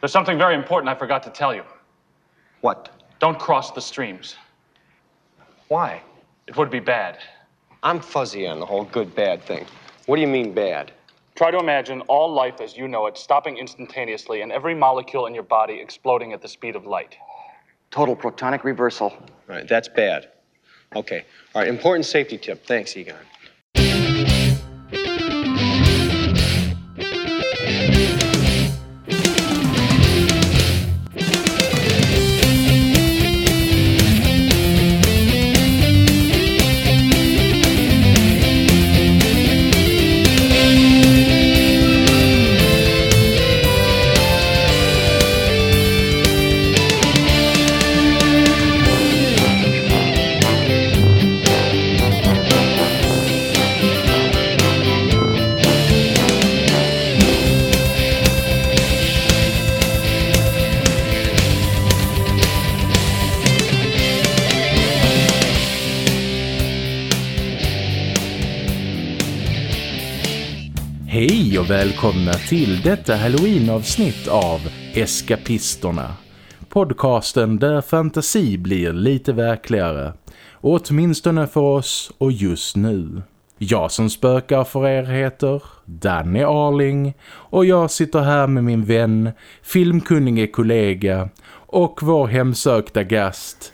There's something very important I forgot to tell you. What? Don't cross the streams. Why? It would be bad. I'm fuzzy on the whole good bad thing. What do you mean bad? Try to imagine all life as you know it stopping instantaneously and every molecule in your body exploding at the speed of light. Total protonic reversal. All right, that's bad. Okay. All right, important safety tip. Thanks, Egon. Och välkomna till detta Halloween-avsnitt av Eskapisterna. Podcasten där fantasi blir lite verkligare. Åtminstone för oss och just nu. Jag som spökar för er heter Danny Arling och jag sitter här med min vän, filmkunnige kollega och vår hemsökta gast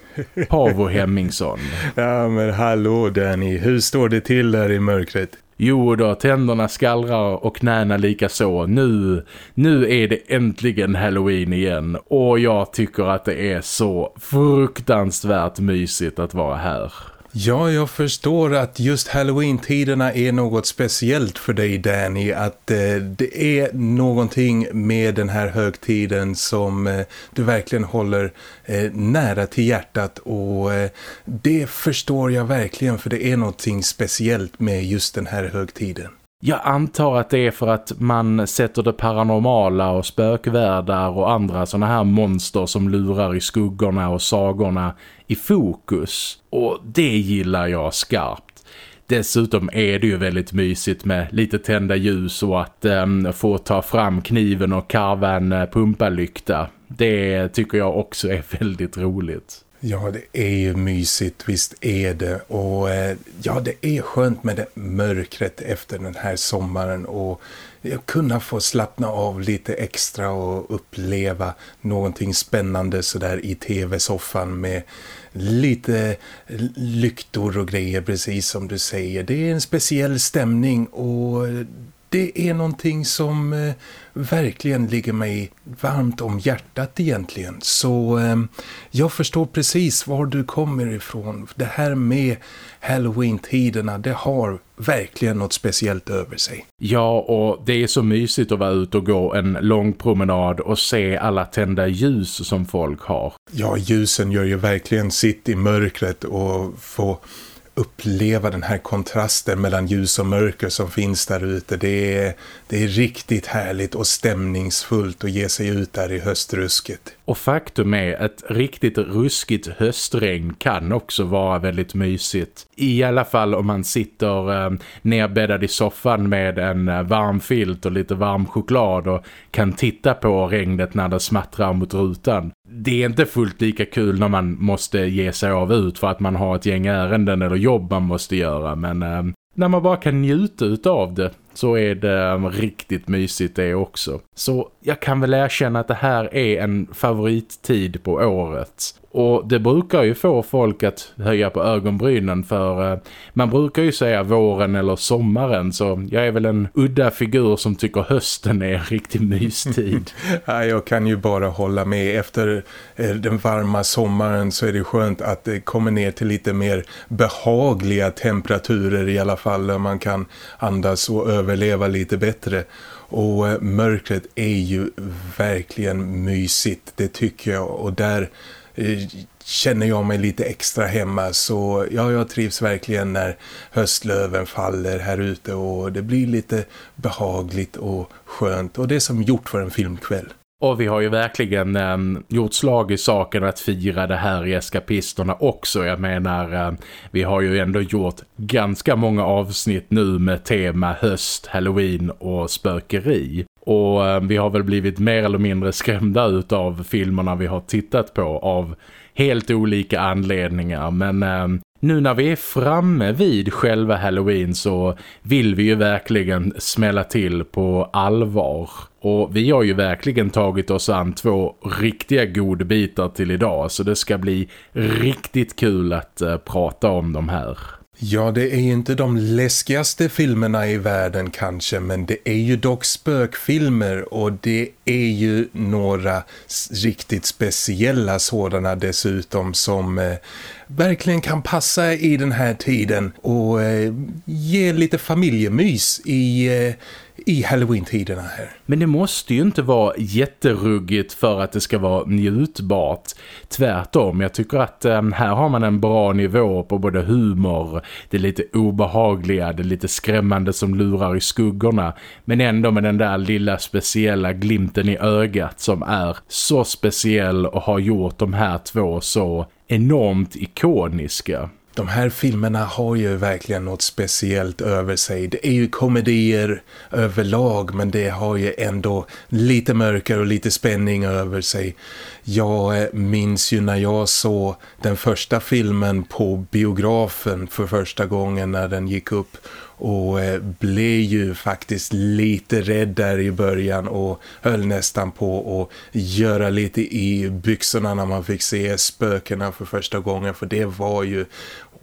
Pavo Hemmingsson. Ja men hallå Danny, hur står det till där i mörkret? Jo då, tänderna skallrar och knäna lika så. Nu, nu är det äntligen Halloween igen och jag tycker att det är så fruktansvärt mysigt att vara här. Ja, jag förstår att just Halloween-tiderna är något speciellt för dig Danny. Att eh, det är någonting med den här högtiden som eh, du verkligen håller eh, nära till hjärtat. Och eh, det förstår jag verkligen för det är någonting speciellt med just den här högtiden. Jag antar att det är för att man sätter det paranormala och spökvärldar och andra sådana här monster som lurar i skuggorna och sagorna i fokus. Och det gillar jag skarpt. Dessutom är det ju väldigt mysigt med lite tända ljus och att um, få ta fram kniven och karva en eh, pumpalykta. Det tycker jag också är väldigt roligt. Ja, det är ju mysigt, visst är det. Och eh, ja, det är skönt med det mörkret efter den här sommaren och eh, kunna få slappna av lite extra och uppleva någonting spännande sådär i tv-soffan med lite lyktor och grejer precis som du säger. Det är en speciell stämning och det är någonting som eh, verkligen ligger mig varmt om hjärtat egentligen. Så eh, jag förstår precis var du kommer ifrån. Det här med Halloween-tiderna, det har verkligen något speciellt över sig. Ja, och det är så mysigt att vara ute och gå en lång promenad och se alla tända ljus som folk har. Ja, ljusen gör ju verkligen sitt i mörkret och få uppleva den här kontrasten mellan ljus och mörker som finns där ute. Det är, det är riktigt härligt och stämningsfullt att ge sig ut där i höstrusket. Och faktum är att riktigt ruskigt höstregn kan också vara väldigt mysigt. I alla fall om man sitter eh, nerbäddad i soffan med en eh, varm filt och lite varm choklad och kan titta på regnet när det smattrar mot rutan. Det är inte fullt lika kul när man måste ge sig av ut för att man har ett gäng ärenden eller jobb man måste göra men eh, när man bara kan njuta av det så är det um, riktigt mysigt det också. Så jag kan väl erkänna att det här är en favorittid på året. Och det brukar ju få folk att höja på ögonbrynen för uh, man brukar ju säga våren eller sommaren så jag är väl en udda figur som tycker hösten är en riktig mystid. jag kan ju bara hålla med. Efter eh, den varma sommaren så är det skönt att det kommer ner till lite mer behagliga temperaturer i alla fall där man kan andas och överleva lite bättre. Och eh, mörkret är ju verkligen mysigt, det tycker jag. Och där eh, känner jag mig lite extra hemma. Så ja, jag trivs verkligen när höstlöven faller här ute. Och det blir lite behagligt och skönt. Och det är som gjort för en filmkväll. Och vi har ju verkligen eh, gjort slag i saken att fira det här i eskapisterna också. Jag menar, eh, vi har ju ändå gjort ganska många avsnitt nu med tema höst, halloween och spökeri. Och eh, vi har väl blivit mer eller mindre skrämda utav filmerna vi har tittat på av helt olika anledningar. Men ehm, nu när vi är framme vid själva Halloween så vill vi ju verkligen smälla till på allvar. Och vi har ju verkligen tagit oss an två riktiga godbitar till idag så det ska bli riktigt kul att uh, prata om de här. Ja, det är ju inte de läskigaste filmerna i världen kanske, men det är ju dock spökfilmer och det är ju några riktigt speciella sådana dessutom som eh, verkligen kan passa i den här tiden och eh, ge lite familjemys i... Eh, i Halloween-tiderna här. Men det måste ju inte vara jätteruggigt för att det ska vara njutbart. Tvärtom, jag tycker att um, här har man en bra nivå på både humor, det lite obehagliga, det lite skrämmande som lurar i skuggorna. Men ändå med den där lilla speciella glimten i ögat som är så speciell och har gjort de här två så enormt ikoniska de här filmerna har ju verkligen något speciellt över sig. Det är ju komedier överlag men det har ju ändå lite mörker och lite spänning över sig. Jag eh, minns ju när jag såg den första filmen på biografen för första gången när den gick upp och eh, blev ju faktiskt lite rädd där i början och höll nästan på att göra lite i byxorna när man fick se spökena för första gången för det var ju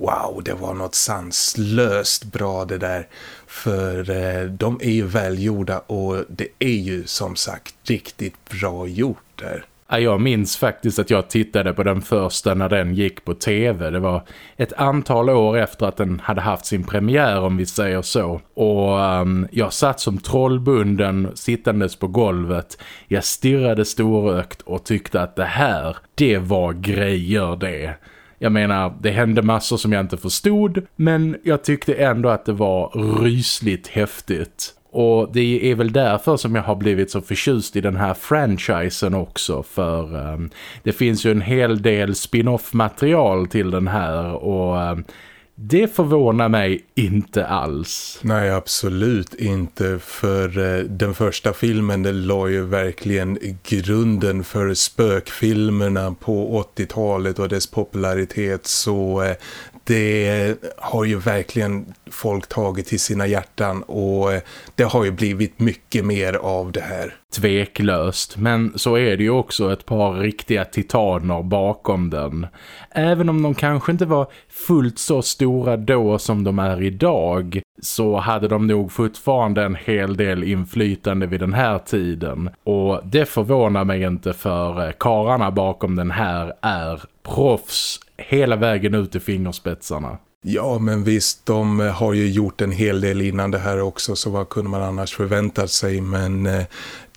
wow, det var något sanslöst bra det där. För eh, de är ju välgjorda och det är ju som sagt riktigt bra gjort där. Jag minns faktiskt att jag tittade på den första när den gick på tv. Det var ett antal år efter att den hade haft sin premiär om vi säger så. Och um, jag satt som trollbunden sittandes på golvet. Jag stirrade storökt och tyckte att det här, det var grejer det. Jag menar, det hände massor som jag inte förstod men jag tyckte ändå att det var rysligt häftigt. Och det är väl därför som jag har blivit så förtjust i den här franchisen också. För um, det finns ju en hel del spin-off material till den här och um, det förvånar mig inte alls. Nej, absolut inte. För eh, den första filmen det la ju verkligen grunden för spökfilmerna på 80-talet och dess popularitet. Så eh, det har ju verkligen folk tagit till sina hjärtan och eh, det har ju blivit mycket mer av det här. Tveklöst, men så är det ju också ett par riktiga titaner bakom den. Även om de kanske inte var fullt så stora då som de är idag så hade de nog fortfarande en hel del inflytande vid den här tiden. Och det förvånar mig inte för eh, kararna bakom den här är proffs hela vägen ut i fingerspetsarna. Ja, men visst, de eh, har ju gjort en hel del innan det här också så vad kunde man annars förvänta sig? Men eh,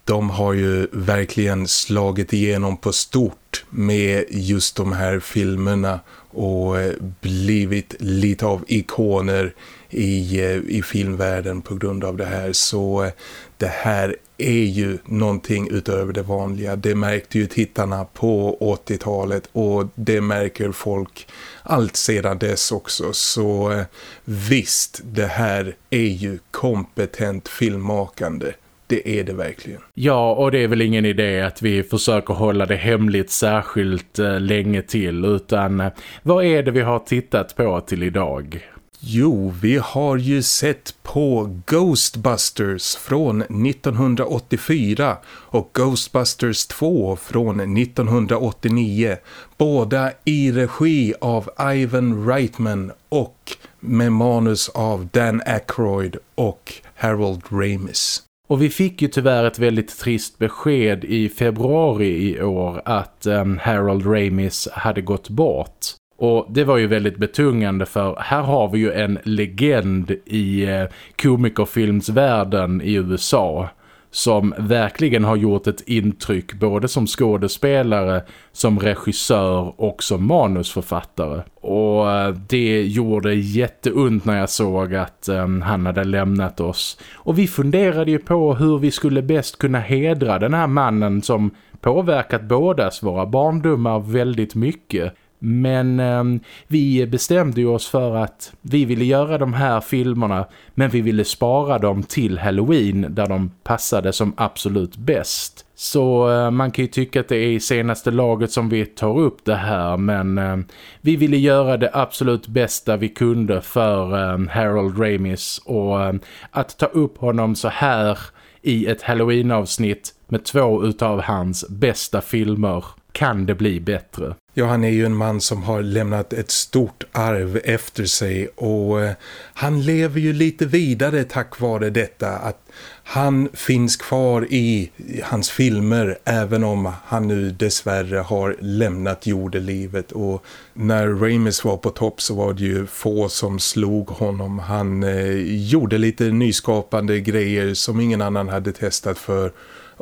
de har ju verkligen slagit igenom på stort med just de här filmerna och eh, blivit lite av ikoner i, i filmvärlden på grund av det här. Så det här är ju någonting utöver det vanliga. Det märkte ju tittarna på 80-talet och det märker folk allt sedan dess också. Så eh, visst, det här är ju kompetent filmmakande. Det är det verkligen. Ja, och det är väl ingen idé att vi försöker hålla det hemligt särskilt eh, länge till. Utan eh, vad är det vi har tittat på till idag? Jo, vi har ju sett på Ghostbusters från 1984 och Ghostbusters 2 från 1989. Båda i regi av Ivan Reitman och med manus av Dan Aykroyd och Harold Ramis. Och vi fick ju tyvärr ett väldigt trist besked i februari i år att um, Harold Ramis hade gått bort. Och det var ju väldigt betungande för här har vi ju en legend i eh, komikerfilmsvärlden i USA som verkligen har gjort ett intryck både som skådespelare, som regissör och som manusförfattare. Och eh, det gjorde jätteont när jag såg att um, han hade lämnat oss. Och vi funderade ju på hur vi skulle bäst kunna hedra den här mannen som påverkat bådas våra barndomar väldigt mycket. Men eh, vi bestämde ju oss för att vi ville göra de här filmerna men vi ville spara dem till Halloween där de passade som absolut bäst. Så eh, man kan ju tycka att det är i senaste laget som vi tar upp det här men eh, vi ville göra det absolut bästa vi kunde för eh, Harold Ramis och eh, att ta upp honom så här i ett Halloween-avsnitt med två utav hans bästa filmer kan det bli bättre. Ja, han är ju en man som har lämnat ett stort arv efter sig och eh, han lever ju lite vidare tack vare detta att han finns kvar i hans filmer även om han nu dessvärre har lämnat jordelivet och när Ramis var på topp så var det ju få som slog honom. Han eh, gjorde lite nyskapande grejer som ingen annan hade testat för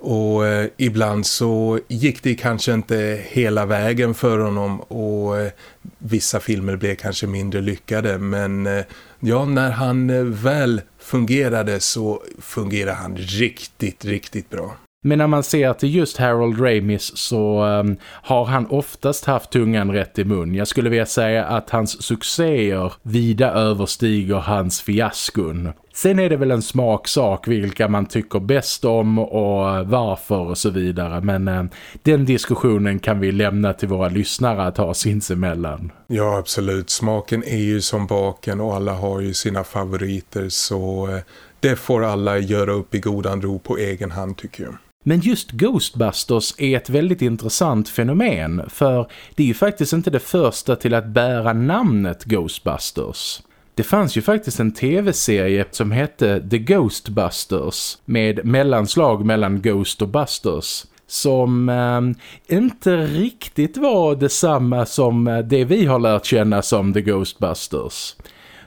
och eh, ibland så gick det kanske inte hela vägen för honom och eh, vissa filmer blev kanske mindre lyckade men eh, ja när han eh, väl fungerade så fungerade han riktigt, riktigt bra. Men när man ser till just Harold Ramis så um, har han oftast haft tungan rätt i mun. Jag skulle vilja säga att hans succéer vida överstiger hans fiaskon. Sen är det väl en smaksak vilka man tycker bäst om och varför och så vidare. Men eh, den diskussionen kan vi lämna till våra lyssnare att ha sinsemellan. Ja, absolut. Smaken är ju som baken och alla har ju sina favoriter så eh, det får alla göra upp i godan ro på egen hand tycker jag. Men just Ghostbusters är ett väldigt intressant fenomen för det är ju faktiskt inte det första till att bära namnet Ghostbusters. Det fanns ju faktiskt en tv-serie som hette The Ghostbusters med mellanslag mellan Ghost och Busters som eh, inte riktigt var detsamma som eh, det vi har lärt känna som The Ghostbusters.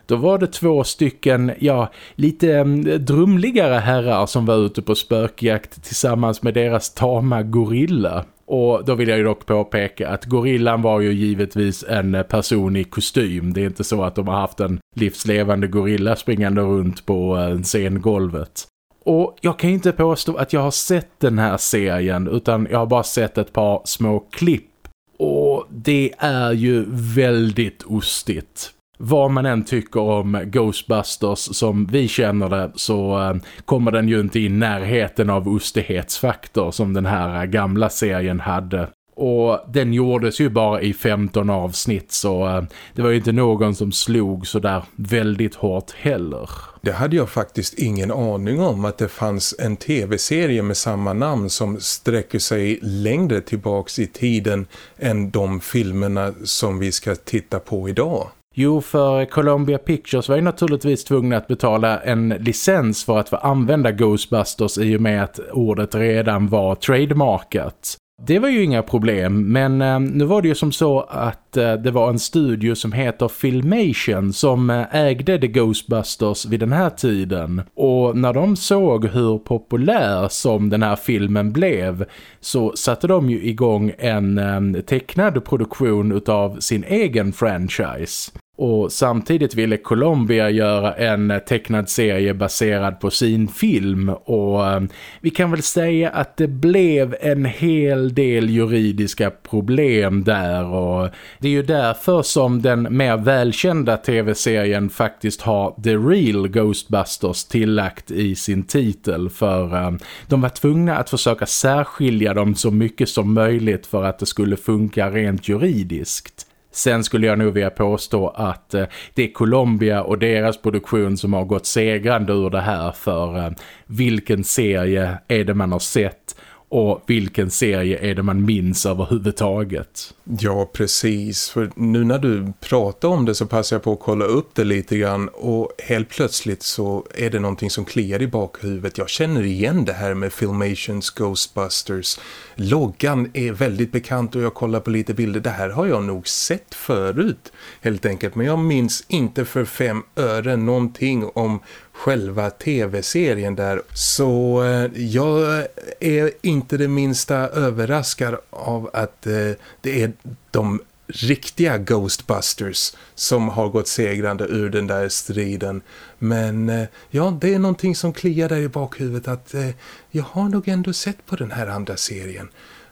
Då var det två stycken, ja, lite mm, drumligare herrar som var ute på spökjakt tillsammans med deras tama gorilla. Och då vill jag ju dock påpeka att gorillan var ju givetvis en eh, person i kostym. Det är inte så att de har haft en livslevande gorilla springande runt på eh, scengolvet. Och jag kan inte påstå att jag har sett den här serien utan jag har bara sett ett par små klipp. Och det är ju väldigt ostigt vad man än tycker om Ghostbusters som vi känner det så eh, kommer den ju inte i närheten av ostighetsfaktor som den här eh, gamla serien hade. Och den gjordes ju bara i 15 avsnitt så eh, det var ju inte någon som slog så där väldigt hårt heller. Det hade jag faktiskt ingen aning om att det fanns en tv-serie med samma namn som sträcker sig längre tillbaks i tiden än de filmerna som vi ska titta på idag. Jo, för Columbia Pictures var ju naturligtvis tvungna att betala en licens för att få använda Ghostbusters i och med att ordet redan var trademarkat. Det var ju inga problem, men eh, nu var det ju som så att eh, det var en studio som heter Filmation som eh, ägde The Ghostbusters vid den här tiden. Och när de såg hur populär som den här filmen blev så satte de ju igång en eh, tecknad produktion utav sin egen franchise. Och samtidigt ville Colombia göra en tecknad serie baserad på sin film. Och eh, vi kan väl säga att det blev en hel del juridiska problem där. Och det är ju därför som den mer välkända tv-serien faktiskt har The Real Ghostbusters tillagt i sin titel. För eh, de var tvungna att försöka särskilja dem så mycket som möjligt för att det skulle funka rent juridiskt. Sen skulle jag nog vilja påstå att eh, det är Colombia och deras produktion som har gått segrande ur det här för eh, vilken serie är det man har sett? Och vilken serie är det man minns överhuvudtaget. Ja, precis. För nu när du pratar om det så passar jag på att kolla upp det lite grann och helt plötsligt så är det någonting som kliar i bakhuvudet. Jag känner igen det här med Filmations Ghostbusters. Loggan är väldigt bekant och jag kollar på lite bilder. Det här har jag nog sett förut helt enkelt. Men jag minns inte för fem öre någonting om själva tv-serien där. Så eh, jag är inte det minsta överraskad av att eh, det är de riktiga Ghostbusters som har gått segrande ur den där striden. Men eh, ja, det är någonting som kliar där i bakhuvudet att eh, jag har nog ändå sett på den här andra serien.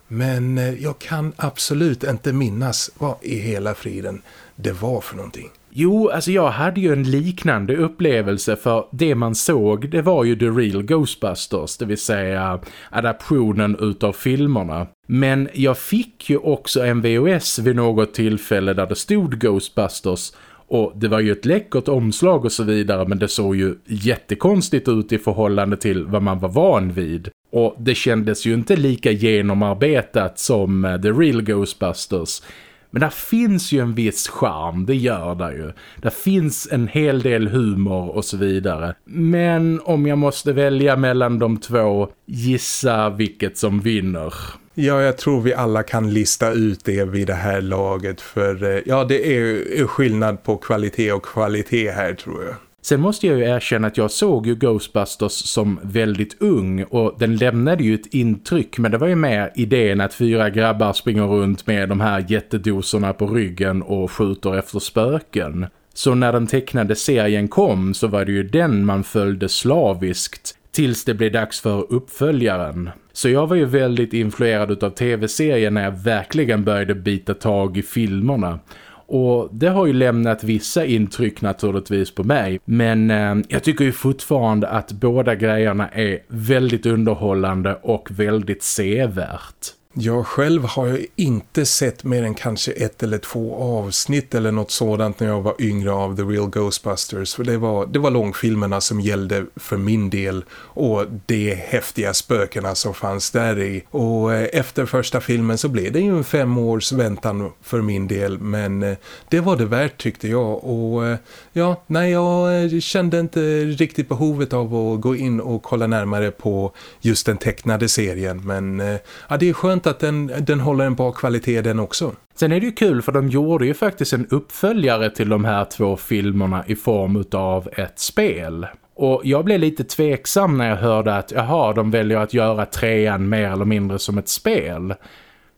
Men eh, jag kan absolut inte minnas vad i hela friden det var för någonting. Jo, alltså jag hade ju en liknande upplevelse för det man såg det var ju The Real Ghostbusters, det vill säga adaptionen utav filmerna. Men jag fick ju också en VHS vid något tillfälle där det stod Ghostbusters och det var ju ett läckert omslag och så vidare men det såg ju jättekonstigt ut i förhållande till vad man var van vid. Och det kändes ju inte lika genomarbetat som eh, The Real Ghostbusters. Men där finns ju en viss charm, det gör det ju. Där finns en hel del humor och så vidare. Men om jag måste välja mellan de två, gissa vilket som vinner. Ja, jag tror vi alla kan lista ut det vid det här laget för eh, ja, det är skillnad på kvalitet och kvalitet här tror jag. Sen måste jag ju erkänna att jag såg ju Ghostbusters som väldigt ung och den lämnade ju ett intryck men det var ju mer idén att fyra grabbar springer runt med de här jättedosorna på ryggen och skjuter efter spöken. Så när den tecknade serien kom så var det ju den man följde slaviskt tills det blev dags för uppföljaren. Så jag var ju väldigt influerad av tv-serien när jag verkligen började bita tag i filmerna. Och det har ju lämnat vissa intryck naturligtvis på mig. Men eh, jag tycker ju fortfarande att båda grejerna är väldigt underhållande och väldigt sevärt. Jag själv har ju inte sett mer än kanske ett eller två avsnitt eller något sådant när jag var yngre av The Real Ghostbusters. För det var, det var långfilmerna som gällde för min del och de häftiga spökena som fanns där i. Och eh, efter första filmen så blev det ju en fem års väntan för min del men eh, det var det värt tyckte jag. Och eh, ja, nej jag kände inte riktigt behovet av att gå in och kolla närmare på just den tecknade serien. Men ja, det är skönt att den, den håller en bra kvalitet den också. Sen är det ju kul för de gjorde ju faktiskt en uppföljare till de här två filmerna i form av ett spel. Och jag blev lite tveksam när jag hörde att jaha, de väljer att göra trean mer eller mindre som ett spel.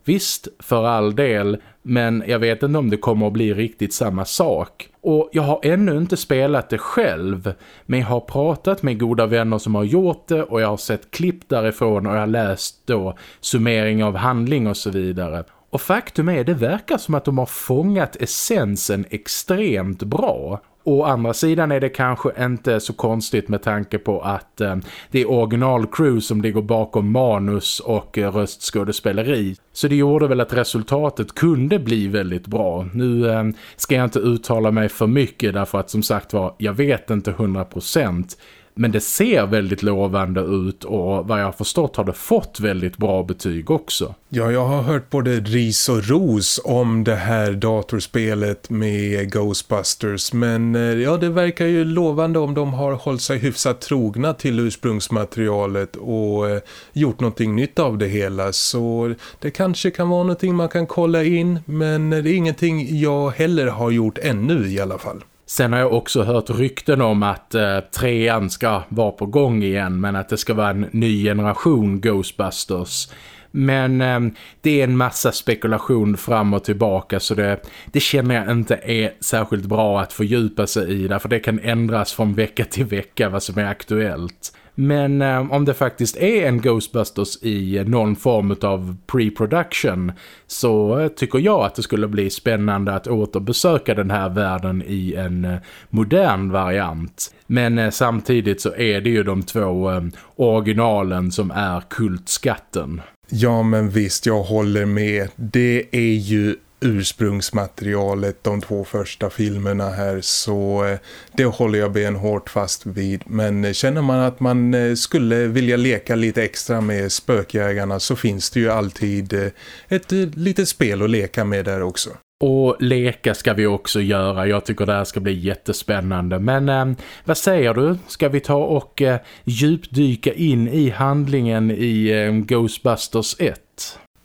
Visst, för all del, men jag vet inte om det kommer att bli riktigt samma sak. Och jag har ännu inte spelat det själv, men jag har pratat med goda vänner som har gjort det och jag har sett klipp därifrån och jag har läst då summering av handling och så vidare. Och faktum är, det verkar som att de har fångat essensen extremt bra. Å andra sidan är det kanske inte så konstigt med tanke på att eh, det är original-crew som ligger bakom manus och eh, röstskådespeleri. Så det gjorde väl att resultatet kunde bli väldigt bra. Nu eh, ska jag inte uttala mig för mycket därför att som sagt var, jag vet inte 100% men det ser väldigt lovande ut och vad jag har förstått har det fått väldigt bra betyg också. Ja, jag har hört både ris och ros om det här datorspelet med Ghostbusters. Men eh, ja, det verkar ju lovande om de har hållit sig hyfsat trogna till ursprungsmaterialet och eh, gjort någonting nytt av det hela. Så det kanske kan vara någonting man kan kolla in. Men det är ingenting jag heller har gjort ännu i alla fall. Sen har jag också hört rykten om att eh, trean ska vara på gång igen men att det ska vara en ny generation Ghostbusters. Men eh, det är en massa spekulation fram och tillbaka så det, det känner jag inte är särskilt bra att fördjupa sig i därför det kan ändras från vecka till vecka vad som är aktuellt. Men eh, om det faktiskt är en Ghostbusters i eh, någon form av pre-production så eh, tycker jag att det skulle bli spännande att återbesöka den här världen i en eh, modern variant. Men eh, samtidigt så är det ju de två eh, originalen som är kultskatten. Ja men visst, jag håller med. Det är ju ursprungsmaterialet de två första filmerna här så eh, det håller jag benhårt fast vid men känner man att man eh, skulle vilja leka lite extra med spökjägarna så finns det ju alltid eh, ett litet spel att leka med där också. Och leka ska vi också göra. Jag tycker det här ska bli jättespännande. Men eh, vad säger du? Ska vi ta och eh, djupdyka in i handlingen i eh, Ghostbusters 1?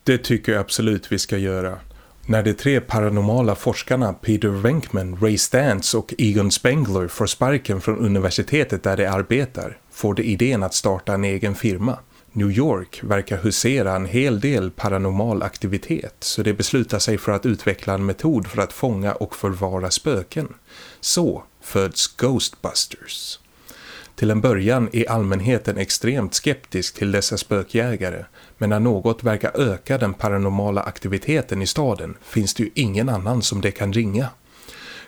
Det tycker jag absolut vi ska göra. När de tre paranormala forskarna Peter Venkman, Ray Stantz och Egon Spengler får sparken från universitetet där de arbetar får de idén att starta en egen firma. New York verkar husera en hel del paranormal aktivitet så de beslutar sig för att utveckla en metod för att fånga och förvara spöken. Så föds Ghostbusters. Till en början är allmänheten extremt skeptisk till dessa spökjägare. Men när något verkar öka den paranormala aktiviteten i staden finns det ju ingen annan som det kan ringa.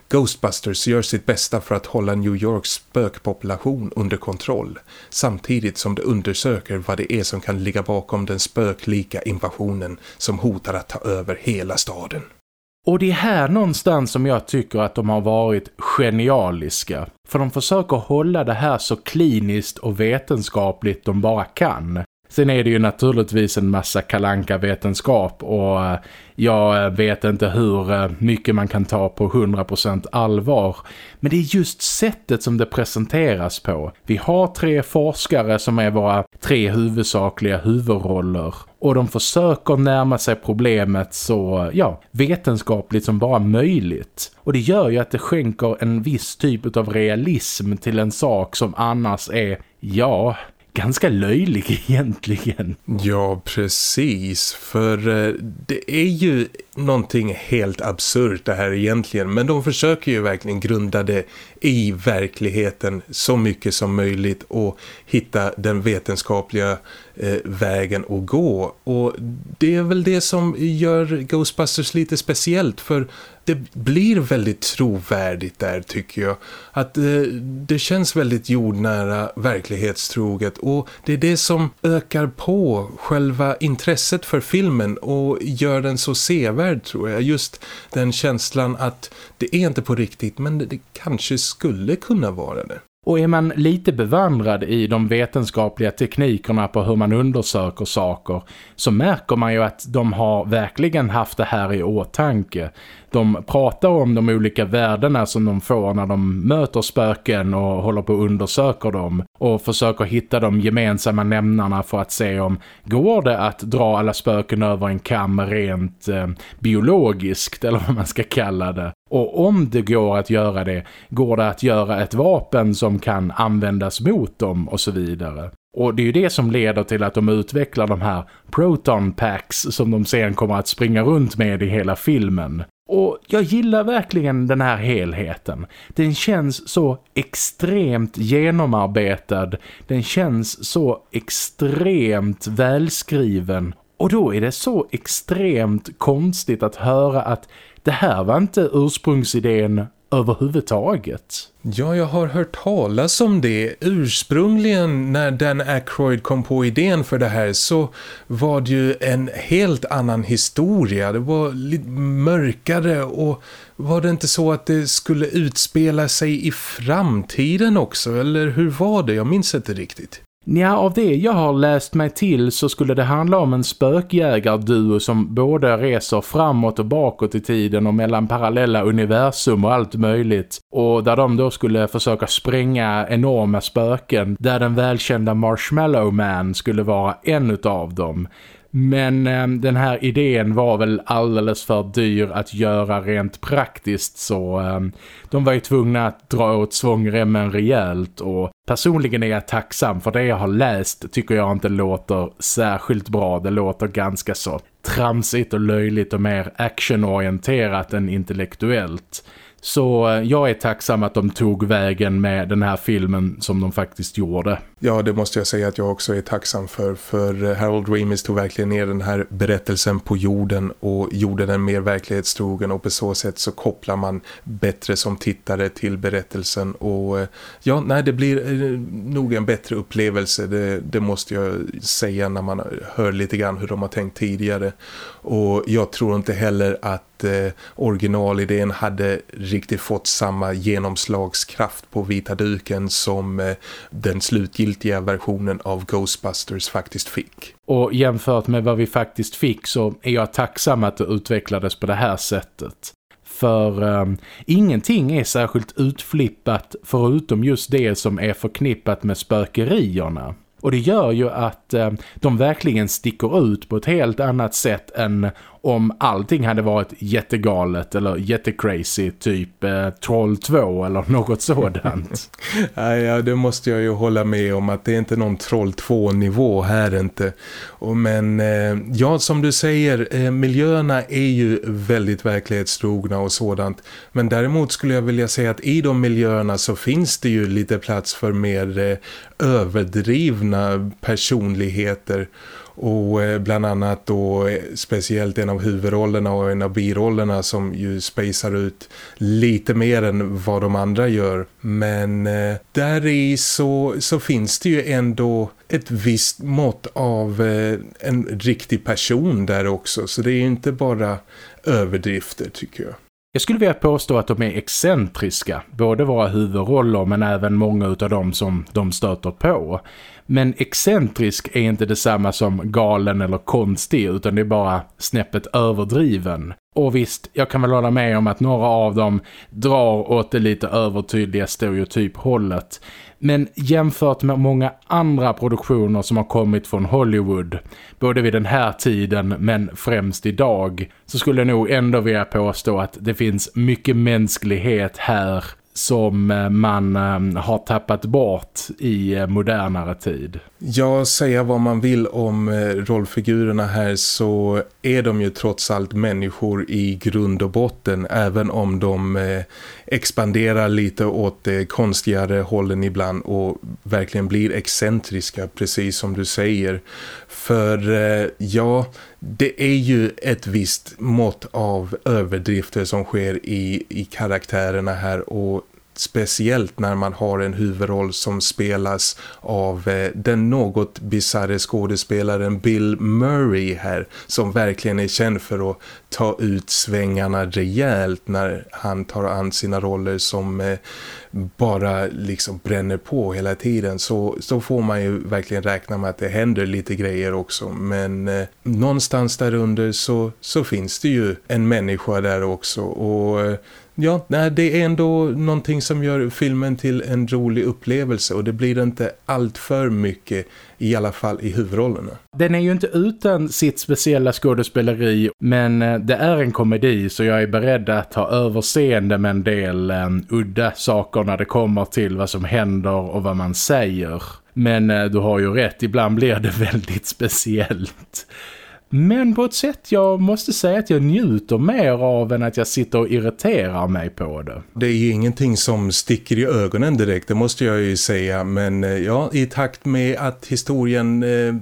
Ghostbusters gör sitt bästa för att hålla New Yorks spökpopulation under kontroll samtidigt som de undersöker vad det är som kan ligga bakom den spöklika invasionen som hotar att ta över hela staden. Och det är här någonstans som jag tycker att de har varit genialiska. För de försöker hålla det här så kliniskt och vetenskapligt de bara kan. Sen är det ju naturligtvis en massa kalanka vetenskap och eh, jag vet inte hur eh, mycket man kan ta på 100% allvar. Men det är just sättet som det presenteras på. Vi har tre forskare som är våra tre huvudsakliga huvudroller. Och de försöker närma sig problemet så ja, vetenskapligt som bara möjligt. Och det gör ju att det skänker en viss typ av realism till en sak som annars är, ja, ganska löjlig egentligen. Ja, precis. För eh, det är ju någonting helt absurt det här egentligen. Men de försöker ju verkligen grunda det i verkligheten så mycket som möjligt och hitta den vetenskapliga eh, vägen att gå. Och det är väl det som gör Ghostbusters lite speciellt för det blir väldigt trovärdigt där tycker jag. Att eh, det känns väldigt jordnära verklighetstroget och det är det som ökar på själva intresset för filmen och gör den så sevärd tror jag. Just den känslan att det är inte på riktigt men det, det kanske skulle kunna vara det. Och är man lite bevandrad i de vetenskapliga teknikerna på hur man undersöker saker så märker man ju att de har verkligen haft det här i åtanke. De pratar om de olika värdena som de får när de möter spöken och håller på att undersöka dem och försöker hitta de gemensamma nämnarna för att se om går det att dra alla spöken över en kam rent eh, biologiskt eller vad man ska kalla det. Och om det går att göra det, går det att göra ett vapen som kan användas mot dem och så vidare. Och det är ju det som leder till att de utvecklar de här proton packs som de sen kommer att springa runt med i hela filmen. Och jag gillar verkligen den här helheten. Den känns så extremt genomarbetad. Den känns så extremt välskriven. Och då är det så extremt konstigt att höra att det här var inte ursprungsidén överhuvudtaget. Ja, jag har hört talas om det. Ursprungligen när Dan Aykroyd kom på idén för det här så var det ju en helt annan historia. Det var lite mörkare och var det inte så att det skulle utspela sig i framtiden också? Eller hur var det? Jag minns inte riktigt. Ja, av det jag har läst mig till så skulle det handla om en spökjägarduo som både reser framåt och bakåt i tiden och mellan parallella universum och allt möjligt. Och där de då skulle försöka spränga enorma spöken där den välkända Marshmallow Man skulle vara en av dem. Men eh, den här idén var väl alldeles för dyr att göra rent praktiskt så eh, de var ju tvungna att dra åt svångremmen rejält och personligen är jag tacksam för det jag har läst tycker jag inte låter särskilt bra. Det låter ganska så tramsigt och löjligt och mer actionorienterat än intellektuellt. Så eh, jag är tacksam att de tog vägen med den här filmen som de faktiskt gjorde. Ja, det måste jag säga att jag också är tacksam för. För eh, Harold Ramis tog verkligen ner den här berättelsen på jorden och gjorde den mer verklighetstrogen och på så sätt så kopplar man bättre som tittare till berättelsen och eh, ja, nej det blir nog en bättre upplevelse, det, det måste jag säga när man hör lite grann hur de har tänkt tidigare och jag tror inte heller att eh, originalidén hade riktigt fått samma genomslagskraft på vita duken som eh, den slutgiltiga versionen av Ghostbusters faktiskt fick. Och jämfört med vad vi faktiskt fick så är jag tacksam att det utvecklades på det här sättet. För um, ingenting är särskilt utflippat förutom just det som är förknippat med spökerierna. Och det gör ju att eh, de verkligen sticker ut på ett helt annat sätt än om allting hade varit jättegalet eller jättecrazy typ eh, Troll 2 eller något sådant. ja, det måste jag ju hålla med om att det är inte någon Troll 2-nivå här inte. Och men eh, ja, som du säger, eh, miljöerna är ju väldigt verklighetstrogna och sådant. Men däremot skulle jag vilja säga att i de miljöerna så finns det ju lite plats för mer eh, överdrivna personligheter och eh, bland annat då eh, speciellt en av huvudrollerna och en av birollerna som ju spacear ut lite mer än vad de andra gör. Men eh, där i så, så finns det ju ändå ett visst mått av eh, en riktig person där också. Så det är ju inte bara överdrifter tycker jag. Jag skulle vilja påstå att de är excentriska, både våra huvudroller men även många av dem som de stöter på. Men excentrisk är inte detsamma som galen eller konstig utan det är bara snäppet överdriven. Och visst, jag kan väl hålla med om att några av dem drar åt det lite övertydliga stereotyphållet. Men jämfört med många andra produktioner som har kommit från Hollywood, både vid den här tiden men främst idag, så skulle jag nog ändå vilja påstå att det finns mycket mänsklighet här som eh, man eh, har tappat bort i eh, modernare tid. Ja, säga vad man vill om rollfigurerna här så är de ju trots allt människor i grund och botten även om de expanderar lite åt det konstigare hållen ibland och verkligen blir excentriska precis som du säger. För eh, ja, det är ju ett visst mått av överdrifter som sker i, i karaktärerna här och speciellt när man har en huvudroll som spelas av eh, den något bizarre skådespelaren Bill Murray här som verkligen är känd för att ta ut svängarna rejält när han tar an sina roller som eh, bara liksom bränner på hela tiden. Så, så får man ju verkligen räkna med att det händer lite grejer också. Men eh, någonstans där under så, så finns det ju en människa där också. Och eh, Ja, nej, det är ändå någonting som gör filmen till en rolig upplevelse och det blir inte allt för mycket i alla fall i huvudrollerna. Den är ju inte utan sitt speciella skådespeleri men eh, det är en komedi så jag är beredd att ha överseende med en del um, udda saker när det kommer till vad som händer och vad man säger. Men uh, du har ju rätt, ibland blir det väldigt speciellt. Men på ett sätt jag måste säga att jag njuter mer av än att jag sitter och irriterar mig på det. Det är ju ingenting som sticker i ögonen direkt, det måste jag ju säga. Men eh, ja, i takt med att historien eh,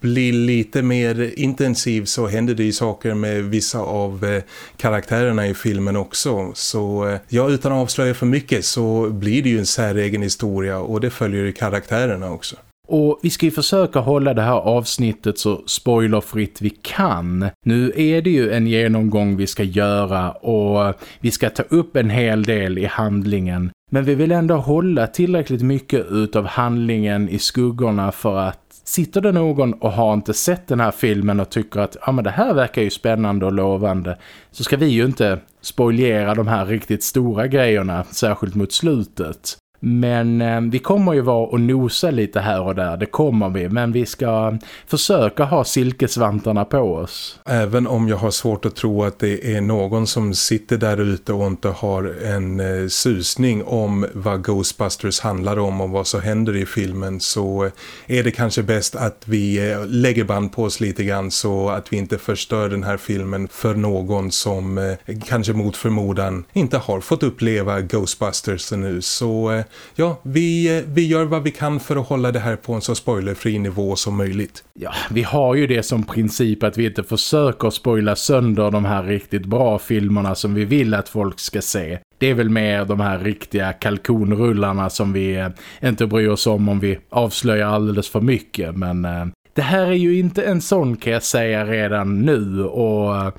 blir lite mer intensiv så händer det ju saker med vissa av eh, karaktärerna i filmen också. Så eh, ja, utan att avslöja för mycket så blir det ju en säregen historia och det följer ju karaktärerna också. Och vi ska ju försöka hålla det här avsnittet så spoilerfritt vi kan. Nu är det ju en genomgång vi ska göra och vi ska ta upp en hel del i handlingen. Men vi vill ändå hålla tillräckligt mycket utav handlingen i skuggorna för att Sitter det någon och har inte sett den här filmen och tycker att ja, men det här verkar ju spännande och lovande så ska vi ju inte spoilera de här riktigt stora grejerna, särskilt mot slutet. Men eh, vi kommer ju vara och nosa lite här och där, det kommer vi. Men vi ska försöka ha silkesvantarna på oss. Även om jag har svårt att tro att det är någon som sitter där ute och inte har en eh, susning om vad Ghostbusters handlar om och vad som händer i filmen så är det kanske bäst att vi eh, lägger band på oss lite grann så att vi inte förstör den här filmen för någon som eh, kanske mot förmodan inte har fått uppleva Ghostbusters ännu. Så eh, ja, vi, eh, vi gör vad vi kan för att hålla det här på en så spoilerfri nivå som möjligt. Ja, vi har ju det som princip att vi inte försöker spoila sönder de här riktigt bra filmerna som vi vill att folk ska se. Det är väl mer de här riktiga kalkonrullarna som vi eh, inte bryr oss om om vi avslöjar alldeles för mycket. Men eh, det här är ju inte en sån kan jag säga redan nu och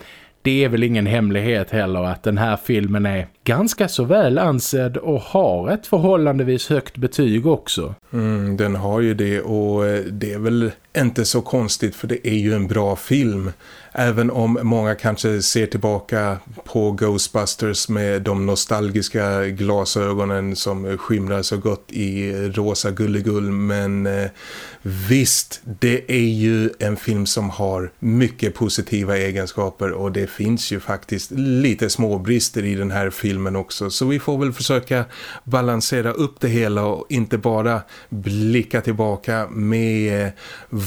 det är väl ingen hemlighet heller att den här filmen är ganska så väl ansedd och har ett förhållandevis högt betyg också. Mm, den har ju det och eh, det är väl inte så konstigt för det är ju en bra film. Även om många kanske ser tillbaka på Ghostbusters med de nostalgiska glasögonen som skimrar så gott i rosa gulligull. Men eh, visst, det är ju en film som har mycket positiva egenskaper och det finns ju faktiskt lite små brister i den här filmen också. Så vi får väl försöka balansera upp det hela och inte bara blicka tillbaka med eh,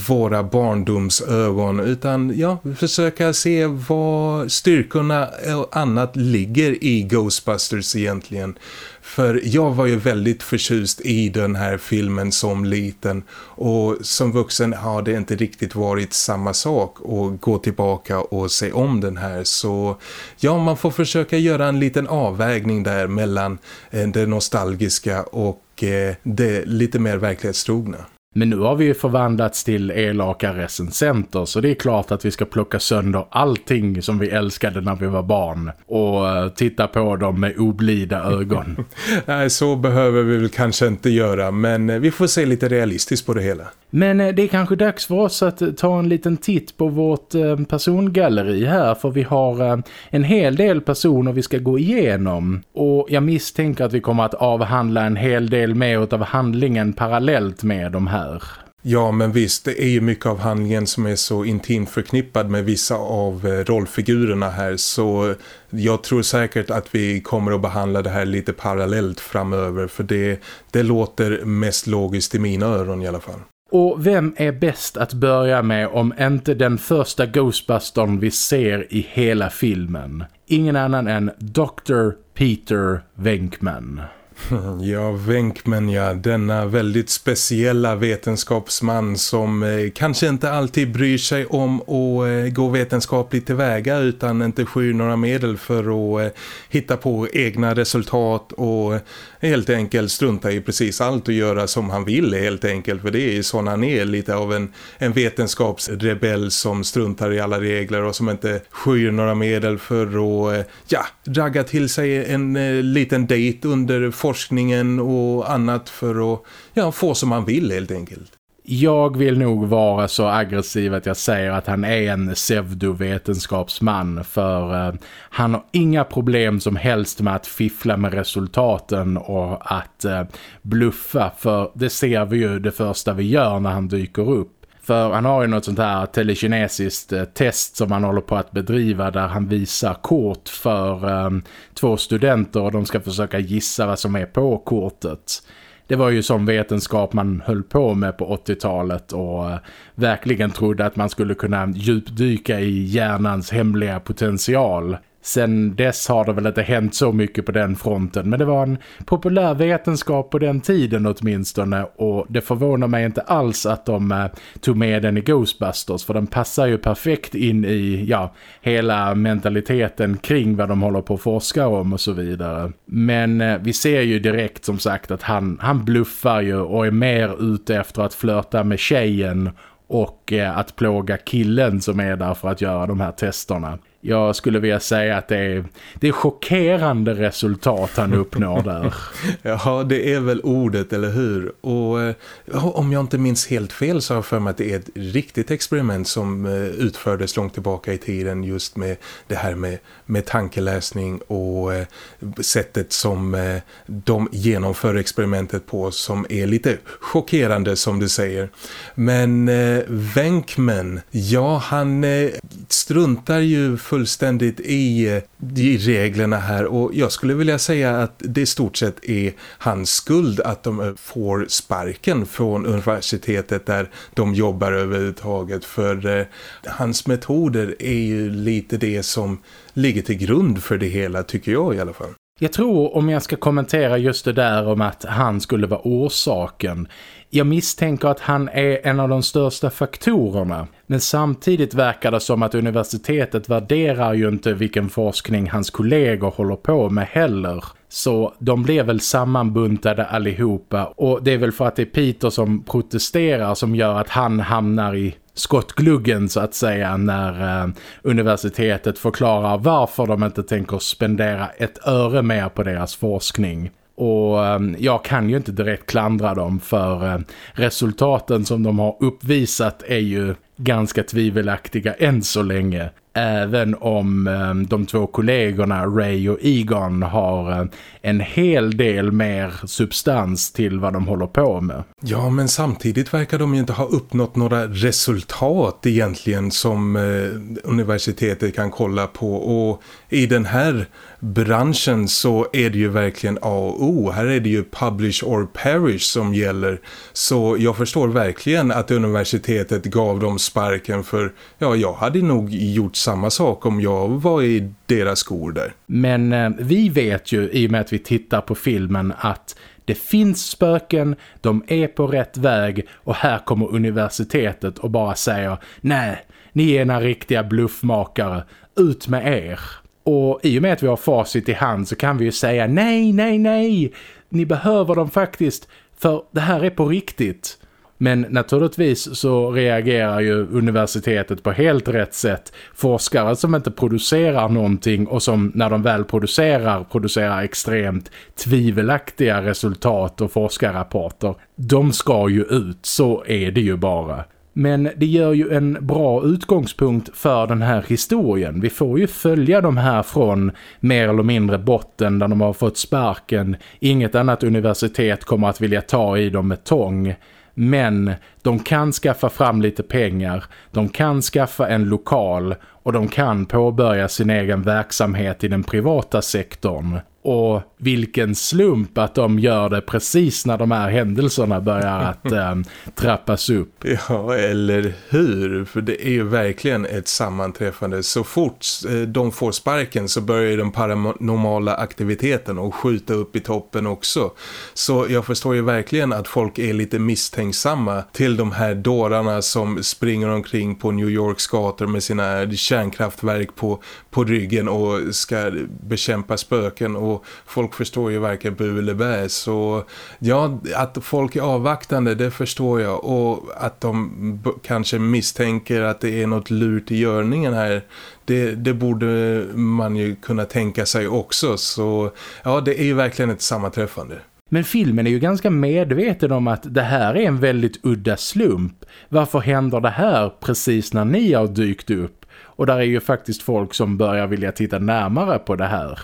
våra barndomsögon utan ja, försöka se vad styrkorna och annat ligger i Ghostbusters egentligen. För jag var ju väldigt förtjust i den här filmen som liten och som vuxen har det inte riktigt varit samma sak att gå tillbaka och se om den här. Så ja, man får försöka göra en liten avvägning där mellan eh, det nostalgiska och eh, det lite mer verklighetstrogna. Men nu har vi ju förvandlats till elaka recensenter så det är klart att vi ska plocka sönder allting som vi älskade när vi var barn och eh, titta på dem med oblida ögon. Nej, så behöver vi väl kanske inte göra men eh, vi får se lite realistiskt på det hela. Men eh, det är kanske dags för oss att ta en liten titt på vårt persongalleri här för vi har en hel del personer vi ska gå igenom och jag misstänker att vi kommer att avhandla en hel del mer av handlingen parallellt med de här här. Ja men visst, det är ju mycket av handlingen som är så intimt förknippad med vissa av eh, rollfigurerna här så jag tror säkert att vi kommer att behandla det här lite parallellt framöver för det, det låter mest logiskt i mina öron i alla fall. Och vem är bäst att börja med om inte den första Ghostbustern vi ser i hela filmen? Ingen annan än Dr. Peter Venkman. Ja, Wenkman ja, denna väldigt speciella vetenskapsman som eh, kanske inte alltid bryr sig om att eh, gå vetenskapligt tillväga utan inte skyr några medel för att eh, hitta på egna resultat och eh, helt enkelt strunta i precis allt och göra som han vill helt enkelt. För det är ju sån han är lite av en, en vetenskapsrebell som struntar i alla regler och som inte skyr några medel för att eh, ja, ragga till sig en eh, liten dejt under forskningen och annat för att ja, få som han vill helt enkelt. Jag vill nog vara så aggressiv att jag säger att han är en pseudovetenskapsman för eh, han har inga problem som helst med att fiffla med resultaten och att eh, bluffa för det ser vi ju det första vi gör när han dyker upp. För han har ju något sånt här telekinesiskt eh, test som han håller på att bedriva där han visar kort för um, två studenter och de ska försöka gissa vad som är på kortet. Det var ju som vetenskap man höll på med på 80-talet och uh, verkligen trodde att man skulle kunna djupdyka i hjärnans hemliga potential. Sen dess har det väl inte hänt så mycket på den fronten men det var en populär vetenskap på den tiden åtminstone och det förvånar mig inte alls att de eh, tog med den i Ghostbusters för den passar ju perfekt in i ja, hela mentaliteten kring vad de håller på att forska om och så vidare. Men eh, vi ser ju direkt som sagt att han, han bluffar ju och är mer ute efter att flörta med tjejen och eh, att plåga killen som är där för att göra de här testerna jag skulle vilja säga att det är, det är chockerande resultat han uppnår där. ja, det är väl ordet, eller hur? Och eh, om jag inte minns helt fel så har jag för mig att det är ett riktigt experiment som eh, utfördes långt tillbaka i tiden just med det här med, med tankeläsning och eh, sättet som de genomför experimentet på som är lite chockerande som du säger. Men Wenkman, Venkman, ja han struntar ju för fullständigt i, eh, i reglerna här och jag skulle vilja säga att det i stort sett är hans skuld att de eh, får sparken från universitetet där de jobbar överhuvudtaget för eh, hans metoder är ju lite det som ligger till grund för det hela tycker jag i alla fall. Jag tror om jag ska kommentera just det där om att han skulle vara orsaken. Jag misstänker att han är en av de största faktorerna. Men samtidigt verkar det som att universitetet värderar ju inte vilken forskning hans kollegor håller på med heller. Så de blev väl sammanbuntade allihopa och det är väl för att det är Peter som protesterar som gör att han hamnar i skottgluggen så att säga när eh, universitetet förklarar varför de inte tänker spendera ett öre mer på deras forskning. Och eh, jag kan ju inte direkt klandra dem för eh, resultaten som de har uppvisat är ju ganska tvivelaktiga än så länge. Även om ehm, de två kollegorna Ray och Egon har eh, en hel del mer substans till vad de håller på med. Ja, men samtidigt verkar de ju inte ha uppnått några resultat egentligen som eh, universitetet kan kolla på. Och i den här branschen så är det ju verkligen A och O. Här är det ju publish or perish som gäller. Så jag förstår verkligen att universitetet gav dem sparken för ja, jag hade nog gjort samma sak om jag var i deras skor där. Men eh, vi vet ju i och med att vi tittar på filmen att det finns spöken, de är på rätt väg och här kommer universitetet och bara säger nej, ni är ena riktiga bluffmakare, ut med er. Och i och med att vi har facit i hand så kan vi ju säga nej, nej, nej. Ni behöver dem faktiskt för det här är på riktigt. Men naturligtvis så reagerar ju universitetet på helt rätt sätt. Forskare som inte producerar någonting och som när de väl producerar, producerar extremt tvivelaktiga resultat och forskarrapporter. De ska ju ut, så är det ju bara. Men det gör ju en bra utgångspunkt för den här historien. Vi får ju följa de här från mer eller mindre botten där de har fått sparken. Inget annat universitet kommer att vilja ta i dem med tång. Men de kan skaffa fram lite pengar, de kan skaffa en lokal och de kan påbörja sin egen verksamhet i den privata sektorn. Och vilken slump att de gör det precis när de här händelserna börjar att äh, trappas upp. Ja, eller hur? För det är ju verkligen ett sammanträffande. Så fort eh, de får sparken så börjar den paranormala aktiviteten och skjuta upp i toppen också. Så jag förstår ju verkligen att folk är lite misstänksamma till de här dårarna som springer omkring på New Yorks gator med sina kärnkraftverk på, på ryggen och ska bekämpa spöken och folk Folk förstår ju varken bu eller bä så ja, att folk är avvaktande det förstår jag och att de kanske misstänker att det är något lurt i görningen här det, det borde man ju kunna tänka sig också så ja, det är ju verkligen ett sammanträffande. Men filmen är ju ganska medveten om att det här är en väldigt udda slump. Varför händer det här precis när ni har dykt upp? Och där är ju faktiskt folk som börjar vilja titta närmare på det här.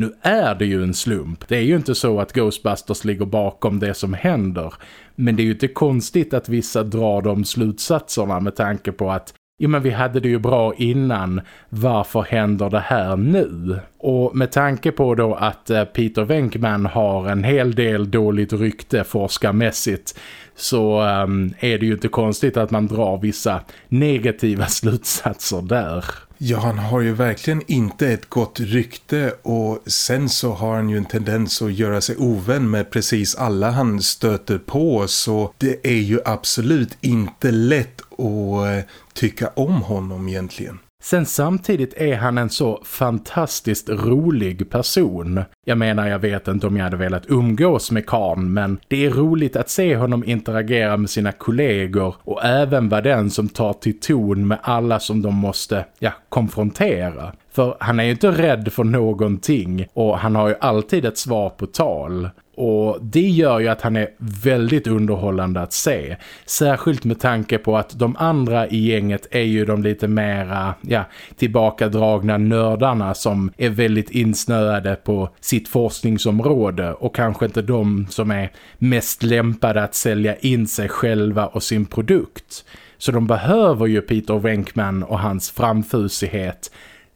Nu är det ju en slump. Det är ju inte så att Ghostbusters ligger bakom det som händer. Men det är ju inte konstigt att vissa drar de slutsatserna med tanke på att Jo men vi hade det ju bra innan, varför händer det här nu? Och med tanke på då att eh, Peter Venkman har en hel del dåligt rykte forskarmässigt så um, är det ju inte konstigt att man drar vissa negativa slutsatser där. Ja, han har ju verkligen inte ett gott rykte och sen så har han ju en tendens att göra sig ovän med precis alla han stöter på så det är ju absolut inte lätt att eh, tycka om honom egentligen. Sen samtidigt är han en så fantastiskt rolig person. Jag menar, jag vet inte om jag hade velat umgås med Karn, men det är roligt att se honom interagera med sina kollegor och även vara den som tar till ton med alla som de måste, ja, konfrontera. För han är ju inte rädd för någonting och han har ju alltid ett svar på tal. Och det gör ju att han är väldigt underhållande att se. Särskilt med tanke på att de andra i gänget är ju de lite mera ja, tillbakadragna nördarna som är väldigt insnöade på sitt forskningsområde och kanske inte de som är mest lämpade att sälja in sig själva och sin produkt. Så de behöver ju Peter Wenkman och hans framfusighet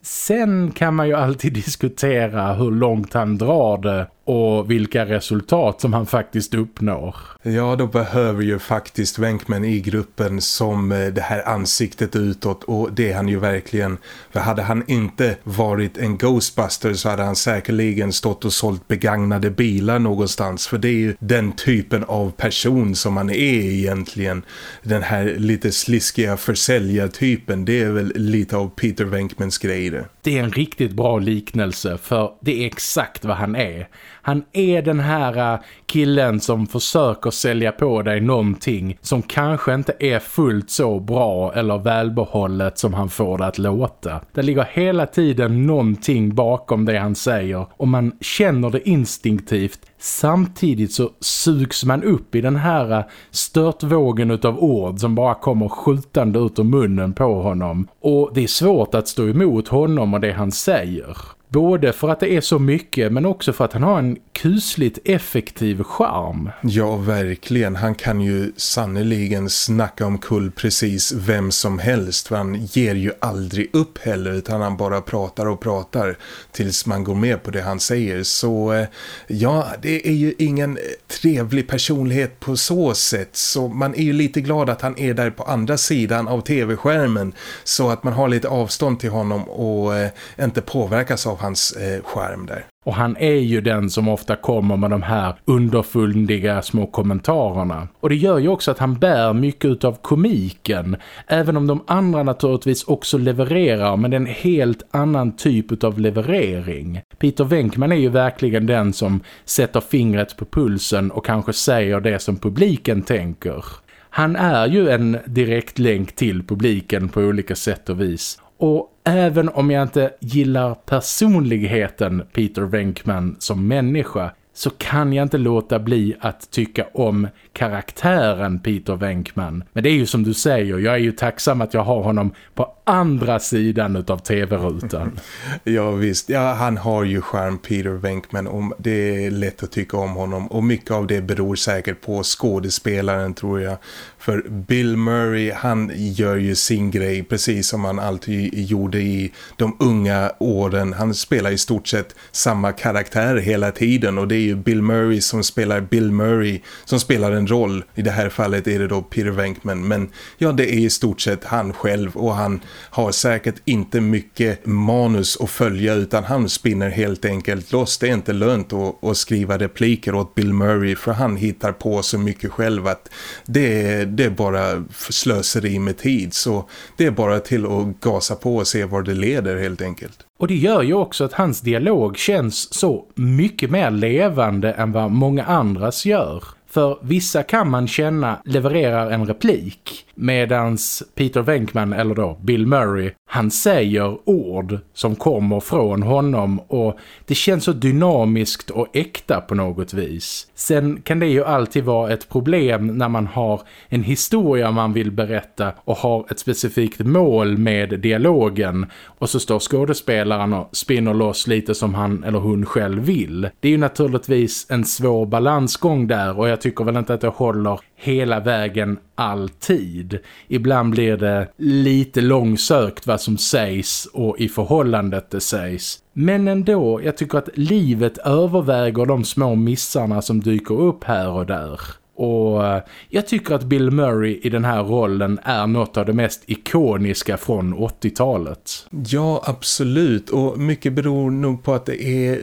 Sen kan man ju alltid diskutera hur långt han drar det och vilka resultat som han faktiskt uppnår. Ja, då behöver ju faktiskt Wenkman i gruppen som eh, det här ansiktet utåt och det är han ju verkligen. För hade han inte varit en Ghostbuster så hade han säkerligen stått och sålt begagnade bilar någonstans. För det är ju den typen av person som han är egentligen. Den här lite sliskiga försäljartypen, det är väl lite av Peter Wenkmans grej det. Det är en riktigt bra liknelse för det är exakt vad han är. Han är den här äh, killen som försöker sälja på dig någonting som kanske inte är fullt så bra eller välbehållet som han får det att låta. Det ligger hela tiden någonting bakom det han säger och man känner det instinktivt Samtidigt så sugs man upp i den här äh, störtvågen utav ord som bara kommer skjutande ut ur munnen på honom. Och det är svårt att stå emot honom och det han säger. Både för att det är så mycket men också för att han har en kusligt effektiv charm. Ja, verkligen. Han kan ju sannoliken snacka om kull precis vem som helst. För han ger ju aldrig upp heller utan han bara pratar och pratar tills man går med på det han säger. Så eh, ja, det är ju ingen eh, trevlig personlighet på så sätt. Så man är ju lite glad att han är där på andra sidan av tv-skärmen. Så att man har lite avstånd till honom och eh, inte påverkas av hans eh, skärm där. Och han är ju den som ofta kommer med de här underfundiga små kommentarerna. Och det gör ju också att han bär mycket av komiken. Även om de andra naturligtvis också levererar men det är en helt annan typ av leverering. Peter Wenkman är ju verkligen den som sätter fingret på pulsen och kanske säger det som publiken tänker. Han är ju en direkt länk till publiken på olika sätt och vis. Och även om jag inte gillar personligheten Peter Venkman som människa så kan jag inte låta bli att tycka om karaktären Peter Venkman. Men det är ju som du säger, jag är ju tacksam att jag har honom på andra sidan av tv-rutan. ja visst, ja, han har ju skärm Peter Venkman och det är lätt att tycka om honom och mycket av det beror säkert på skådespelaren tror jag. För Bill Murray, han gör ju sin grej precis som han alltid gjorde i de unga åren. Han spelar i stort sett samma karaktär hela tiden och det är ju Bill Murray som spelar Bill Murray som spelar en roll. I det här fallet är det då Peter Venkman. Men ja, det är i stort sett han själv och han har säkert inte mycket manus att följa utan han spinner helt enkelt loss. Det är inte lönt att, att skriva repliker åt Bill Murray för han hittar på så mycket själv att det är, det är bara slöseri med tid. Så det är bara till att gasa på och se var det leder helt enkelt. Och det gör ju också att hans dialog känns så mycket mer levande än vad många andras gör. För vissa kan man känna levererar en replik medans Peter Venkman eller då Bill Murray han säger ord som kommer från honom och det känns så dynamiskt och äkta på något vis. Sen kan det ju alltid vara ett problem när man har en historia man vill berätta och har ett specifikt mål med dialogen och så står skådespelaren och spinner loss lite som han eller hon själv vill. Det är ju naturligtvis en svår balansgång där och jag tycker väl inte att det håller hela vägen alltid. Ibland blir det lite långsökt vad som sägs och i förhållandet det sägs. Men ändå, jag tycker att livet överväger de små missarna som dyker upp här och där. Och eh, jag tycker att Bill Murray i den här rollen är något av det mest ikoniska från 80-talet. Ja, absolut. Och mycket beror nog på att det är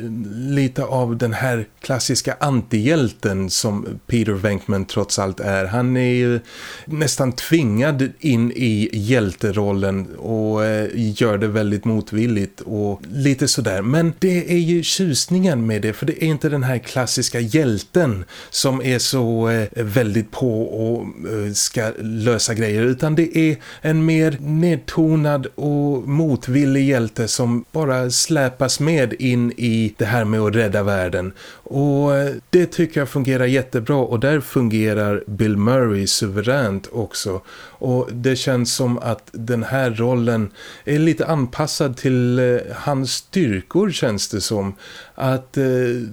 lite av den här klassiska antihjälten som Peter Venkman trots allt är. Han är ju nästan tvingad in i hjälterollen och eh, gör det väldigt motvilligt och lite sådär. Men det är ju tjusningen med det för det är inte den här klassiska hjälten som är så eh, Eh, väldigt på och eh, ska lösa grejer utan det är en mer nedtonad och motvillig hjälte som bara släpas med in i det här med att rädda världen och eh, det tycker jag fungerar jättebra och där fungerar Bill Murray suveränt också och det känns som att den här rollen är lite anpassad till eh, hans styrkor känns det som. Att eh,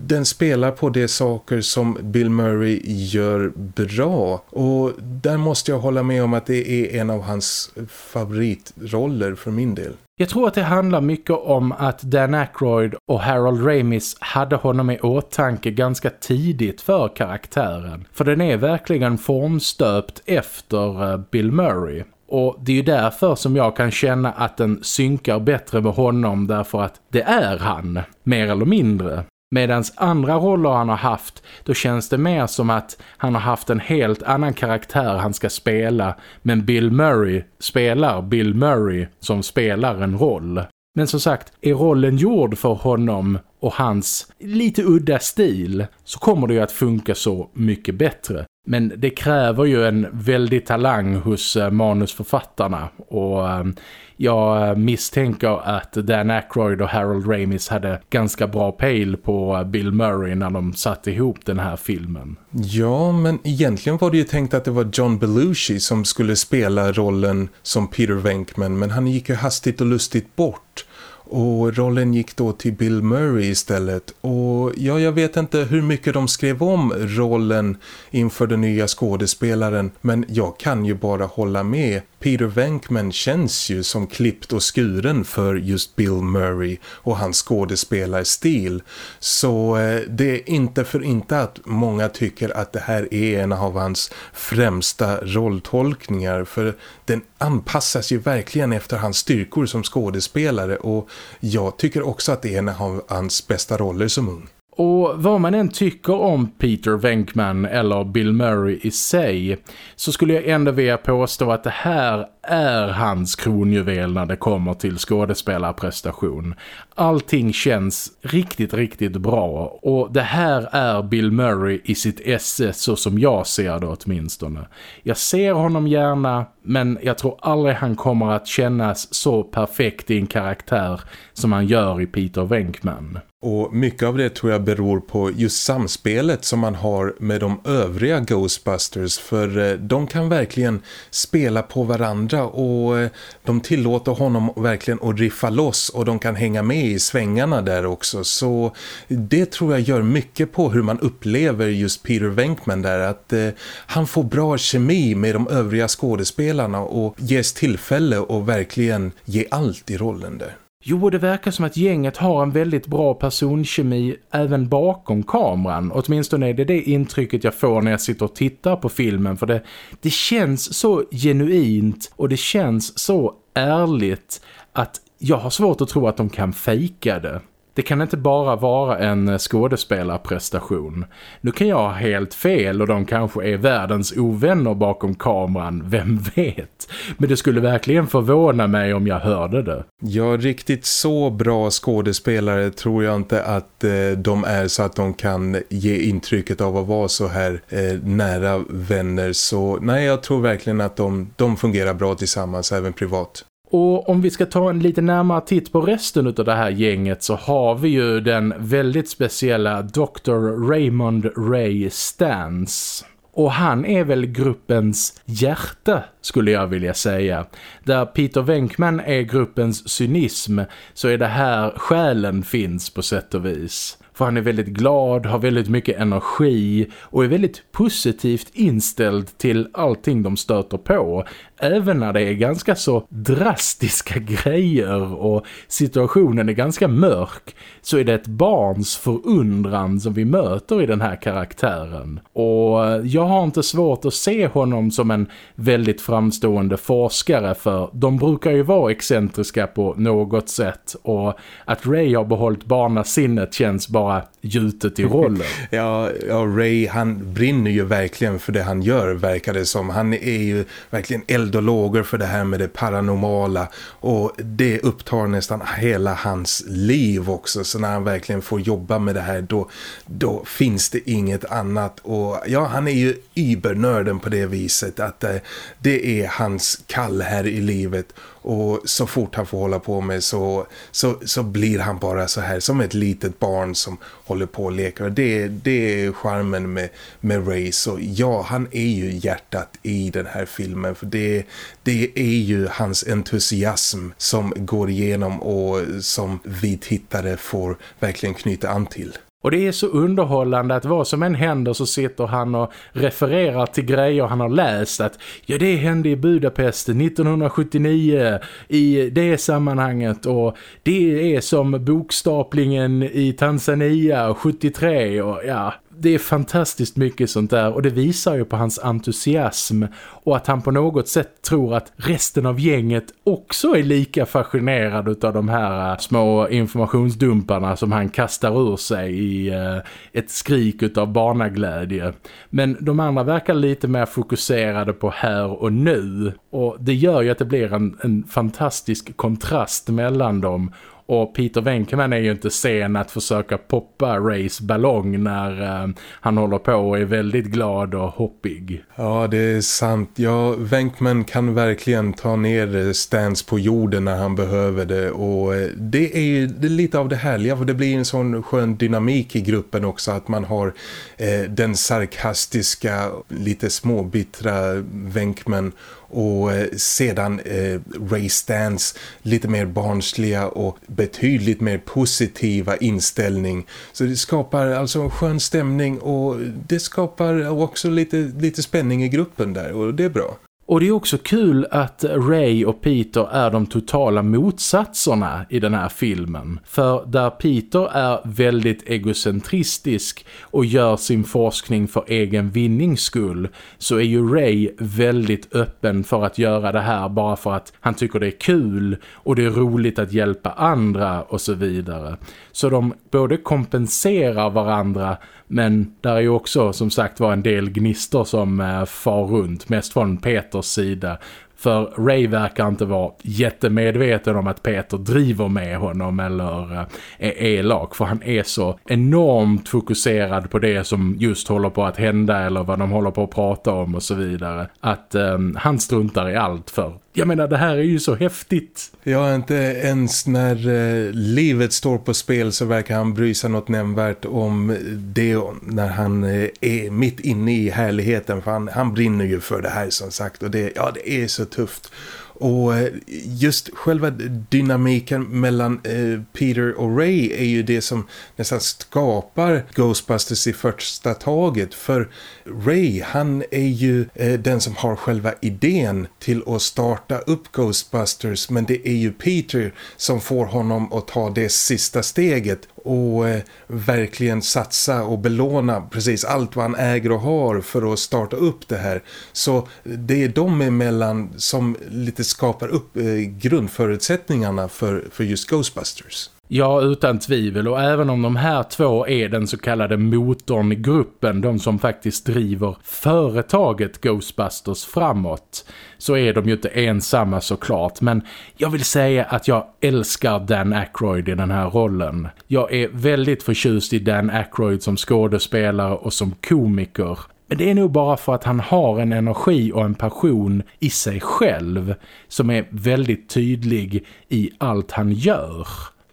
den spelar på de saker som Bill Murray gör bra. Och där måste jag hålla med om att det är en av hans favoritroller för min del. Jag tror att det handlar mycket om att Dan Aykroyd och Harold Ramis hade honom i åtanke ganska tidigt för karaktären. För den är verkligen formstöpt efter eh, Bill Murray. Och det är ju därför som jag kan känna att den synkar bättre med honom därför att det är han, mer eller mindre. Medan andra roller han har haft, då känns det mer som att han har haft en helt annan karaktär han ska spela. Men Bill Murray spelar Bill Murray som spelar en roll. Men som sagt, är rollen gjord för honom och hans lite udda stil så kommer det ju att funka så mycket bättre. Men det kräver ju en väldig talang hos eh, manusförfattarna och ehm, jag eh, misstänker att Dan Aykroyd och Harold Ramis hade ganska bra pejl på eh, Bill Murray när de satte ihop den här filmen. Ja, men egentligen var det ju tänkt att det var John Belushi som skulle spela rollen som Peter Venkman men han gick ju hastigt och lustigt bort. Och rollen gick då till Bill Murray istället. Och ja, jag vet inte hur mycket de skrev om rollen inför den nya skådespelaren. Men jag kan ju bara hålla med. Peter Venkman känns ju som klippt och skuren för just Bill Murray och hans skådespelarstil. Så eh, det är inte för inte att många tycker att det här är en av hans främsta rolltolkningar. För den anpassas ju verkligen efter hans styrkor som skådespelare och jag tycker också att det är en av hans bästa roller som ung. Och vad man än tycker om Peter Venkman eller Bill Murray i sig så skulle jag ändå vilja påstå att det här är hans kronjuvel när det kommer till skådespelarprestation. Allting känns riktigt, riktigt bra och det här är Bill Murray i sitt esse så som jag ser det åtminstone. Jag ser honom gärna men jag tror aldrig han kommer att kännas så perfekt i en karaktär som han gör i Peter Venkman. Och mycket av det tror jag beror på just samspelet som man har med de övriga Ghostbusters för eh, de kan verkligen spela på varandra och eh, de tillåter honom verkligen att riffa loss och de kan hänga med i svängarna där också så det tror jag gör mycket på hur man upplever just Peter Venkman där att eh, han får bra kemi med de övriga skådespelarna och ges tillfälle att verkligen ge allt i rollen där. Jo, det verkar som att gänget har en väldigt bra personkemi även bakom kameran. Åtminstone är det det intrycket jag får när jag sitter och tittar på filmen. För det, det känns så genuint och det känns så ärligt att jag har svårt att tro att de kan fejka det. Det kan inte bara vara en eh, skådespelarprestation. Nu kan jag ha helt fel och de kanske är världens ovänner bakom kameran, vem vet. Men det skulle verkligen förvåna mig om jag hörde det. Ja, riktigt så bra skådespelare tror jag inte att eh, de är så att de kan ge intrycket av att vara så här eh, nära vänner. Så nej, jag tror verkligen att de, de fungerar bra tillsammans även privat. Och om vi ska ta en lite närmare titt på resten av det här gänget så har vi ju den väldigt speciella Dr. Raymond Ray Stans. Och han är väl gruppens hjärta skulle jag vilja säga. Där Peter Venkman är gruppens cynism så är det här själen finns på sätt och vis. För han är väldigt glad, har väldigt mycket energi och är väldigt positivt inställd till allting de stöter på. Även när det är ganska så drastiska grejer och situationen är ganska mörk så är det ett barns förundran som vi möter i den här karaktären. Och jag har inte svårt att se honom som en väldigt framstående forskare för de brukar ju vara excentriska på något sätt och att Ray har behållit barnasinnet känns bara gjutet i rollen. ja, ja, Ray han brinner ju verkligen för det han gör verkar det som. Han är ju verkligen eld och lågor för det här med det paranormala och det upptar nästan hela hans liv också. Så när han verkligen får jobba med det här då, då finns det inget annat. Och ja, han är ju übernörden på det viset att eh, det är hans kall här i livet och så fort han får hålla på med så, så, så blir han bara så här som ett litet barn som håller på och leker. Det, det är charmen med, med Ray. Så ja, han är ju hjärtat i den här filmen. För det, det är ju hans entusiasm som går igenom och som vi tittare får verkligen knyta an till. Och det är så underhållande att vad som än händer så sitter han och refererar till grejer han har läst. Att ja det hände i Budapest 1979 i det sammanhanget. Och det är som bokstaplingen i Tanzania 73 och ja det är fantastiskt mycket sånt där och det visar ju på hans entusiasm och att han på något sätt tror att resten av gänget också är lika fascinerad av de här eh, små informationsdumparna som han kastar ur sig i eh, ett skrik av barnaglädje. Men de andra verkar lite mer fokuserade på här och nu och det gör ju att det blir en, en fantastisk kontrast mellan dem och Peter Venkman är ju inte sen att försöka poppa Rays ballong när eh, han håller på och är väldigt glad och hoppig. Ja, det är sant. Ja, Venkman kan verkligen ta ner Stans på jorden när han behöver det. Och eh, det är ju det är lite av det härliga för det blir en sån skön dynamik i gruppen också att man har eh, den sarkastiska, lite småbittra Venkman och eh, sedan eh, Ray Stans lite mer barnsliga och betydligt mer positiva inställning. Så det skapar alltså en skön stämning och det skapar också lite, lite spänning i gruppen där och det är bra. Och det är också kul att Ray och Peter är de totala motsatserna i den här filmen. För där Peter är väldigt egocentristisk och gör sin forskning för egen vinnings skull så är ju Ray väldigt öppen för att göra det här bara för att han tycker det är kul och det är roligt att hjälpa andra och så vidare. Så de både kompenserar varandra men där är ju också som sagt var en del gnistor som eh, far runt, mest från Peters sida. För Ray verkar inte vara jättemedveten om att Peter driver med honom eller eh, är elak. För han är så enormt fokuserad på det som just håller på att hända eller vad de håller på att prata om och så vidare. Att um, han struntar i allt för jag menar, det här är ju så häftigt. Ja, inte ens när eh, livet står på spel så verkar han bry sig något nämnvärt om det när han eh, är mitt inne i härligheten. För han, han brinner ju för det här som sagt och det, ja, det är så tufft. Och eh, just själva dynamiken mellan eh, Peter och Ray är ju det som nästan skapar Ghostbusters i första taget. För Ray, han är ju eh, den som har själva idén till att starta upp Ghostbusters. Men det är ju Peter som får honom att ta det sista steget och eh, verkligen satsa och belåna precis allt vad han äger och har för att starta upp det här. Så det är de emellan som lite skapar upp eh, grundförutsättningarna för, för just Ghostbusters. Ja, utan tvivel. Och även om de här två är den så kallade motorn i gruppen, de som faktiskt driver företaget Ghostbusters framåt, så är de ju inte ensamma såklart. Men jag vill säga att jag älskar Dan Aykroyd i den här rollen. Jag är väldigt förtjust i Dan Aykroyd som skådespelare och som komiker. Men det är nog bara för att han har en energi och en passion i sig själv som är väldigt tydlig i allt han gör.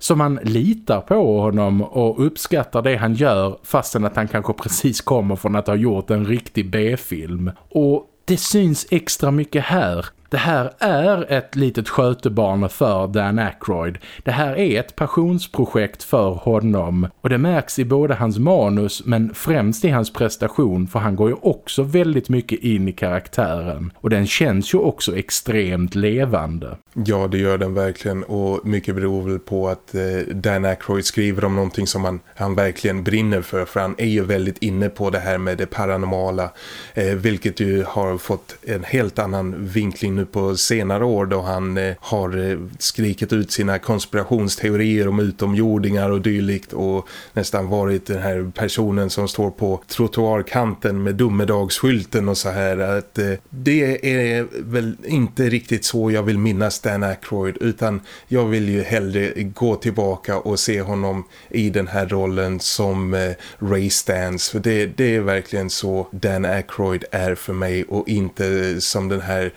Så man litar på honom och uppskattar det han gör fastän att han kanske precis kommer från att ha gjort en riktig B-film. Och det syns extra mycket här. Det här är ett litet skötebarn för Dan Aykroyd. Det här är ett passionsprojekt för honom. Och det märks i både hans manus men främst i hans prestation för han går ju också väldigt mycket in i karaktären. Och den känns ju också extremt levande. Ja, det gör den verkligen och mycket beror väl på att eh, Dan Aykroyd skriver om någonting som han, han verkligen brinner för. För han är ju väldigt inne på det här med det paranormala. Eh, vilket ju har fått en helt annan vinkling nu på senare år då han eh, har eh, skrikit ut sina konspirationsteorier om utomjordingar och dylikt och nästan varit den här personen som står på trottoarkanten med domedagsskylten och så här att eh, det är väl inte riktigt så jag vill minnas Dan Aykroyd utan jag vill ju hellre gå tillbaka och se honom i den här rollen som Ray Stans för det, det är verkligen så Dan Aykroyd är för mig och inte som den här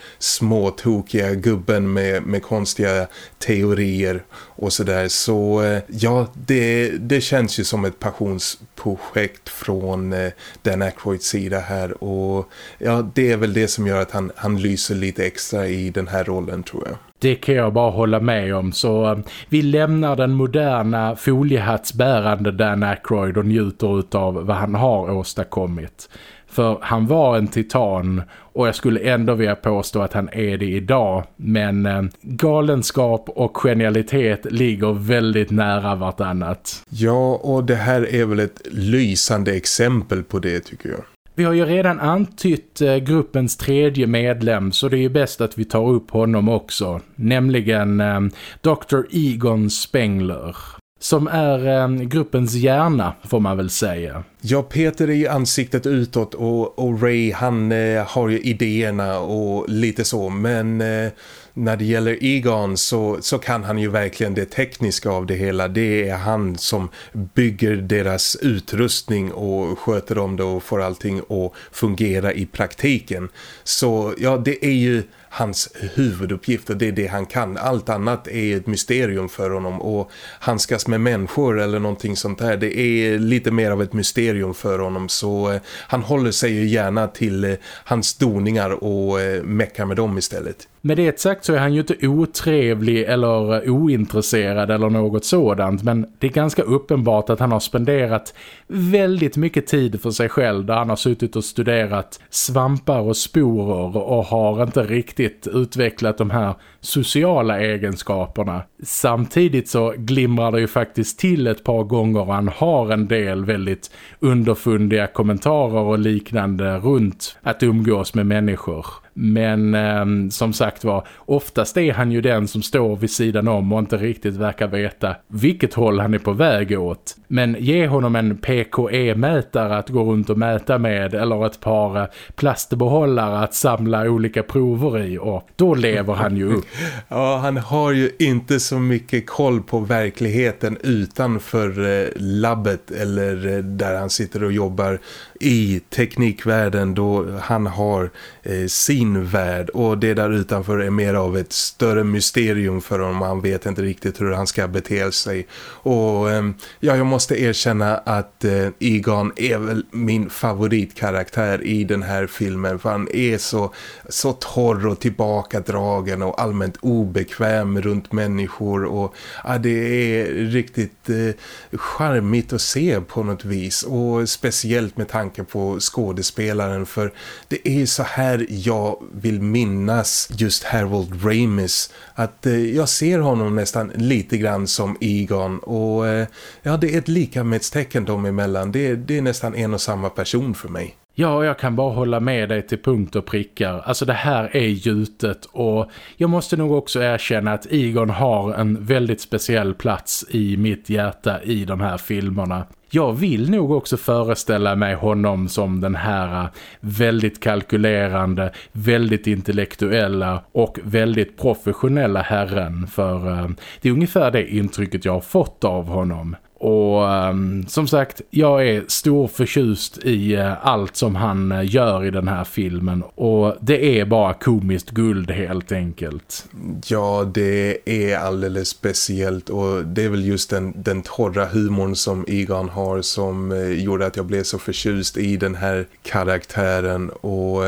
småtokiga gubben med, med konstiga teorier och sådär. Så eh, ja, det, det känns ju som ett passionsprojekt från eh, Dan Aykroyds sida här och ja, det är väl det som gör att han, han lyser lite extra i den här rollen tror jag. Det kan jag bara hålla med om. Så eh, vi lämnar den moderna foliehattsbärande Dan Aykroyd och njuter av vad han har åstadkommit. För han var en titan och jag skulle ändå vilja påstå att han är det idag. Men eh, galenskap och genialitet ligger väldigt nära vartannat. Ja, och det här är väl ett lysande exempel på det tycker jag. Vi har ju redan antytt eh, gruppens tredje medlem så det är ju bäst att vi tar upp honom också. Nämligen eh, Dr. Egon Spengler. Som är eh, gruppens hjärna får man väl säga. Ja, Peter är ju ansiktet utåt och, och Ray han eh, har ju idéerna och lite så. Men eh, när det gäller Egon så, så kan han ju verkligen det tekniska av det hela. Det är han som bygger deras utrustning och sköter om det och får allting att fungera i praktiken. Så ja, det är ju hans huvuduppgifter, det är det han kan. Allt annat är ett mysterium för honom och handskas med människor eller någonting sånt här, Det är lite mer av ett mysterium för honom så eh, han håller sig ju gärna till eh, hans doningar och eh, meckar med dem istället. Med det sagt så är han ju inte otrevlig eller eh, ointresserad eller något sådant men det är ganska uppenbart att han har spenderat väldigt mycket tid för sig själv där han har suttit och studerat svampar och sporer och har inte riktigt utvecklat de här sociala egenskaperna. Samtidigt så glimrar det ju faktiskt till ett par gånger och han har en del väldigt underfundiga kommentarer och liknande runt att umgås med människor. Men eh, som sagt var, oftast är han ju den som står vid sidan om och inte riktigt verkar veta vilket håll han är på väg åt. Men ge honom en PKE-mätare att gå runt och mäta med eller ett par eh, plastbehållare att samla olika prover i och då lever han ju upp. Ja, han har ju inte så mycket koll på verkligheten utanför eh, labbet eller eh, där han sitter och jobbar i teknikvärlden då han har eh, sin värld och det där utanför är mer av ett större mysterium för honom. Han vet inte riktigt hur han ska bete sig. Och eh, ja, jag måste erkänna att eh, Egon är väl min favoritkaraktär i den här filmen för han är så, så torr och tillbakadragen och allmänt obekväm runt människor och ja, det är riktigt eh, charmigt att se på något vis och speciellt med tanke tanke på skådespelaren för det är så här jag vill minnas just Harold Ramis att eh, jag ser honom nästan lite grann som Egon och eh, ja det är ett likamedstecken dem emellan det, det är nästan en och samma person för mig. Ja, jag kan bara hålla med dig till punkt och prickar. Alltså det här är gjutet och jag måste nog också erkänna att Egon har en väldigt speciell plats i mitt hjärta i de här filmerna. Jag vill nog också föreställa mig honom som den här äh, väldigt kalkylerande, väldigt intellektuella och väldigt professionella herren för äh, det är ungefär det intrycket jag har fått av honom. Och um, som sagt, jag är stor förtjust i uh, allt som han uh, gör i den här filmen. Och det är bara komiskt guld helt enkelt. Ja, det är alldeles speciellt. Och det är väl just den, den torra humorn som Egon har som uh, gjorde att jag blev så förtjust i den här karaktären. Och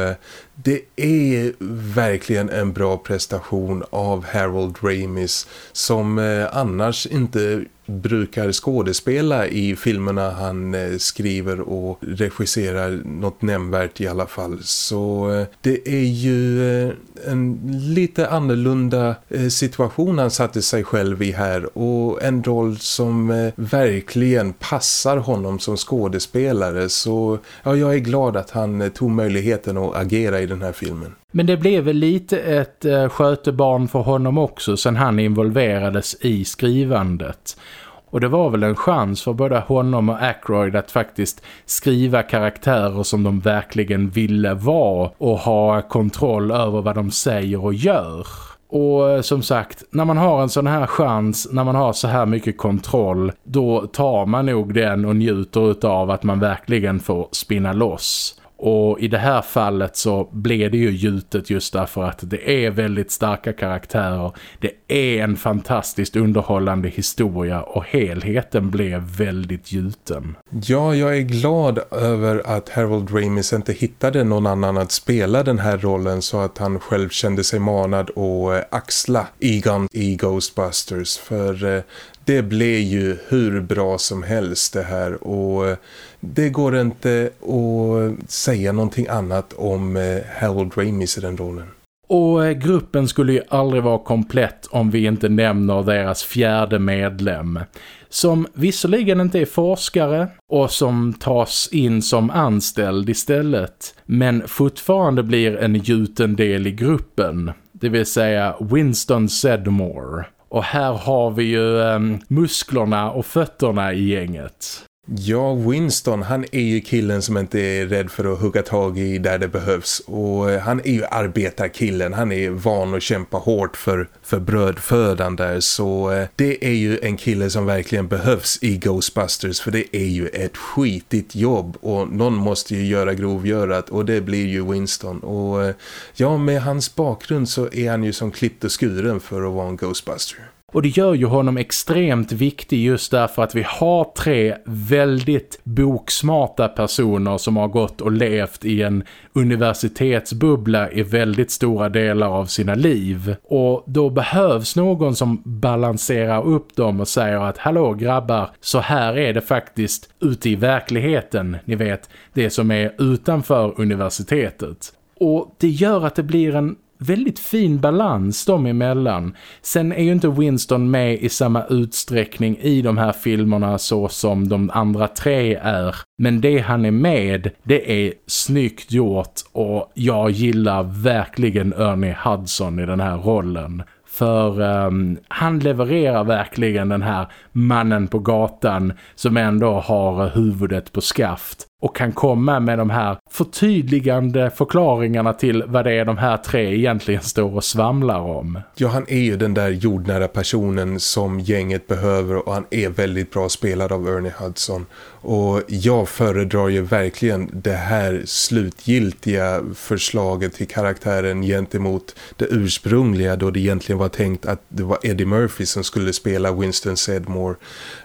det är verkligen en bra prestation av Harold Ramis som annars inte brukar skådespela i filmerna han eh, skriver och regisserar något nämnvärt i alla fall. Så eh, det är ju eh, en lite annorlunda situation han satte sig själv i här och en roll som verkligen passar honom som skådespelare. Så ja, jag är glad att han tog möjligheten att agera i den här filmen. Men det blev väl lite ett skötebarn för honom också sen han involverades i skrivandet. Och det var väl en chans för både honom och Ackroyd att faktiskt skriva karaktärer som de verkligen ville vara och ha kontroll över vad de säger och gör. Och eh, som sagt, när man har en sån här chans, när man har så här mycket kontroll, då tar man nog den och njuter av att man verkligen får spinna loss. Och i det här fallet så blev det ju gjutet just därför att det är väldigt starka karaktärer. Det är en fantastiskt underhållande historia och helheten blev väldigt gjuten. Ja, jag är glad över att Harold Ramis inte hittade någon annan att spela den här rollen så att han själv kände sig manad att eh, axla Egon i Ghostbusters. För eh, det blev ju hur bra som helst det här och eh, det går inte att säga någonting annat om eh, Harold Ramis i den rollen. Och eh, gruppen skulle ju aldrig vara komplett om vi inte nämner deras fjärde medlem. Som visserligen inte är forskare och som tas in som anställd istället. Men fortfarande blir en gjuten del i gruppen. Det vill säga Winston Sedmore. Och här har vi ju eh, musklerna och fötterna i gänget. Ja, Winston han är ju killen som inte är rädd för att hugga tag i där det behövs. Och eh, han är ju arbetarkillen. Han är van att kämpa hårt för, för brödfödan där. Så eh, det är ju en kille som verkligen behövs i Ghostbusters. För det är ju ett skitigt jobb. Och någon måste ju göra grovgörat. Och det blir ju Winston. Och eh, ja, med hans bakgrund så är han ju som klippt och skuren för att vara en Ghostbuster. Och det gör ju honom extremt viktig just därför att vi har tre väldigt boksmarta personer som har gått och levt i en universitetsbubbla i väldigt stora delar av sina liv. Och då behövs någon som balanserar upp dem och säger att hallå grabbar, så här är det faktiskt ute i verkligheten, ni vet, det som är utanför universitetet. Och det gör att det blir en väldigt fin balans dem emellan. Sen är ju inte Winston med i samma utsträckning i de här filmerna så som de andra tre är. Men det han är med, det är snyggt gjort och jag gillar verkligen Ernie Hudson i den här rollen. För um, han levererar verkligen den här mannen på gatan som ändå har huvudet på skaft och kan komma med de här förtydligande förklaringarna till vad det är de här tre egentligen står och svamlar om. Ja, han är ju den där jordnära personen som gänget behöver och han är väldigt bra spelad av Ernie Hudson. Och jag föredrar ju verkligen det här slutgiltiga förslaget till karaktären gentemot det ursprungliga då det egentligen var tänkt att det var Eddie Murphy som skulle spela Winston Sedmore.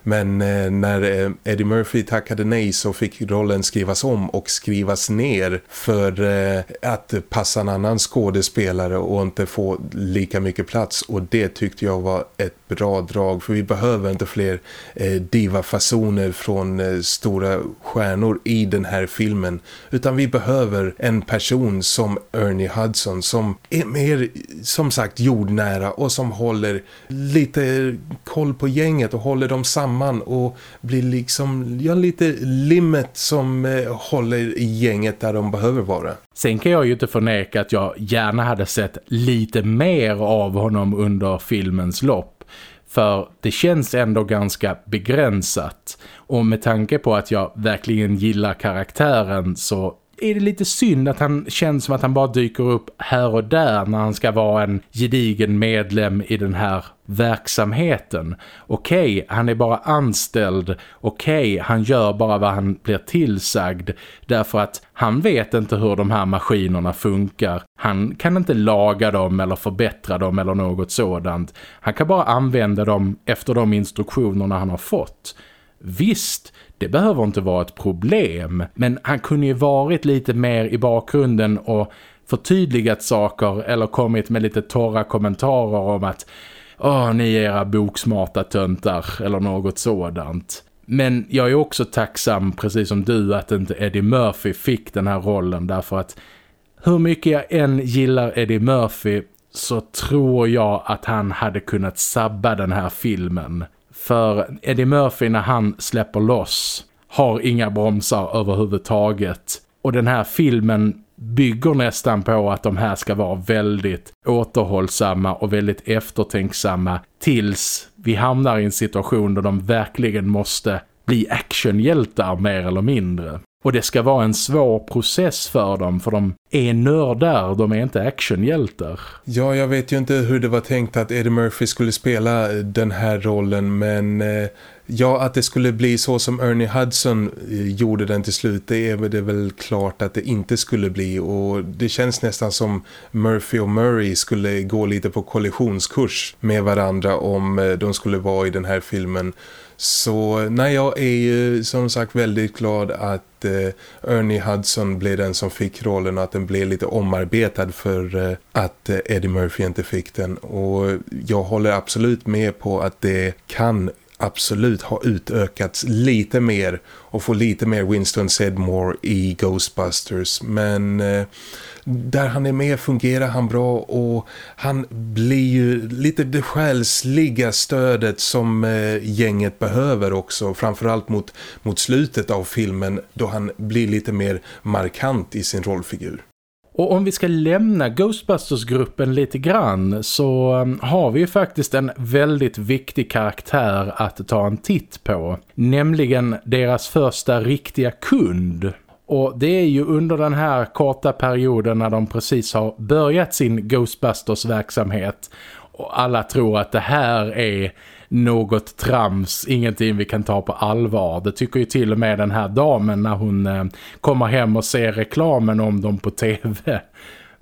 Men eh, när eh, Eddie Murphy tackade nej så fick rollen skrivas om och skrivas ner för eh, att passa en annan skådespelare och inte få lika mycket plats. Och det tyckte jag var ett bra drag för vi behöver inte fler eh, från eh, stora stjärnor i den här filmen. Utan vi behöver en person som Ernie Hudson som är mer som sagt jordnära och som håller lite koll på gänget och håller dem samman och blir liksom ja, lite limmet som de eh, håller gänget där de behöver vara. Sen kan jag ju inte förneka att jag gärna hade sett lite mer av honom under filmens lopp. För det känns ändå ganska begränsat. Och med tanke på att jag verkligen gillar karaktären så är det lite synd att han känns som att han bara dyker upp här och där när han ska vara en gedigen medlem i den här verksamheten. Okej, okay, han är bara anställd. Okej, okay, han gör bara vad han blir tillsagd. Därför att han vet inte hur de här maskinerna funkar. Han kan inte laga dem eller förbättra dem eller något sådant. Han kan bara använda dem efter de instruktionerna han har fått. Visst, det behöver inte vara ett problem. Men han kunde ju varit lite mer i bakgrunden och förtydligat saker eller kommit med lite torra kommentarer om att Åh, ni är era boksmarta töntar eller något sådant. Men jag är också tacksam, precis som du, att inte Eddie Murphy fick den här rollen därför att hur mycket jag än gillar Eddie Murphy så tror jag att han hade kunnat sabba den här filmen. För Eddie Murphy när han släpper loss har inga bromsar överhuvudtaget. Och den här filmen bygger nästan på att de här ska vara väldigt återhållsamma och väldigt eftertänksamma tills vi hamnar i en situation där de verkligen måste bli actionhjältar mer eller mindre. Och det ska vara en svår process för dem för de är nördar, de är inte actionhjältar. Ja, jag vet ju inte hur det var tänkt att Eddie Murphy skulle spela eh, den här rollen men eh, ja, att det skulle bli så som Ernie Hudson eh, gjorde den till slut det är det väl klart att det inte skulle bli och det känns nästan som Murphy och Murray skulle gå lite på kollisionskurs med varandra om eh, de skulle vara i den här filmen. Så nej, jag är ju som sagt väldigt glad att eh, Ernie Hudson blev den som fick rollen och att den blev lite omarbetad för eh, att eh, Eddie Murphy inte fick den. Och jag håller absolut med på att det kan absolut ha utökats lite mer och få lite mer Winston Sedmore i Ghostbusters. Men eh, där han är med fungerar han bra och han blir ju lite det själsliga stödet som eh, gänget behöver också. Framförallt mot, mot slutet av filmen då han blir lite mer markant i sin rollfigur. Och om vi ska lämna Ghostbusters-gruppen lite grann så um, har vi ju faktiskt en väldigt viktig karaktär att ta en titt på. Nämligen deras första riktiga kund. Och det är ju under den här korta perioden när de precis har börjat sin Ghostbusters-verksamhet och alla tror att det här är något trams, ingenting vi kan ta på allvar. Det tycker ju till och med den här damen när hon eh, kommer hem och ser reklamen om dem på tv.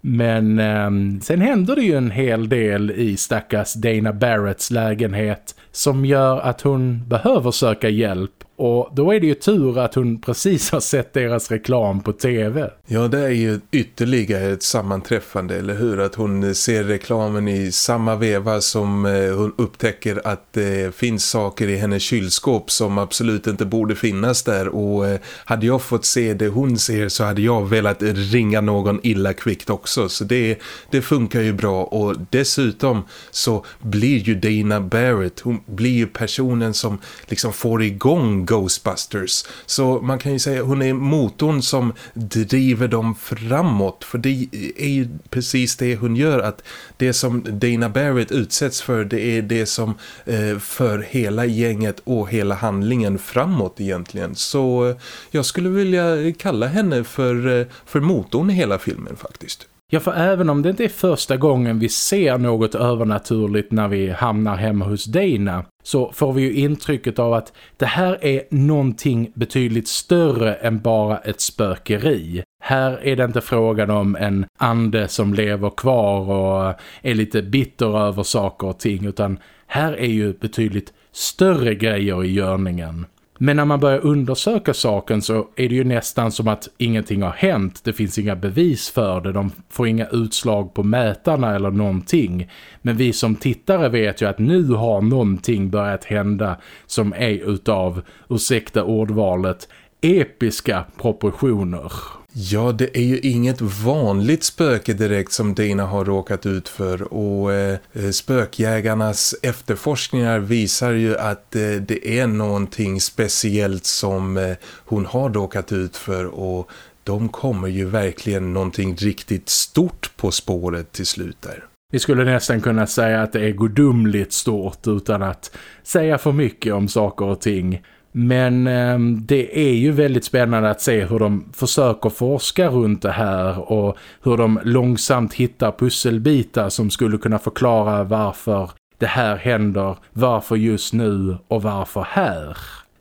Men eh, sen händer det ju en hel del i stackars Dana Barretts lägenhet som gör att hon behöver söka hjälp och då är det ju tur att hon precis har sett deras reklam på tv. Ja, det är ju ytterligare ett sammanträffande, eller hur? Att hon ser reklamen i samma veva som eh, hon upptäcker att det finns saker i hennes kylskåp som absolut inte borde finnas där. Och eh, hade jag fått se det hon ser så hade jag velat ringa någon illa kvickt också. Så det, det funkar ju bra. Och dessutom så blir ju Dana Barrett, hon blir ju personen som liksom får igång Ghostbusters. Så man kan ju säga att hon är motorn som driver dem framåt. För det är ju precis det hon gör. Att det som Dana Barrett utsätts för det är det som eh, för hela gänget och hela handlingen framåt egentligen. Så eh, jag skulle vilja kalla henne för, eh, för motorn i hela filmen faktiskt. Ja, för även om det inte är första gången vi ser något övernaturligt när vi hamnar hemma hos Dana så får vi ju intrycket av att det här är någonting betydligt större än bara ett spökeri. Här är det inte frågan om en ande som lever kvar och är lite bitter över saker och ting utan här är ju betydligt större grejer i görningen. Men när man börjar undersöka saken så är det ju nästan som att ingenting har hänt. Det finns inga bevis för det. De får inga utslag på mätarna eller någonting. Men vi som tittare vet ju att nu har någonting börjat hända som är utav, ursäkta ordvalet, episka proportioner. Ja, det är ju inget vanligt spöke direkt som Dina har råkat ut för och eh, spökjägarnas efterforskningar visar ju att eh, det är någonting speciellt som eh, hon har råkat ut för och de kommer ju verkligen någonting riktigt stort på spåret till slut där. Vi skulle nästan kunna säga att det är godumligt stort utan att säga för mycket om saker och ting. Men eh, det är ju väldigt spännande att se hur de försöker forska runt det här och hur de långsamt hittar pusselbitar som skulle kunna förklara varför det här händer, varför just nu och varför här.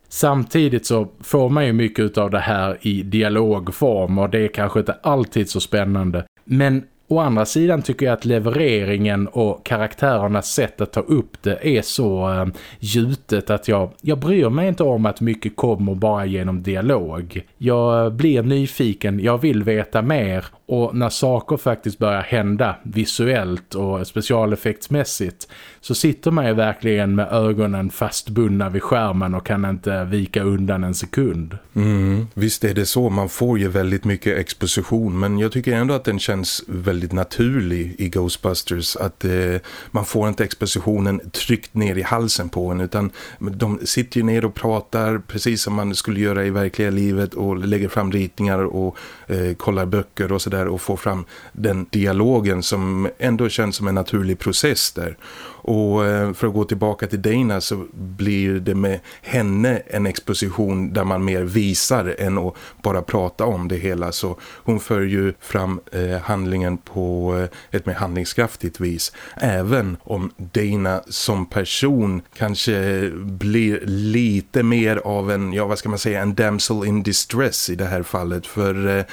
Samtidigt så får man ju mycket av det här i dialogform och det är kanske inte alltid så spännande. Men Å andra sidan tycker jag att levereringen och karaktärernas sätt att ta upp det är så eh, gjutet att jag, jag bryr mig inte om att mycket kommer bara genom dialog. Jag eh, blir nyfiken, jag vill veta mer och när saker faktiskt börjar hända visuellt och specialeffektsmässigt så sitter man ju verkligen med ögonen fastbundna vid skärmen och kan inte vika undan en sekund. Mm, visst är det så, man får ju väldigt mycket exposition men jag tycker ändå att den känns väldigt naturlig i Ghostbusters att eh, man får inte expositionen tryckt ner i halsen på en utan de sitter ju ner och pratar precis som man skulle göra i verkliga livet och lägger fram ritningar och eh, kollar böcker och sådär och får fram den dialogen som ändå känns som en naturlig process där. Och eh, för att gå tillbaka till Dana så blir det med henne en exposition där man mer visar än att bara prata om det hela. Så hon för ju fram eh, handlingen på eh, ett mer handlingskraftigt vis. Även om Dana som person kanske blir lite mer av en, ja vad ska man säga, en damsel in distress i det här fallet. För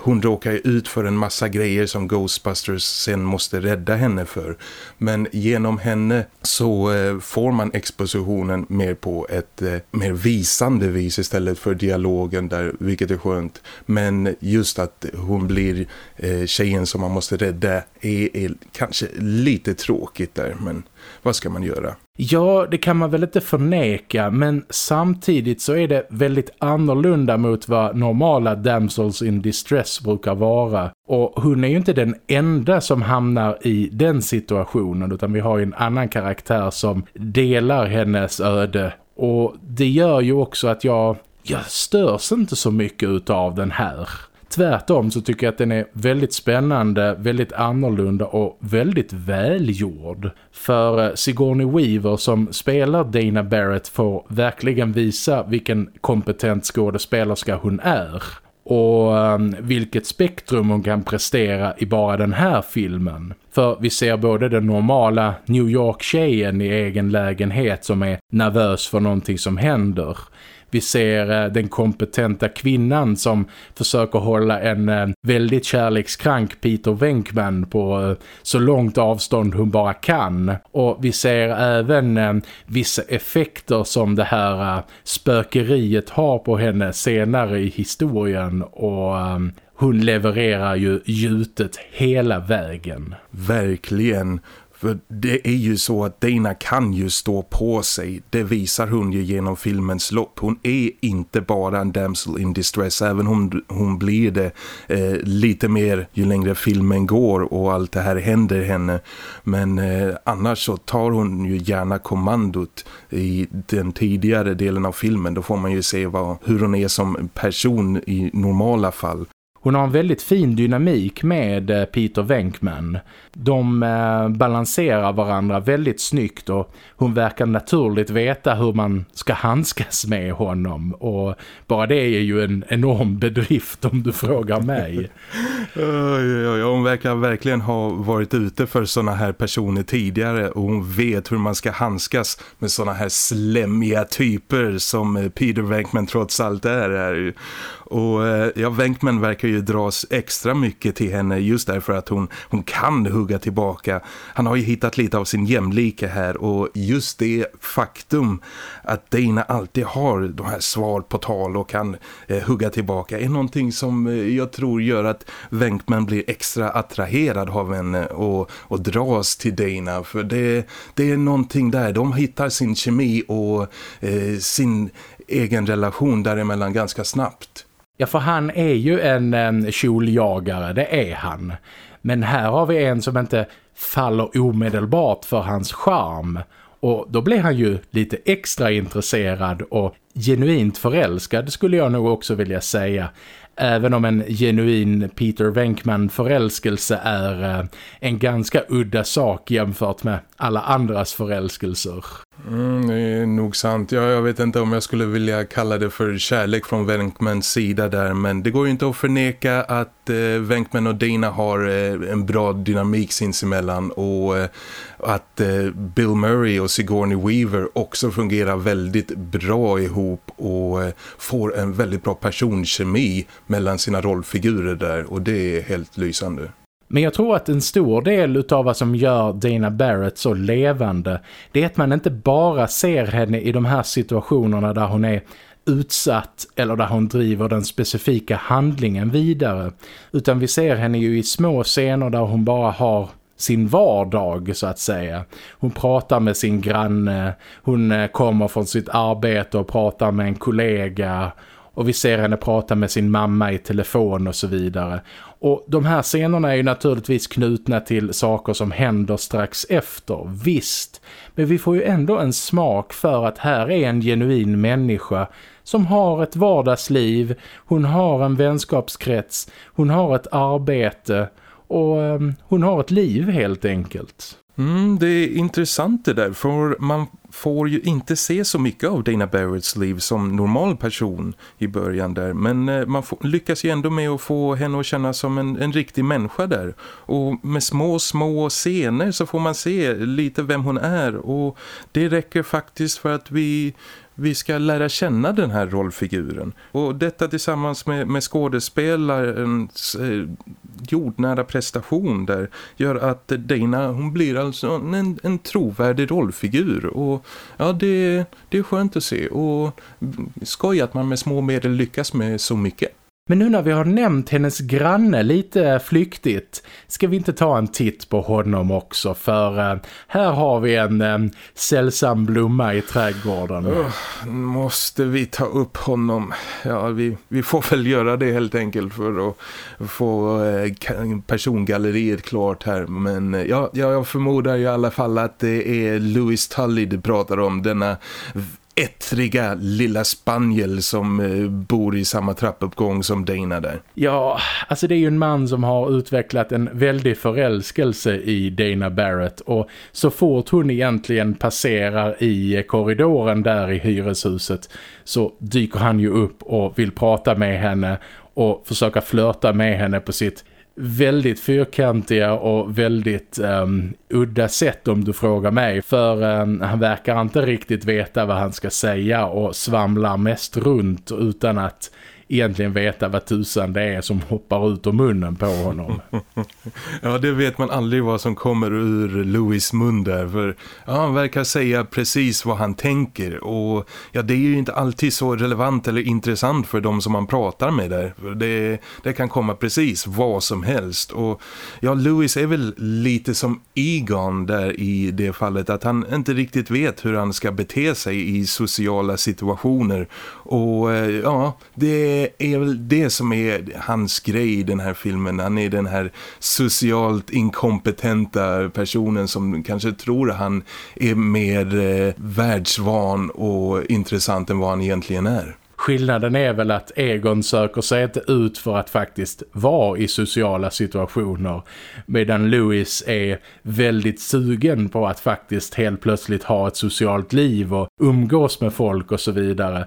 hon råkar ut för en massa grejer som Ghostbusters sen måste rädda henne för. Men genom genom henne så eh, får man expositionen mer på ett eh, mer visande vis istället för dialogen där, vilket är skönt. Men just att hon blir eh, tjejen som man måste rädda är, är kanske lite tråkigt där, men vad ska man göra? Ja, det kan man väl inte förneka, men samtidigt så är det väldigt annorlunda mot vad normala damsels in distress brukar vara. Och hon är ju inte den enda som hamnar i den situationen, utan vi har ju en annan karaktär som delar hennes öde. Och det gör ju också att jag, jag störs inte så mycket av den här. Tvärtom så tycker jag att den är väldigt spännande, väldigt annorlunda och väldigt välgjord. För eh, Sigourney Weaver som spelar Dana Barrett får verkligen visa vilken kompetent skådespelerska hon är och ehm, vilket spektrum hon kan prestera i bara den här filmen. För vi ser både den normala New York-tjejen i egen lägenhet som är nervös för någonting som händer vi ser eh, den kompetenta kvinnan som försöker hålla en eh, väldigt kärlekskrank Peter Venkman på eh, så långt avstånd hon bara kan. Och vi ser även vissa effekter som det här spökeriet har på henne senare i historien och hon levererar ju gjutet hela vägen. Verkligen. För det är ju så att Dana kan ju stå på sig. Det visar hon ju genom filmens lopp. Hon är inte bara en damsel in distress. Även om hon blir det eh, lite mer ju längre filmen går och allt det här händer henne. Men eh, annars så tar hon ju gärna kommandot i den tidigare delen av filmen. Då får man ju se vad, hur hon är som person i normala fall. Hon har en väldigt fin dynamik med eh, Peter Venkman. De eh, balanserar varandra väldigt snyggt och hon verkar naturligt veta hur man ska handskas med honom. Och bara det är ju en enorm bedrift om du frågar mig. ja, hon verkar verkligen ha varit ute för såna här personer tidigare och hon vet hur man ska handskas med såna här slämmiga typer som eh, Peter Venkman trots allt är. Och eh, ja, Venkman verkar ju dras extra mycket till henne just därför att hon, hon kan hugga tillbaka. Han har ju hittat lite av sin jämlike här och just det faktum att Dana alltid har de här svar på tal och kan eh, hugga tillbaka är någonting som eh, jag tror gör att Venkman blir extra attraherad av henne och, och dras till Dana för det, det är någonting där. De hittar sin kemi och eh, sin egen relation däremellan ganska snabbt. Ja, för han är ju en, en kjoljagare, det är han. Men här har vi en som inte faller omedelbart för hans charm. Och då blir han ju lite extra intresserad och genuint förälskad skulle jag nog också vilja säga. Även om en genuin Peter Venkman-förälskelse är eh, en ganska udda sak jämfört med alla andras förälskelser. Mm, det är nog sant. Ja, jag vet inte om jag skulle vilja kalla det för kärlek från Venkmans sida där. Men det går ju inte att förneka att eh, Venkman och Dina har eh, en bra dynamik sinsemellan. Och eh, att eh, Bill Murray och Sigourney Weaver också fungerar väldigt bra ihop. Och eh, får en väldigt bra personkemi mellan sina rollfigurer där. Och det är helt lysande. Men jag tror att en stor del av vad som gör Dana Barrett så levande det är att man inte bara ser henne i de här situationerna där hon är utsatt eller där hon driver den specifika handlingen vidare. Utan vi ser henne ju i små scener där hon bara har sin vardag så att säga. Hon pratar med sin granne, hon eh, kommer från sitt arbete och pratar med en kollega och vi ser henne prata med sin mamma i telefon och så vidare. Och de här scenerna är ju naturligtvis knutna till saker som händer strax efter, visst. Men vi får ju ändå en smak för att här är en genuin människa som har ett vardagsliv, hon har en vänskapskrets, hon har ett arbete och um, hon har ett liv helt enkelt. Mm, det är intressant det där för man får ju inte se så mycket av Dana Barretts liv som normal person i början där. Men eh, man får, lyckas ju ändå med att få henne att känna som en, en riktig människa där. Och med små, små scener så får man se lite vem hon är. Och det räcker faktiskt för att vi vi ska lära känna den här rollfiguren. Och detta tillsammans med, med skådespelarens eh, jordnära prestation där gör att Dana hon blir alltså en, en trovärdig rollfigur. Och ja, det, det är skönt att se och mm, skoj att man med små medel lyckas med så mycket. Men nu när vi har nämnt hennes granne lite flyktigt ska vi inte ta en titt på honom också för eh, här har vi en eh, sällsam blomma i trädgården. Oh, måste vi ta upp honom? Ja, vi, vi får väl göra det helt enkelt för att få eh, persongalleriet klart här. Men eh, ja, jag förmodar i alla fall att det är Louis Tully du pratar om, denna ettriga lilla spaniel som eh, bor i samma trappuppgång som Dana där. Ja, alltså det är ju en man som har utvecklat en väldig förälskelse i Dana Barrett och så fort hon egentligen passerar i korridoren där i hyreshuset så dyker han ju upp och vill prata med henne och försöka flörta med henne på sitt väldigt fyrkantiga och väldigt um, udda sätt om du frågar mig. För um, han verkar inte riktigt veta vad han ska säga och svamlar mest runt utan att egentligen veta vad tusan det är som hoppar ut ur munnen på honom. ja, det vet man aldrig vad som kommer ur Louis mun där. För ja, han verkar säga precis vad han tänker. Och ja, det är ju inte alltid så relevant eller intressant för de som man pratar med där. Det, det kan komma precis vad som helst. Och ja, Louis är väl lite som Egon där i det fallet. Att han inte riktigt vet hur han ska bete sig i sociala situationer. Och eh, ja, det är väl det som är hans grej i den här filmen. Han är den här socialt inkompetenta personen som kanske tror att han är mer eh, världsvan och intressant än vad han egentligen är. Skillnaden är väl att Egon söker sig inte ut för att faktiskt vara i sociala situationer medan Louis är väldigt sugen på att faktiskt helt plötsligt ha ett socialt liv och umgås med folk och så vidare.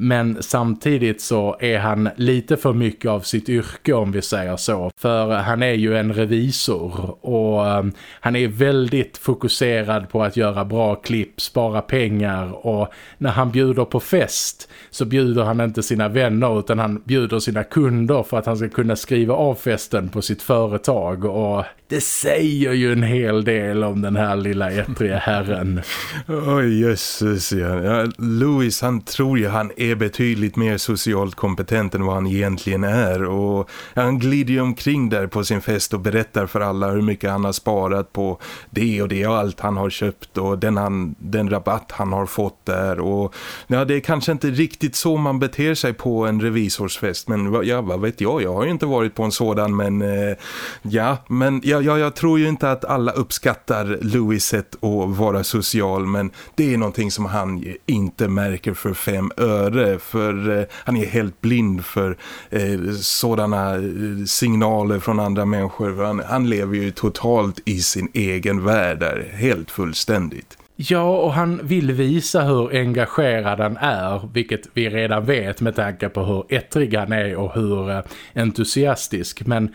Men samtidigt så är han lite för mycket av sitt yrke om vi säger så. För han är ju en revisor och ehm, han är väldigt fokuserad på att göra bra klipp, spara pengar och när han bjuder på fest så bjuder han inte sina vänner utan han bjuder sina kunder för att han ska kunna skriva av festen på sitt företag och det säger ju en hel del om den här lilla ettriga herren. Oj, jösses ja. ja. Louis han tror ju han är betydligt mer socialt kompetent än vad han egentligen är och han glider ju omkring där på sin fest och berättar för alla hur mycket han har sparat på det och det och allt han har köpt och den, han, den rabatt han har fått där och ja, det är kanske inte riktigt så man beter sig på en revisorsfest men ja, vad vet jag, jag har ju inte varit på en sådan men eh, ja, men ja, ja, jag tror ju inte att alla uppskattar Louis sätt att vara social men det är någonting som han inte märker för fem öre för eh, han är helt blind för eh, sådana eh, signaler från andra människor. Han, han lever ju totalt i sin egen värld där, helt fullständigt. Ja, och han vill visa hur engagerad han är, vilket vi redan vet med tanke på hur ettrig han är och hur eh, entusiastisk. Men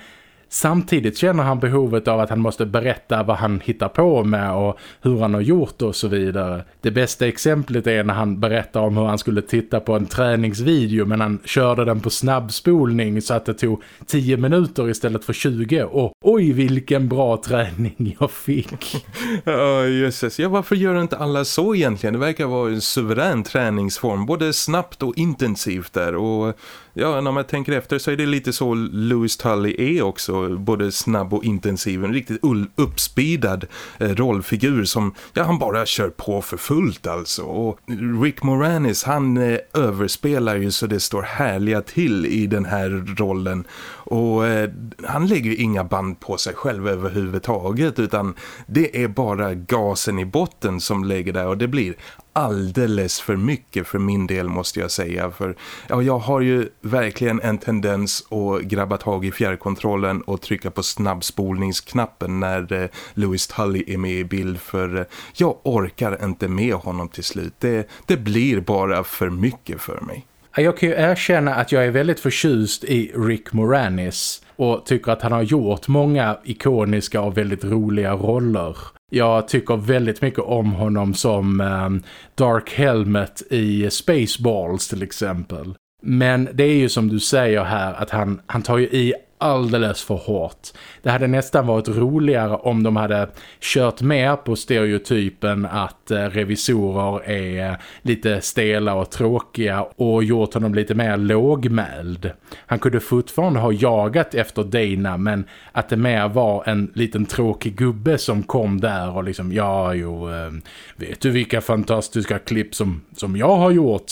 Samtidigt känner han behovet av att han måste berätta vad han hittar på med och hur han har gjort och så vidare. Det bästa exemplet är när han berättar om hur han skulle titta på en träningsvideo men han körde den på snabbspolning så att det tog 10 minuter istället för 20 och oj vilken bra träning jag fick. Ja, oh, jösses. Ja, varför gör inte alla så egentligen? Det verkar vara en suverän träningsform, både snabbt och intensivt där och Ja, när man tänker efter så är det lite så Louis Tully är också. Både snabb och intensiv. En riktigt uppspidad eh, rollfigur som, ja han bara kör på för fullt alltså. Och Rick Moranis han eh, överspelar ju så det står härliga till i den här rollen. Och eh, han lägger ju inga band på sig själv överhuvudtaget utan det är bara gasen i botten som lägger där och det blir alldeles för mycket för min del måste jag säga. För ja, jag har ju verkligen en tendens att grabba tag i fjärrkontrollen och trycka på snabbspolningsknappen när eh, Louis Tully är med i bild för eh, jag orkar inte med honom till slut. Det, det blir bara för mycket för mig. Jag kan ju erkänna att jag är väldigt förtjust i Rick Moranis och tycker att han har gjort många ikoniska och väldigt roliga roller. Jag tycker väldigt mycket om honom som eh, Dark Helmet i Spaceballs till exempel. Men det är ju som du säger här att han, han tar ju i alldeles för hårt. Det hade nästan varit roligare om de hade kört med på stereotypen att eh, revisorer är eh, lite stela och tråkiga och gjort honom lite mer lågmäld. Han kunde fortfarande ha jagat efter Dana men att det mer var en liten tråkig gubbe som kom där och liksom, ja jo, eh, vet du vilka fantastiska klipp som, som jag har gjort?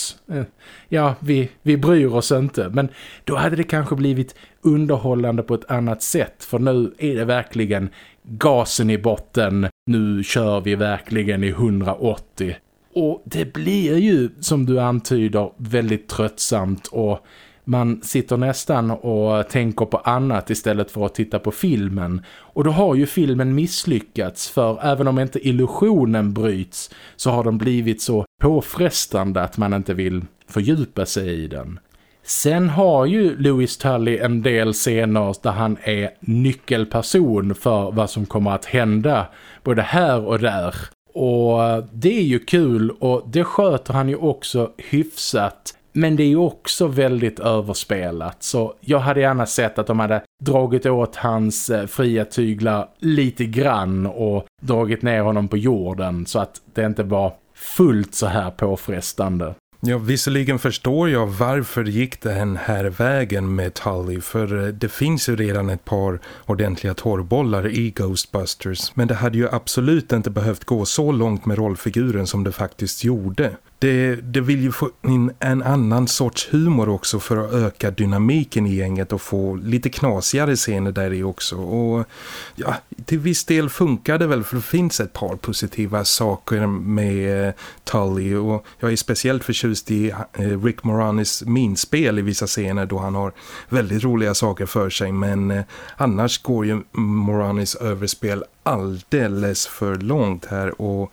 Ja, vi, vi bryr oss inte. Men då hade det kanske blivit underhållande på ett annat sätt för nu är det verkligen gasen i botten. Nu kör vi verkligen i 180. Och det blir ju, som du antyder, väldigt tröttsamt och man sitter nästan och tänker på annat istället för att titta på filmen. Och då har ju filmen misslyckats för även om inte illusionen bryts så har den blivit så påfrestande att man inte vill fördjupa sig i den. Sen har ju Louis Tully en del scener där han är nyckelperson för vad som kommer att hända både här och där. Och det är ju kul och det sköter han ju också hyfsat. Men det är ju också väldigt överspelat så jag hade gärna sett att de hade dragit åt hans eh, fria tyglar lite grann och dragit ner honom på jorden så att det inte var fullt så här påfrestande. Ja, visserligen förstår jag varför gick den här vägen med Tully för eh, det finns ju redan ett par ordentliga torrbollar i Ghostbusters men det hade ju absolut inte behövt gå så långt med rollfiguren som det faktiskt gjorde det, det vill ju få in en annan sorts humor också för att öka dynamiken i gänget och få lite knasigare scener där i också. Och ja, till viss del funkar det väl för det finns ett par positiva saker med eh, Tully och jag är speciellt förtjust i eh, Rick Moranis minspel i vissa scener då han har väldigt roliga saker för sig men eh, annars går ju Moranis överspel alldeles för långt här och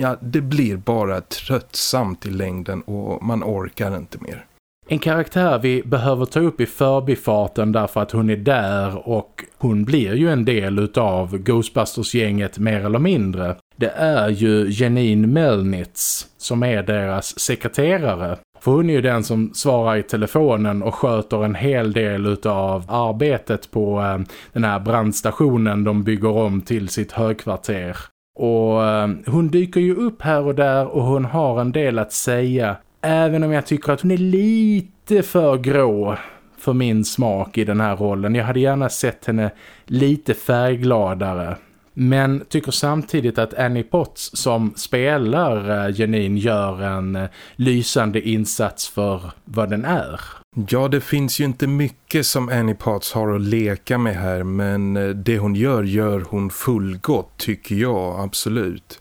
ja, det blir bara tröttsamt i längden och man orkar inte mer. En karaktär vi behöver ta upp i förbifarten därför att hon är där och hon blir ju en del av Ghostbusters-gänget mer eller mindre. Det är ju Janine Melnitz som är deras sekreterare. För hon är ju den som svarar i telefonen och sköter en hel del av arbetet på eh, den här brandstationen de bygger om till sitt högkvarter. Och ehm, hon dyker ju upp här och där och hon har en del att säga. Även om jag tycker att hon är lite för grå för min smak i den här rollen. Jag hade gärna sett henne lite färggladare. Men tycker samtidigt att Annie Potts som spelar eh, Janine gör en eh, lysande insats för vad den är. Ja, det finns ju inte mycket som Annie Potts har att leka med här men eh, det hon gör gör hon fullgott tycker jag, absolut.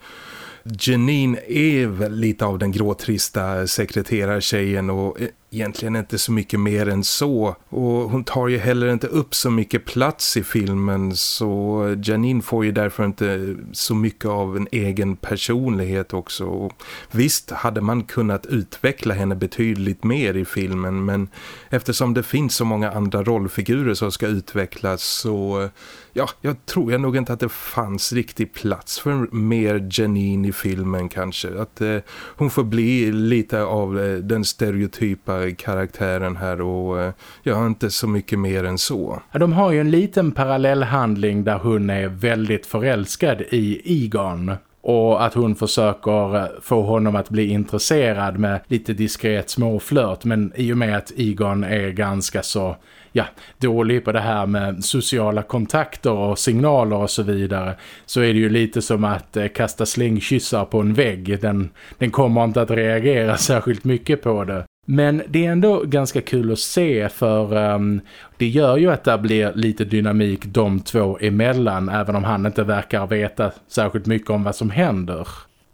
Janine är väl lite av den gråtrista sekreterartjejen och eh, egentligen inte så mycket mer än så. Och hon tar ju heller inte upp så mycket plats i filmen så Janine får ju därför inte så mycket av en egen personlighet också. Och visst hade man kunnat utveckla henne betydligt mer i filmen men eftersom det finns så många andra rollfigurer som ska utvecklas så ja, jag tror jag nog inte att det fanns riktig plats för mer Janine i filmen kanske. Att eh, hon får bli lite av eh, den stereotypa karaktären här och eh, ja, inte så mycket mer än så. Ja, de har ju en liten parallellhandling där hon är väldigt förälskad i Egon och att hon försöker eh, få honom att bli intresserad med lite diskret småflört men i och med att Egon är ganska så ja, dålig på det här med sociala kontakter och signaler och så vidare så är det ju lite som att eh, kasta slingkyssar på en vägg. Den, den kommer inte att reagera särskilt mycket på det. Men det är ändå ganska kul att se för um, det gör ju att det blir lite dynamik de två emellan även om han inte verkar veta särskilt mycket om vad som händer.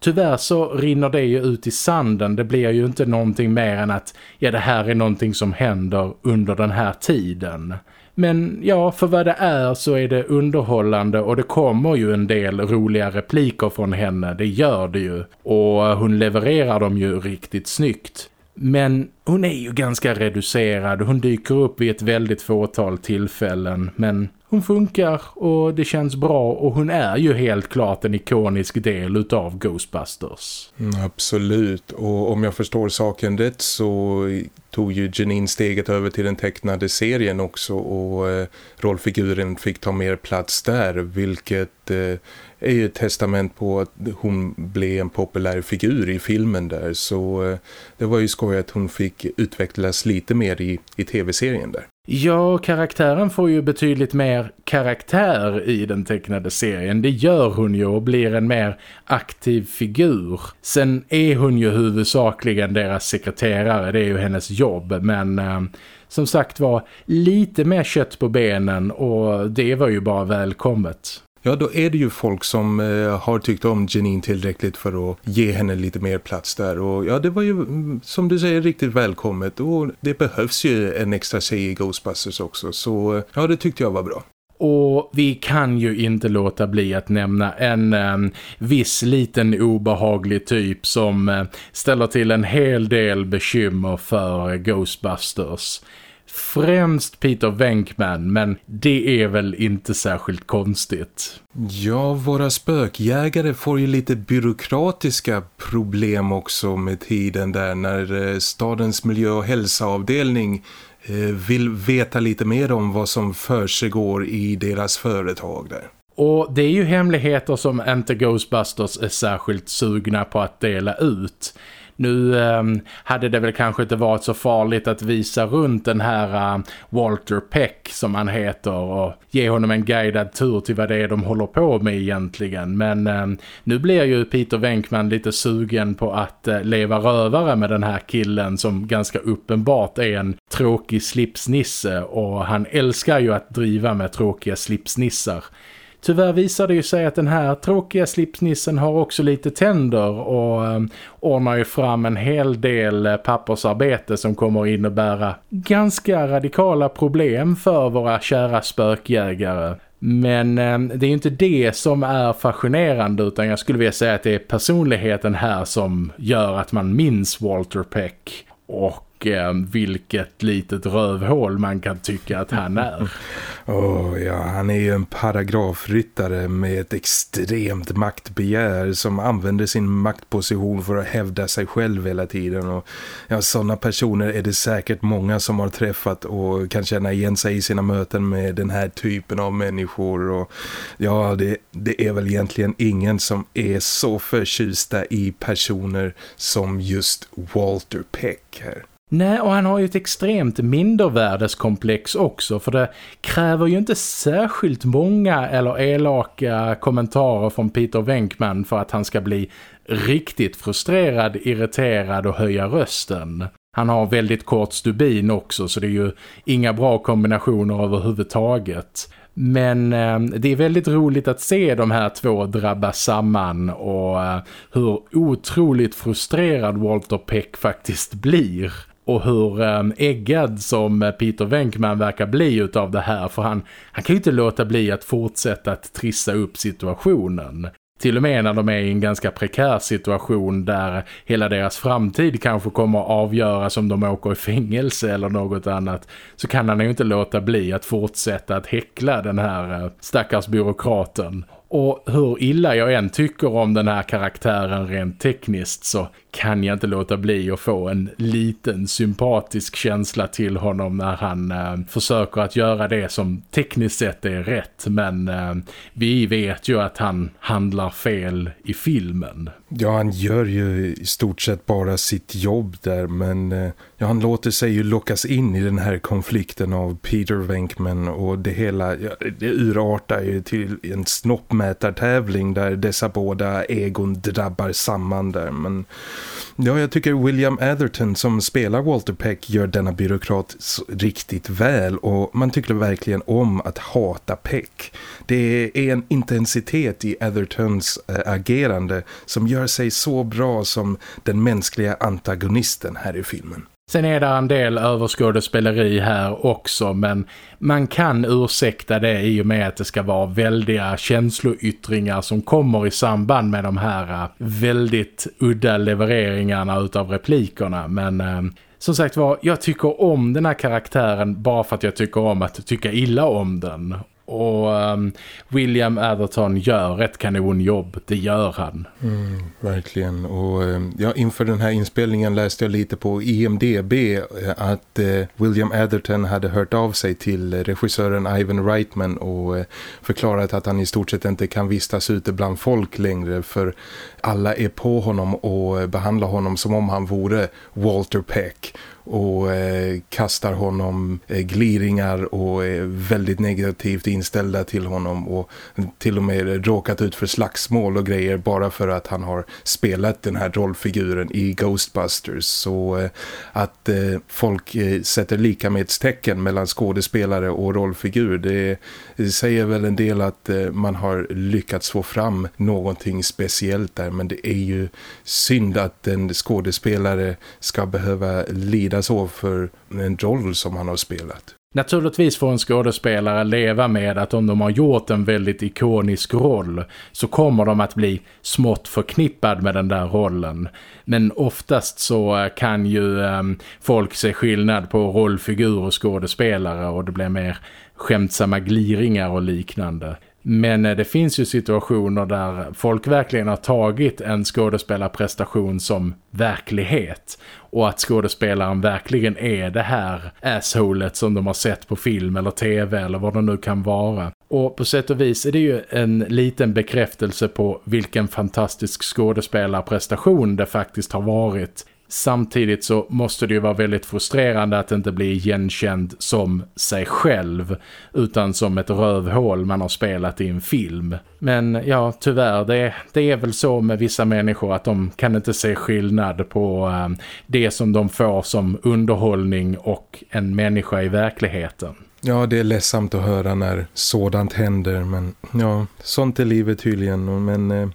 Tyvärr så rinner det ju ut i sanden. Det blir ju inte någonting mer än att ja det här är någonting som händer under den här tiden. Men ja, för vad det är så är det underhållande och det kommer ju en del roliga repliker från henne, det gör det ju. Och hon levererar dem ju riktigt snyggt. Men hon är ju ganska reducerad. Hon dyker upp vid ett väldigt fåtal tillfällen. Men hon funkar och det känns bra. Och hon är ju helt klart en ikonisk del utav Ghostbusters. Mm, absolut. Och om jag förstår saken rätt så tog ju Janine steget över till den tecknade serien också. Och eh, rollfiguren fick ta mer plats där. Vilket... Eh, är ju ett testament på att hon blev en populär figur i filmen där. Så eh, det var ju skoj att hon fick utvecklas lite mer i, i tv-serien där. Ja, karaktären får ju betydligt mer karaktär i den tecknade serien. Det gör hon ju och blir en mer aktiv figur. Sen är hon ju huvudsakligen deras sekreterare, det är ju hennes jobb. Men eh, som sagt var, lite mer kött på benen och det var ju bara välkommet ja då är det ju folk som eh, har tyckt om Janine tillräckligt för att ge henne lite mer plats där. Och ja, det var ju mm, som du säger riktigt välkommet och det behövs ju en extra tjej i Ghostbusters också. Så ja, det tyckte jag var bra. Och vi kan ju inte låta bli att nämna en en viss liten obehaglig typ som eh, ställer till en hel del bekymmer för Ghostbusters. Främst Peter Venkman, men det är väl inte särskilt konstigt. Ja, våra spökjägare får ju lite byråkratiska problem också med tiden där när eh, stadens miljö- och hälsoavdelning Eh, vill veta lite mer om vad som försiggår i deras företag där. Och det är ju hemligheter som inte Ghostbusters är särskilt sugna på att dela ut. Nu eh, hade det väl kanske inte varit så farligt att visa runt den här eh, Walter Peck som han heter och ge honom en guidad tur till vad det är de håller på med egentligen. Men eh, nu blir ju Peter Wenkman lite sugen på att eh, leva rövare med den här killen som ganska uppenbart är en tråkig slipsnisse och han älskar ju att driva med tråkiga slipsnissar. Tyvärr visar det ju sig att den här tråkiga slipsnissen har också lite tänder och eh, ordnar ju fram en hel del eh, pappersarbete som kommer innebära ganska radikala problem för våra kära spökjägare. Men eh, det är ju inte det som är fascinerande utan jag skulle vilja säga att det är personligheten här som gör att man minns Walter Peck. Och eh, vilket litet rövhål man kan tycka att han är. Oh, ja, han är ju en paragrafryttare med ett extremt maktbegär som använder sin maktposition för att hävda sig själv hela tiden. Och, ja, sådana personer är det säkert många som har träffat och kan känna igen sig i sina möten med den här typen av människor. Och, ja, det, det är väl egentligen ingen som är så förtjusta i personer som just Walter Peck här. Nej, och han har ju ett extremt mindervärdeskomplex också för det kräver ju inte särskilt många eller elaka kommentarer från Peter Wenkman för att han ska bli riktigt frustrerad, irriterad och höja rösten. Han har väldigt kort stubin också så det är ju inga bra kombinationer överhuvudtaget. Men eh, det är väldigt roligt att se de här två drabbas samman och eh, hur otroligt frustrerad Walter Peck faktiskt blir och hur ehm, äggad som eh, Peter Wenkman verkar bli utav det här för han, han kan ju inte låta bli att fortsätta att trissa upp situationen. Till och med när de är i en ganska prekär situation där hela deras framtid kanske kommer att avgöras om de åker i fängelse eller något annat så kan han ju inte låta bli att fortsätta att häckla den här eh, stackars byråkraten. Och hur illa jag än tycker om den här karaktären rent tekniskt så kan jag inte låta bli att få en liten sympatisk känsla till honom när han eh, försöker att göra det som tekniskt sett är rätt. Men eh, vi vet ju att han handlar fel i filmen. Ja, han gör ju i stort sett bara sitt jobb där men eh, ja, han låter sig ju lockas in i den här konflikten av Peter Venkman och det hela ja, det urartar ju till en snoppmätartävling där dessa båda egon drabbar samman där men Ja, jag tycker William Atherton som spelar Walter Peck gör denna byråkrat riktigt väl och man tycker verkligen om att hata Peck. Det är en intensitet i Athertons eh, agerande som gör sig så bra som den mänskliga antagonisten här i filmen. Sen är det en del överskådespeleri här också men man kan ursäkta det i och med att det ska vara väldiga känsloyttringar som kommer i samband med de här eh, väldigt udda levereringarna utav replikerna men eh, som sagt var, jag tycker om den här karaktären bara för att jag tycker om att tycka illa om den. Och um, William Atherton gör ett kanonjobb, det gör han. Mm, verkligen. Och ehm, ja, inför den här inspelningen läste jag lite på IMDB eh, att eh, William Atherton hade hört av sig till regissören Ivan Reitman och eh, förklarat att han i stort sett inte kan vistas ute bland folk längre för alla är på honom och behandlar honom som om han vore Walter Peck och eh, kastar honom eh, gliringar och är väldigt negativt inställda till honom och till och med råkat ut för slagsmål och grejer bara för att han har spelat den här rollfiguren i Ghostbusters. Så eh, att eh, folk eh, sätter lika med tecken mellan skådespelare och rollfigur det, det säger väl en del att eh, man har lyckats få fram någonting speciellt där men det är ju synd att en skådespelare ska behöva lida så för en roll som han har spelat. Naturligtvis får en skådespelare leva med att om de har gjort en väldigt ikonisk roll så kommer de att bli smått förknippad med den där rollen. Men oftast så eh, kan ju ehm, folk se skillnad på rollfigur och skådespelare och det blir mer skämtsamma gliringar och liknande. Men eh, det finns ju situationer där folk verkligen har tagit en skådespelarprestation som verklighet. Och att skådespelaren verkligen är det här assholet som de har sett på film eller tv eller vad det nu kan vara. Och på sätt och vis är det ju en liten bekräftelse på vilken fantastisk skådespelarprestation det faktiskt har varit. Samtidigt så måste det ju vara väldigt frustrerande att inte bli igenkänd som sig själv utan som ett rövhål man har spelat i en film. Men ja, tyvärr, det, det är väl så med vissa människor att de kan inte se skillnad på eh, det som de får som underhållning och en människa i verkligheten. Ja, det är ledsamt att höra när sådant händer, men ja, sånt är livet tydligen. Men eh,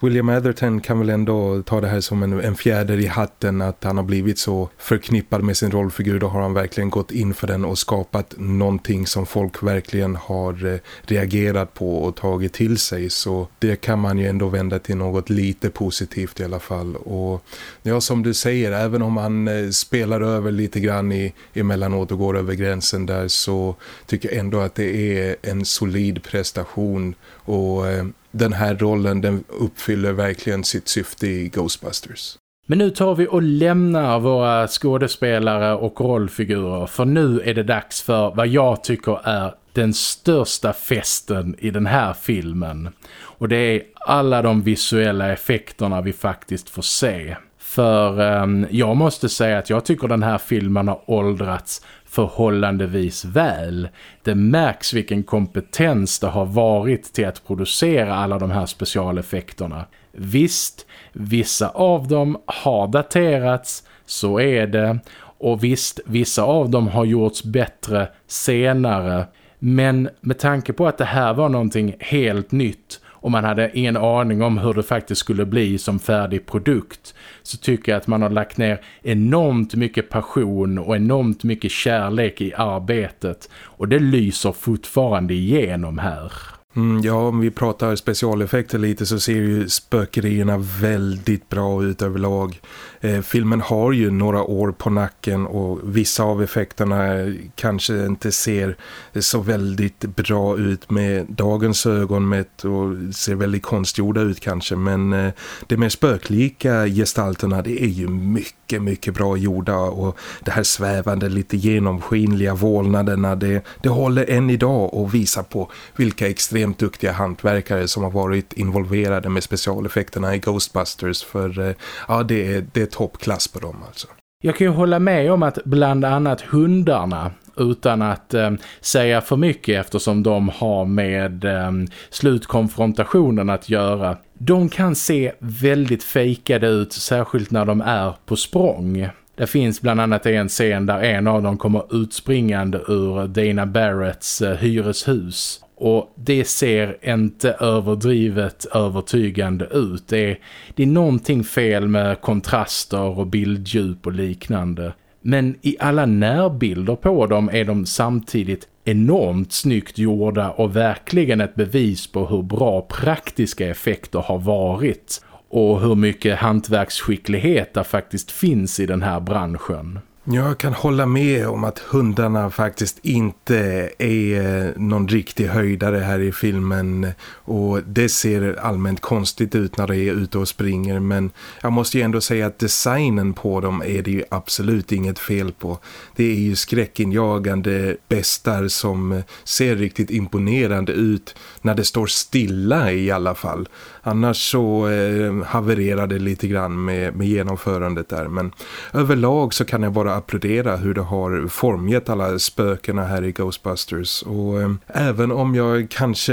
William Atherton kan väl ändå ta det här som en, en fjäder i hatten att han har blivit så förknippad med sin rollfigur. Då har han verkligen gått in för den och skapat någonting som folk verkligen har eh, reagerat på och tagit till sig. Så det kan man ju ändå vända till något lite positivt i alla fall. Och ja, som du säger, även om han eh, spelar över lite grann i, emellanåt och går över gränsen där så tycker jag ändå att det är en solid prestation och eh, den här rollen den uppfyller verkligen sitt syfte i Ghostbusters. Men nu tar vi och lämnar våra skådespelare och rollfigurer för nu är det dags för vad jag tycker är den största festen i den här filmen. Och det är alla de visuella effekterna vi faktiskt får se. För eh, jag måste säga att jag tycker den här filmen har åldrats förhållandevis väl. Det märks vilken kompetens det har varit till att producera alla de här specialeffekterna. Visst, vissa av dem har daterats, så är det. Och visst, vissa av dem har gjorts bättre senare. Men med tanke på att det här var någonting helt nytt och man hade ingen aning om hur det faktiskt skulle bli som färdig produkt så tycker jag att man har lagt ner enormt mycket passion och enormt mycket kärlek i arbetet och det lyser fortfarande igenom här. Mm, ja, om vi pratar specialeffekter lite så ser ju spökerierna väldigt bra ut överlag. Eh, filmen har ju några år på nacken och vissa av effekterna kanske inte ser så väldigt bra ut med dagens ögon mätt och ser väldigt konstgjorda ut kanske. Men eh, de mer spöklika gestalterna det är ju mycket, mycket bra gjorda och det här svävande lite genomskinliga vålnaderna det, det håller än idag och visar på vilka extremt duktiga hantverkare som har varit involverade med specialeffekterna i Ghostbusters för eh, ja, det är, det är toppklass på dem alltså. Jag kan ju hålla med om att bland annat hundarna utan att eh, säga för mycket eftersom de har med eh, slutkonfrontationen att göra. De kan se väldigt fejkade ut särskilt när de är på språng. Det finns bland annat en scen där en av dem kommer utspringande ur Dana Barretts eh, hyreshus och det ser inte överdrivet övertygande ut. Det är, det är någonting fel med kontraster och bilddjup och liknande. Men i alla närbilder på dem är de samtidigt enormt snyggt gjorda och verkligen ett bevis på hur bra praktiska effekter har varit och hur mycket hantverksskicklighet det faktiskt finns i den här branschen. Jag kan hålla med om att hundarna faktiskt inte är eh, någon riktig höjdare här i filmen och det ser allmänt konstigt ut när de är ute och springer men jag måste ju ändå säga att designen på dem är det ju absolut inget fel på. Det är ju skräckinjagande bestar som ser riktigt imponerande ut när det står stilla i alla fall. Annars så eh, havererar det lite grann med, med genomförandet där men överlag så kan jag bara applådera hur det har formgett alla spökena här i Ghostbusters. Och eh, även om jag kanske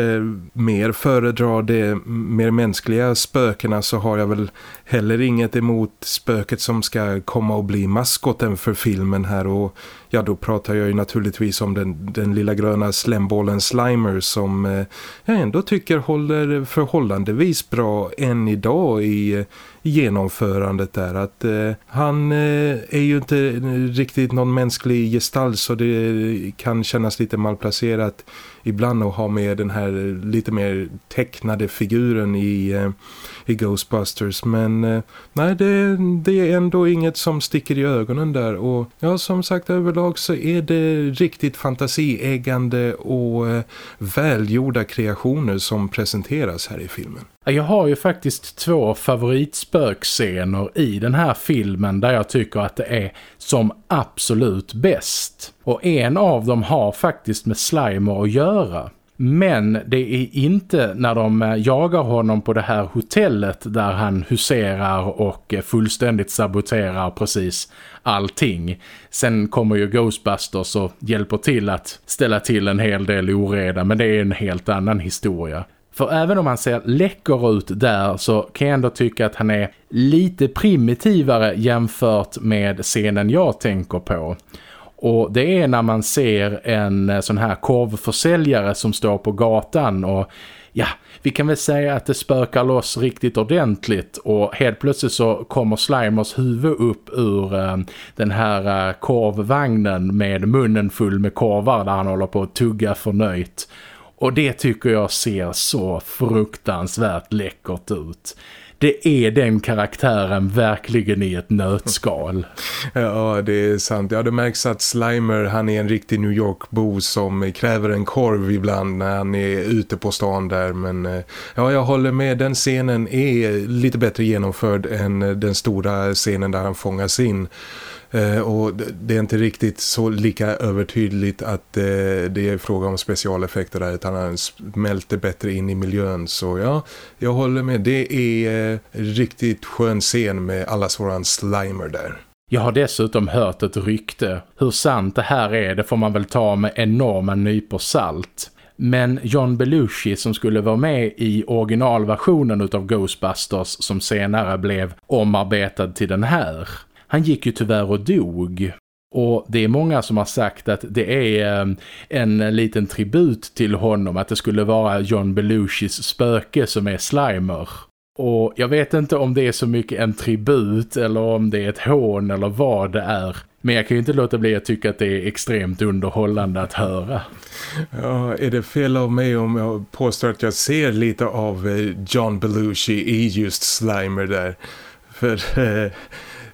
mer föredrar det mer mänskliga spökena så har jag väl heller inget emot spöket som ska komma och bli maskoten för filmen här och ja då pratar jag ju naturligtvis om den, den lilla gröna slembollen Slimer som eh, jag ändå tycker håller förhållandevis bra än idag i genomförandet där. Att eh, han eh, är ju inte riktigt någon mänsklig gestalt så det kan kännas lite malplacerat ibland att ha med den här lite mer tecknade figuren i, eh, i Ghostbusters men eh, nej det, det är ändå inget som sticker i ögonen där och ja som sagt överlag så är det riktigt fantasieggande och eh, välgjorda kreationer som presenteras här i filmen. Jag har ju faktiskt två favoritspökscener i den här filmen där jag tycker att det är som absolut bäst. Och en av dem har faktiskt med Slimer att göra. Men det är inte när de eh, jagar honom på det här hotellet där han huserar och eh, fullständigt saboterar precis allting. Sen kommer ju Ghostbusters och hjälper till att ställa till en hel del oreda men det är en helt annan historia. För även om han ser läcker ut där så kan jag ändå tycka att han är lite primitivare jämfört med scenen jag tänker på. Och det är när man ser en eh, sån här korvförsäljare som står på gatan och ja, vi kan väl säga att det spökar loss riktigt ordentligt och helt plötsligt så kommer Slimers huvud upp ur eh, den här eh, korvvagnen med munnen full med korvar där han håller på att tugga förnöjt. Och det tycker jag ser så fruktansvärt läckert ut. Det är den karaktären verkligen i ett nötskal. Ja, det är sant. Ja, det märks att Slimer, han är en riktig New York-bo som kräver en korv ibland när han är ute på stan där. Men eh, ja, jag håller med. Den scenen är lite bättre genomförd än eh, den stora scenen där han fångas in. Eh, och det är inte riktigt så lika övertydligt att eh, det är fråga om specialeffekter där utan han smälter bättre in i miljön. Så ja, jag håller med. Det är eh, riktigt skön scen med alla våran slimer där. Jag har dessutom hört ett rykte. Hur sant det här är, det får man väl ta med enorma nypor salt. Men John Belushi som skulle vara med i originalversionen av Ghostbusters som senare blev omarbetad till den här han gick ju tyvärr och dog. Och det är många som har sagt att det är ehm, en liten tribut till honom att det skulle vara John Belushis spöke som är Slimer. Och jag vet inte om det är så mycket en tribut eller om det är ett hån eller vad det är. Men jag kan ju inte låta bli att tycka att det är extremt underhållande att höra. Ja, är det fel av mig om jag påstår att jag ser lite av eh, John Belushi i just Slimer där? För eh,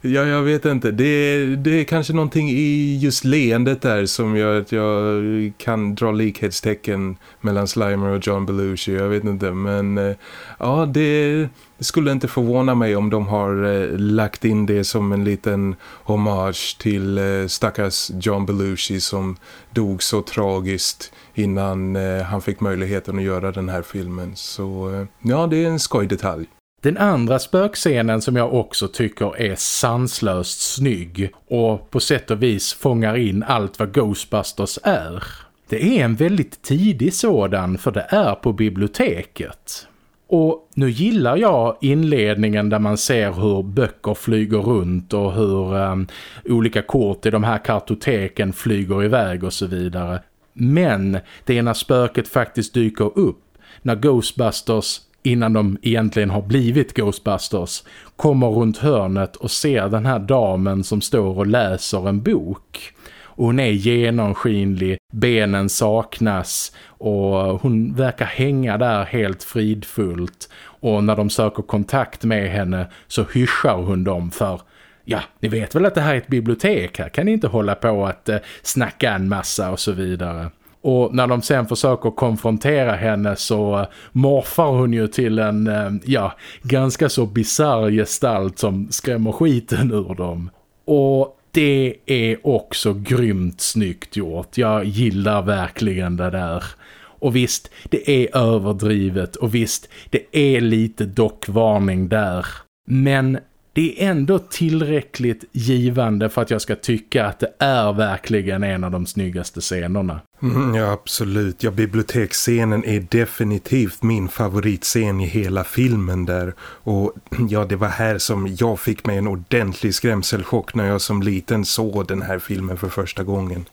Ja, jag vet inte. Det, det är kanske någonting i just leendet där som gör att jag kan dra likhetstecken mellan Slimer och John Belushi. Jag vet inte, men eh, ja, det, skulle inte förvåna mig om de har eh, lagt in det som en liten hommage till eh, stackars John Belushi som dog så tragiskt innan han fick möjligheten att göra den här filmen. Så ja, det är en skojdetalj. Den andra spökscenen som jag också tycker är sanslöst snygg och på sätt och vis fångar in allt vad Ghostbusters är. Det är en väldigt tidig sådan för det är på biblioteket. Och nu gillar jag inledningen där man ser hur böcker flyger runt och hur um, olika kort i de här kartoteken flyger iväg och så vidare. Men det är när spöket faktiskt dyker upp, när Ghostbusters innan de egentligen har blivit Ghostbusters kommer runt hörnet och ser den här damen som står och läser en bok. Och hon är genomskinlig, benen saknas och hon verkar hänga där helt fridfullt. Och när de söker kontakt med henne så hyschar hon dem för ja, ni vet väl att det här är ett bibliotek här. Kan ni inte hålla på att eh, snacka en massa och så vidare. Och när de sen försöker konfrontera henne så eh, morfar hon ju till en, eh, ja, ganska så bizarr gestalt som skrämmer skiten ur dem. Och det är också grymt snyggt gjort. Jag gillar verkligen det där. Och visst, det är överdrivet och visst, det är lite dockvarning där. Men det är ändå tillräckligt givande för att jag ska tycka att det är verkligen en av de snyggaste scenerna. Mm, ja, absolut. Ja, biblioteksscenen är definitivt min favoritscen i hela filmen där. Och ja, det var här som jag fick mig en ordentlig skrämselchock när jag som liten såg den här filmen för första gången.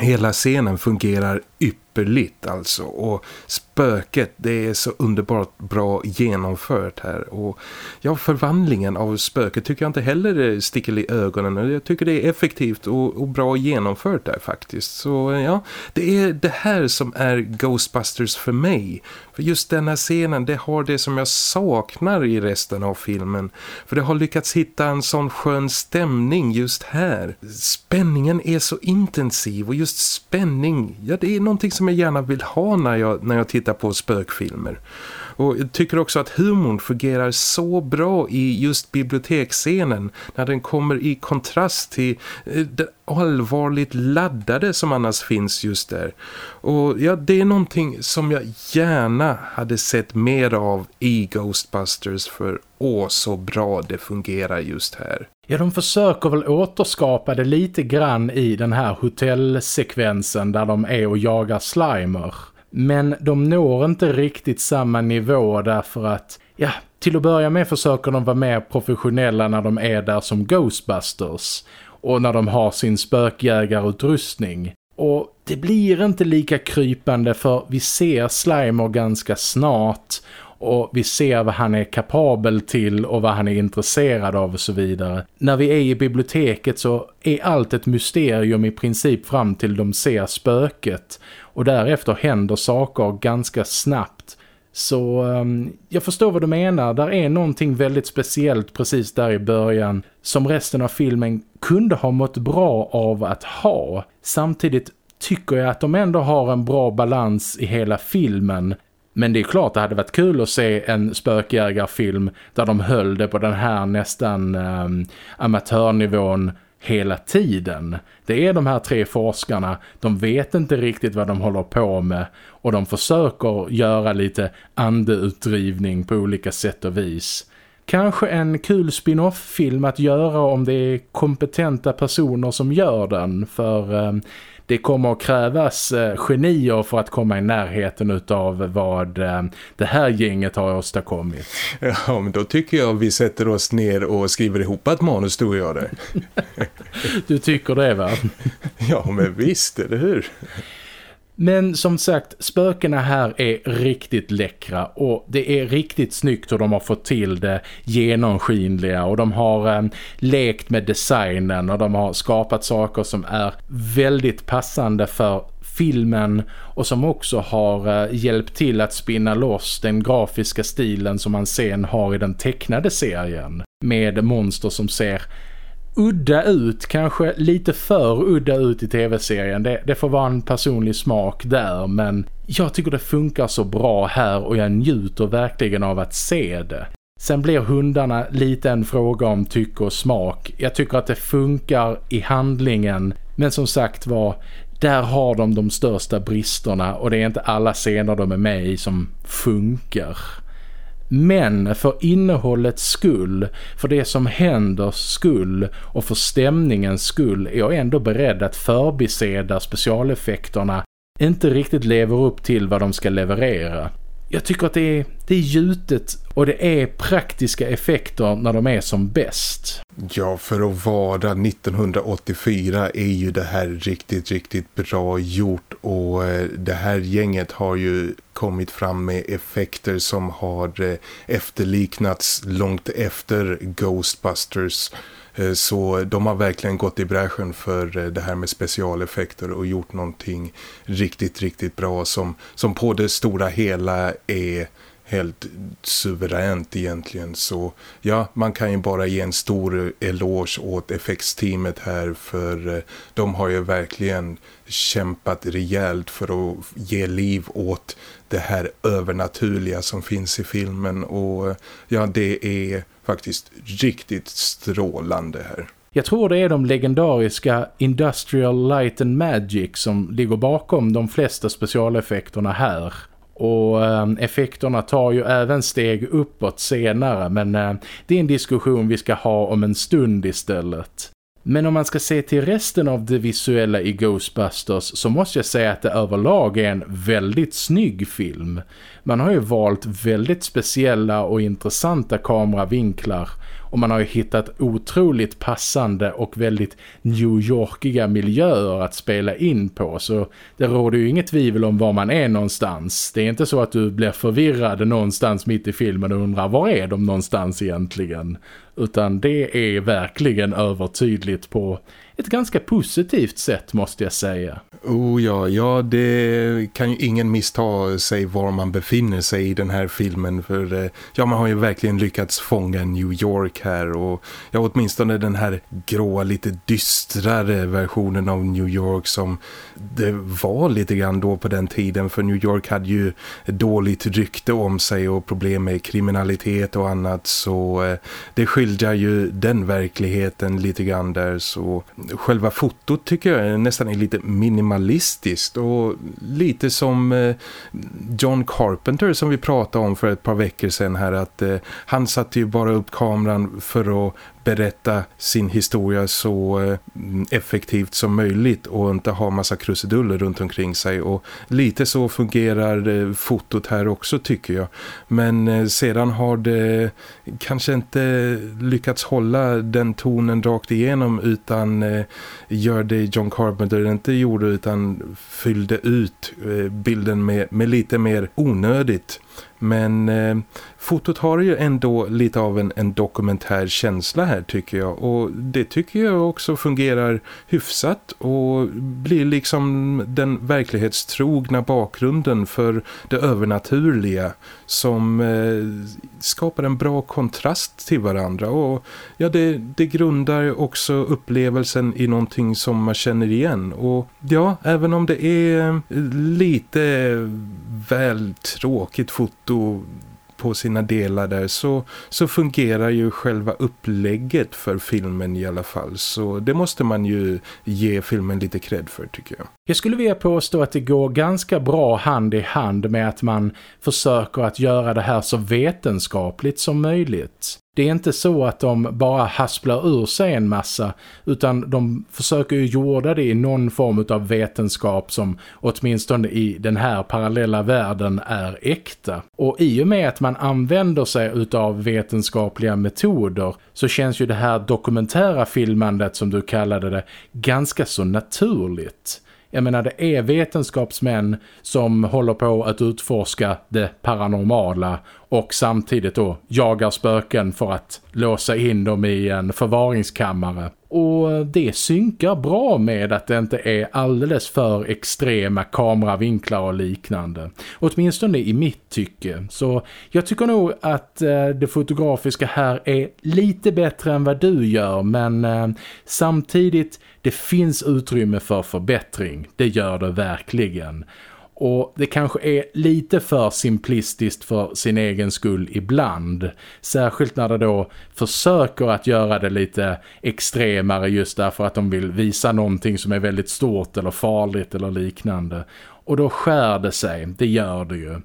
Hela scenen fungerar ypperligt alltså. Och spöket det är så underbart bra genomfört här. Och ja förvandlingen av spöket tycker jag inte heller eh, sticker i ögonen. Och jag tycker det är effektivt och, och, bra genomfört där faktiskt. Så eh, ja det är det här som är Ghostbusters för mig. För just denna scenen det har det som jag saknar i resten av filmen. För det har lyckats hitta en sån skön stämning just här. Spänningen är så intensiv och just spänning ja det är någonting som som jag gärna vill ha när jag, när jag tittar på spökfilmer. Och jag tycker också att humorn fungerar så bra i just biblioteksscenen när den kommer i kontrast till eh, det allvarligt laddade som annars finns just där. Och ja, det är någonting som jag gärna hade sett mer av i Ghostbusters för åh så bra det fungerar just här. Ja, de försöker väl återskapa det lite grann i den här hotellsekvensen där de är och jagar slimer. Men de når inte riktigt samma nivå därför att, ja, till att börja med försöker de vara mer professionella när de är där som Ghostbusters och när de har sin spökjägarutrustning. Och det blir inte lika krypande för vi ser Slimer ganska snart och vi ser vad han är kapabel till och vad han är intresserad av och så vidare. När vi är i biblioteket så är allt ett mysterium i princip fram till de ser spöket och därefter händer saker ganska snabbt. Så um, jag förstår vad du menar. Där är någonting väldigt speciellt precis där i början som resten av filmen kunde ha mått bra av att ha. Samtidigt tycker jag att de ändå har en bra balans i hela filmen. Men det är klart det hade varit kul att se en spökjägarfilm där de höll det på den här nästan um, amatörnivån hela tiden. Det är de här tre forskarna, de vet inte riktigt vad de håller på med och de försöker göra lite andeutdrivning på olika sätt och vis. Kanske en kul spin-off-film att göra om det är kompetenta personer som gör den för eh, det kommer att krävas eh, genier för att komma i närheten av vad eh, det här gänget har åstadkommit. Ja, men då tycker jag vi sätter oss ner och skriver ihop ett manus, du och jag där. du tycker det va? ja, men visst, eller hur? Men som sagt, spökena här är riktigt läckra och det är riktigt snyggt hur de har fått till det genomskinliga och de har eh, lekt med designen och de har skapat saker som är väldigt passande för filmen och som också har eh, hjälpt till att spinna loss den grafiska stilen som man sen har i den tecknade serien med monster som ser udda ut, kanske lite för udda ut i tv-serien. Det, det, får vara en personlig smak där men jag tycker det funkar så bra här och jag njuter verkligen av att se det. Sen blir hundarna lite en fråga om tycke och smak. Jag tycker att det funkar i handlingen men som sagt var, där har de de största bristerna och det är inte alla scener de är med i som funkar. Men för innehållets skull, för det som händer skull och för stämningens skull är jag ändå beredd att förbise där specialeffekterna inte riktigt lever upp till vad de ska leverera. Jag tycker att det är, det är gjutet och det är praktiska effekter när de är som bäst. Ja, för att vara 1984 är ju det här riktigt, riktigt bra gjort och eh, det här gänget har ju kommit fram med effekter som har eh, efterliknats långt efter Ghostbusters Eh, så de har verkligen gått i bräschen för eh, det här med specialeffekter och gjort någonting riktigt, riktigt bra som, som på det stora hela är helt suveränt egentligen. Så ja, man kan ju bara ge en stor eloge åt effektsteamet här för eh, de har ju verkligen kämpat rejält för att ge liv åt det här övernaturliga som finns i filmen. Och ja, det är faktiskt riktigt strålande här. Jag tror det är de legendariska Industrial Light and Magic som ligger bakom de flesta specialeffekterna här. Och eh, effekterna tar ju även steg uppåt senare men eh, det är en diskussion vi ska ha om en stund istället. Men om man ska se till resten av det visuella i Ghostbusters så måste jag säga att det överlag är en väldigt snygg film. Man har ju valt väldigt speciella och intressanta kameravinklar och man har ju hittat otroligt passande och väldigt New Yorkiga miljöer att spela in på. Så det råder ju inget tvivel om var man är någonstans. Det är inte så att du blir förvirrad någonstans mitt i filmen och undrar var är de någonstans egentligen. Utan det är verkligen övertydligt på ett ganska positivt sätt måste jag säga. Oh ja, ja det kan ju ingen missta sig var man befinner sig i den här filmen för eh, ja man har ju verkligen lyckats fånga New York här och ja åtminstone den här gråa lite dystrare versionen av New York som det var lite grann då på den tiden för New York hade ju dåligt rykte om sig och problem med kriminalitet och annat så eh, det skildrar ju den verkligheten lite grann där så själva fotot tycker jag nästan är lite minimalistiskt och lite som eh, John Carpenter som vi pratade om för ett par veckor sedan här att eh, han satte ju bara upp kameran för att berätta sin historia så eh, effektivt som möjligt och inte ha massa krusiduller runt omkring sig. Och lite så fungerar eh, fotot här också tycker jag. Men eh, sedan har det kanske inte lyckats hålla den tonen rakt igenom utan gör det John Carpenter inte gjorde utan fyllde ut bilden med, med lite mer onödigt men eh, fotot har ju ändå lite av en, en dokumentär känsla här tycker jag. Och det tycker jag också fungerar hyfsat och blir liksom den verklighetstrogna bakgrunden för det övernaturliga som eh, skapar en bra kontrast till varandra. Och ja, det, det grundar också upplevelsen i någonting som man känner igen. Och ja, även om det är eh, lite väl tråkigt foto på sina delar där så, så fungerar ju själva upplägget för filmen i alla fall. Så det måste man ju ge filmen lite cred för tycker jag. Jag skulle vilja påstå att det går ganska bra hand i hand med att man försöker att göra det här så vetenskapligt som möjligt. Det är inte så att de bara hasplar ur sig en massa utan de försöker ju jorda det i någon form av vetenskap som åtminstone i den här parallella världen är äkta. Och i och med att man använder sig utav vetenskapliga metoder så känns ju det här dokumentära filmandet som du kallade det ganska så naturligt. Jag menar det är vetenskapsmän som håller på att utforska det paranormala och samtidigt då jagar spöken för att låsa in dem i en förvaringskammare. Och det synkar bra med att det inte är alldeles för extrema kameravinklar och liknande. Åtminstone i mitt tycke. Så jag tycker nog att eh, det fotografiska här är lite bättre än vad du gör. Men eh, samtidigt, det finns utrymme för förbättring. Det gör det verkligen. Och det kanske är lite för simplistiskt för sin egen skull ibland. Särskilt när det då försöker att göra det lite extremare just därför att de vill visa någonting som är väldigt stort eller farligt eller liknande. Och då skär det sig, det gör det ju.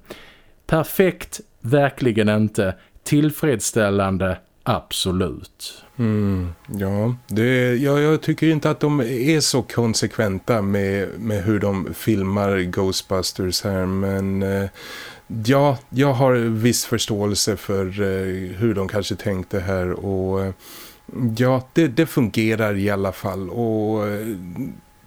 Perfekt, verkligen inte. Tillfredsställande, absolut. Mm, ja, det, jag, jag tycker inte att de är så konsekventa med, med hur de filmar Ghostbusters här men eh, ja, jag har viss förståelse för eh, hur de kanske tänkte här och eh, ja, det, det fungerar i alla fall och eh,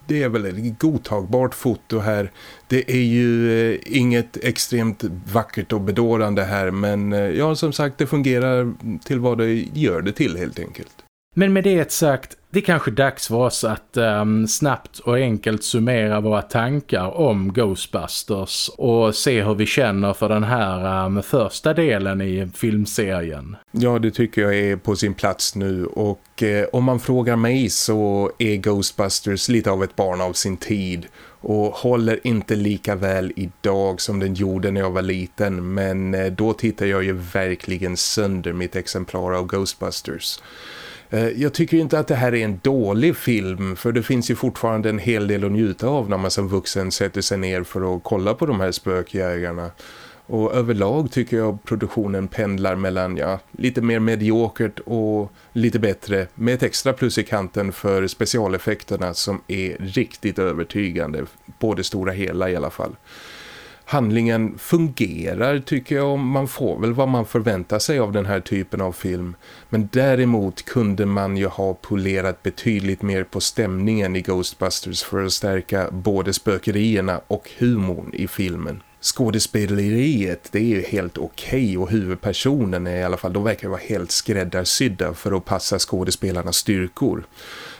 det är väl ett godtagbart foto här. Det är ju eh, inget extremt vackert och bedårande här men eh, ja som sagt det fungerar till vad det gör det till helt enkelt. Men med det sagt, det är kanske dags för oss att um, snabbt och enkelt summera våra tankar om Ghostbusters och se hur vi känner för den här um, första delen i filmserien. Ja, det tycker jag är på sin plats nu och eh, om man frågar mig så är Ghostbusters lite av ett barn av sin tid och håller inte lika väl idag som den gjorde när jag var liten men eh, då tittar jag ju verkligen sönder mitt exemplar av Ghostbusters. Eh, jag tycker inte att det här är en dålig film för det finns ju fortfarande en hel del att njuta av när man som vuxen sätter sig ner för att kolla på de här spökjägarna. Och överlag tycker jag produktionen pendlar mellan ja, lite mer mediokert och lite bättre med ett extra plus i kanten för specialeffekterna som är riktigt övertygande på det stora hela i alla fall. Handlingen fungerar tycker jag man får väl vad man förväntar sig av den här typen av film. Men däremot kunde man ju ha polerat betydligt mer på stämningen i Ghostbusters för att stärka både spökerierna och humorn i filmen skådespeleriet det är ju helt okej okay och huvudpersonen är i alla fall, de verkar vara helt skräddarsydda för att passa skådespelarnas styrkor.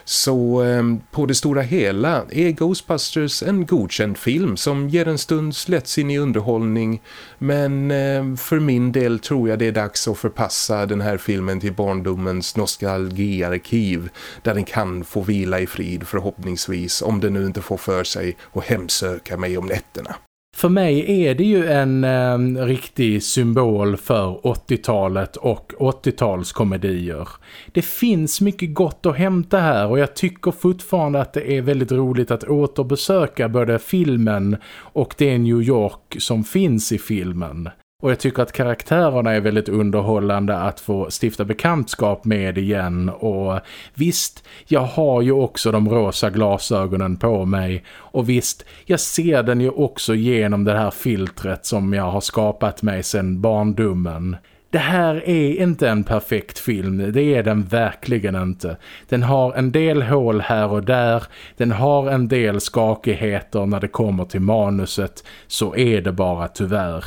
Så eh, på det stora hela är Ghostbusters en godkänd film som ger en stunds lättsinnig underhållning men eh, för min del tror jag det är dags att förpassa den här filmen till barndomens nostalgiarkiv där den kan få vila i frid förhoppningsvis om den nu inte får för sig att hemsöka mig om nätterna. För mig är det ju en eh, riktig symbol för 80-talet och 80-talskomedier. Det finns mycket gott att hämta här och jag tycker fortfarande att det är väldigt roligt att återbesöka både filmen och det New York som finns i filmen. Och jag tycker att karaktärerna är väldigt underhållande att få stifta bekantskap med igen. Och visst, jag har ju också de rosa glasögonen på mig. Och visst, jag ser den ju också genom det här filtret som jag har skapat mig sedan barndomen. Det här är inte en perfekt film, det är den verkligen inte. Den har en del hål här och där, den har en del skakigheter när det kommer till manuset, så är det bara tyvärr.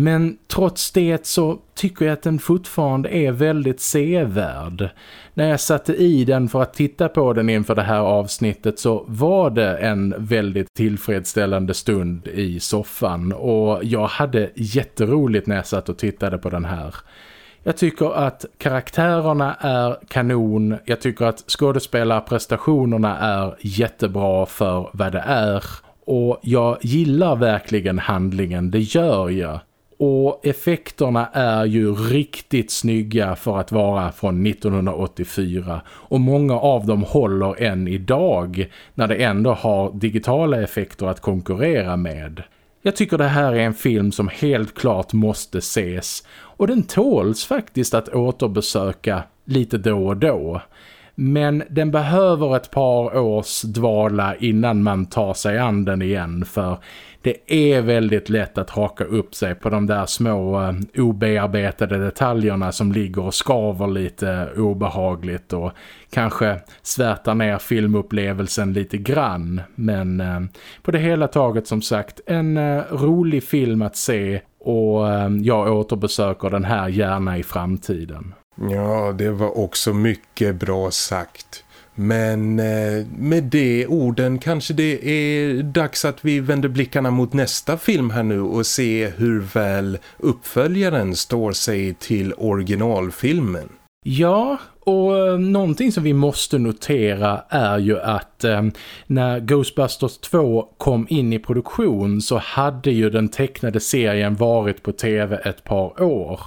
Men trots det så tycker jag att den fortfarande är väldigt sevärd. När jag satte i den för att titta på den inför det här avsnittet så var det en väldigt tillfredsställande stund i soffan och jag hade jätteroligt när jag satt och tittade på den här. Jag tycker att karaktärerna är kanon. Jag tycker att skådespelarprestationerna är jättebra för vad det är. Och jag gillar verkligen handlingen, det gör jag. Och effekterna är ju riktigt snygga för att vara från 1984. Och många av dem håller än idag när det ändå har digitala effekter att konkurrera med. Jag tycker det här är en film som helt klart måste ses. Och den tåls faktiskt att återbesöka lite då och då. Men den behöver ett par års dvala innan man tar sig an den igen för det är väldigt lätt att haka upp sig på de där små eh, obearbetade detaljerna som ligger och skaver lite eh, obehagligt och kanske svärtar ner filmupplevelsen lite grann. Men eh, på det hela taget som sagt en eh, rolig film att se och eh, jag återbesöker den här gärna i framtiden. Ja, det var också mycket bra sagt. Men eh, med de orden kanske det är dags att vi vänder blickarna mot nästa film här nu och se hur väl uppföljaren står sig till originalfilmen. Ja, och eh, någonting som vi måste notera är ju att eh, när Ghostbusters 2 kom in i produktion så hade ju den tecknade serien varit på tv ett par år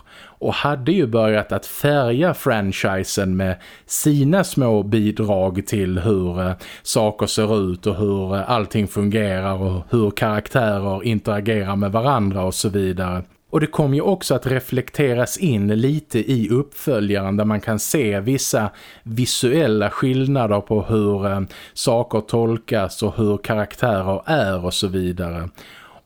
och hade ju börjat att färga franchisen med sina små bidrag till hur eh, saker ser ut och hur eh, allting fungerar och hur karaktärer interagerar med varandra och så vidare. Och det kommer ju också att reflekteras in lite i uppföljaren där man kan se vissa visuella skillnader på hur eh, saker tolkas och hur karaktärer är och så vidare.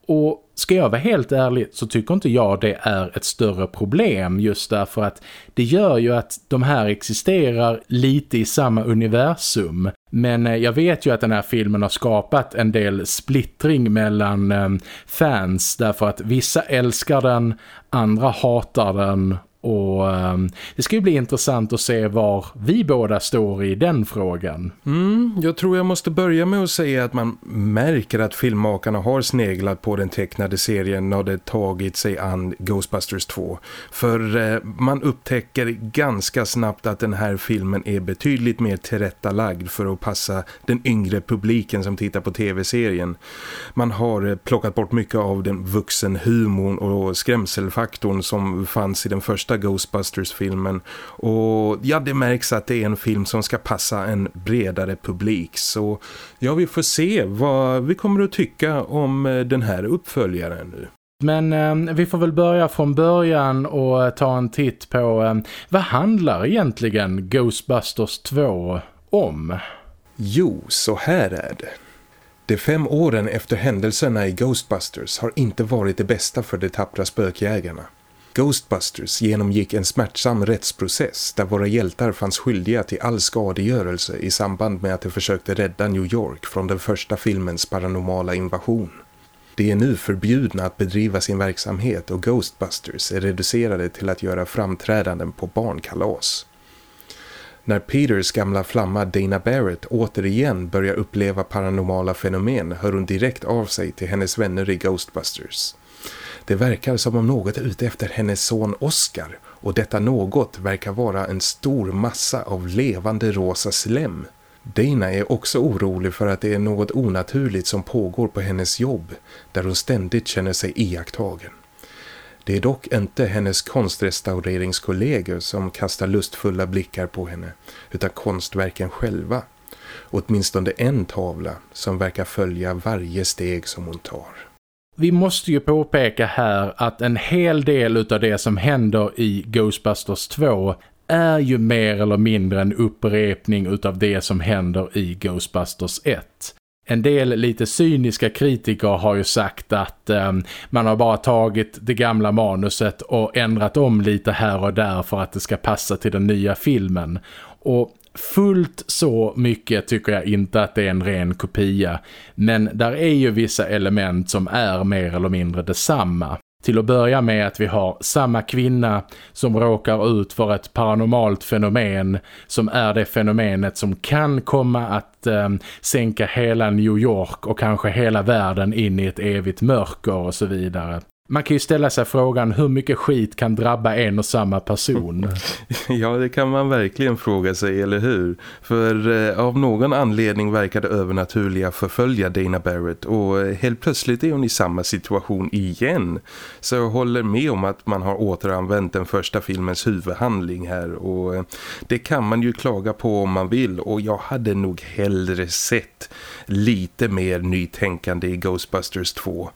Och ska jag vara helt ärlig så tycker inte jag det är ett större problem just därför att det gör ju att de här existerar lite i samma universum. Men eh, jag vet ju att den här filmen har skapat en del splittring mellan eh, fans därför att vissa älskar den, andra hatar den och um, det ska ju bli intressant att se var vi båda står i den frågan. Mm, jag tror jag måste börja med att säga att man märker att filmmakarna har sneglat på den tecknade serien när det tagit sig an Ghostbusters 2. För eh, man upptäcker ganska snabbt att den här filmen är betydligt mer tillrättalagd för att passa den yngre publiken som tittar på tv-serien. Man har eh, plockat bort mycket av den vuxenhumorn och skrämselfaktorn som fanns i den första första Ghostbusters-filmen och ja, det märks att det är en film som ska passa en bredare publik så ja, vi får se vad vi kommer att tycka om eh, den här uppföljaren nu. Men eh, vi får väl börja från början och eh, ta en titt på eh, vad handlar egentligen Ghostbusters 2 om? Jo, så här är det. De fem åren efter händelserna i Ghostbusters har inte varit det bästa för de tappra spökjägarna. Ghostbusters genomgick en smärtsam rättsprocess där våra hjältar fanns skyldiga till all skadegörelse i samband med att de försökte rädda New York från den första filmens paranormala invasion. De är nu förbjudna att bedriva sin verksamhet och Ghostbusters är reducerade till att göra framträdanden på barnkalas. När Peters gamla flamma Dana Barrett återigen börjar uppleva paranormala fenomen hör hon direkt av sig till hennes vänner i Ghostbusters. Det verkar som om något är ute efter hennes son Oscar och detta något verkar vara en stor massa av levande rosa slem. Dana är också orolig för att det är något onaturligt som pågår på hennes jobb där hon ständigt känner sig iakttagen. Det är dock inte hennes konstrestaureringskollegor som kastar lustfulla blickar på henne utan konstverken själva. Åtminstone en tavla som verkar följa varje steg som hon tar. Vi måste ju påpeka här att en hel del av det som händer i Ghostbusters 2 är ju mer eller mindre en upprepning utav det som händer i Ghostbusters 1. En del lite cyniska kritiker har ju sagt att eh, man har bara tagit det gamla manuset och ändrat om lite här och där för att det ska passa till den nya filmen. Och fullt så mycket tycker jag inte att det är en ren kopia. Men där är ju vissa element som är mer eller mindre detsamma. Till att börja med att vi har samma kvinna som råkar ut för ett paranormalt fenomen som är det fenomenet som kan komma att eh, sänka hela New York och kanske hela världen in i ett evigt mörker och så vidare. Man kan ju ställa sig frågan hur mycket skit kan drabba en och samma person. Ja, det kan man verkligen fråga sig, eller hur? För eh, av någon anledning verkar det övernaturliga förfölja Dana Barrett och eh, helt plötsligt är hon i samma situation igen. Så jag håller med om att man har återanvänt den första filmens huvudhandling här och eh, det kan man ju klaga på om man vill och jag hade nog hellre sett lite mer nytänkande i Ghostbusters 2.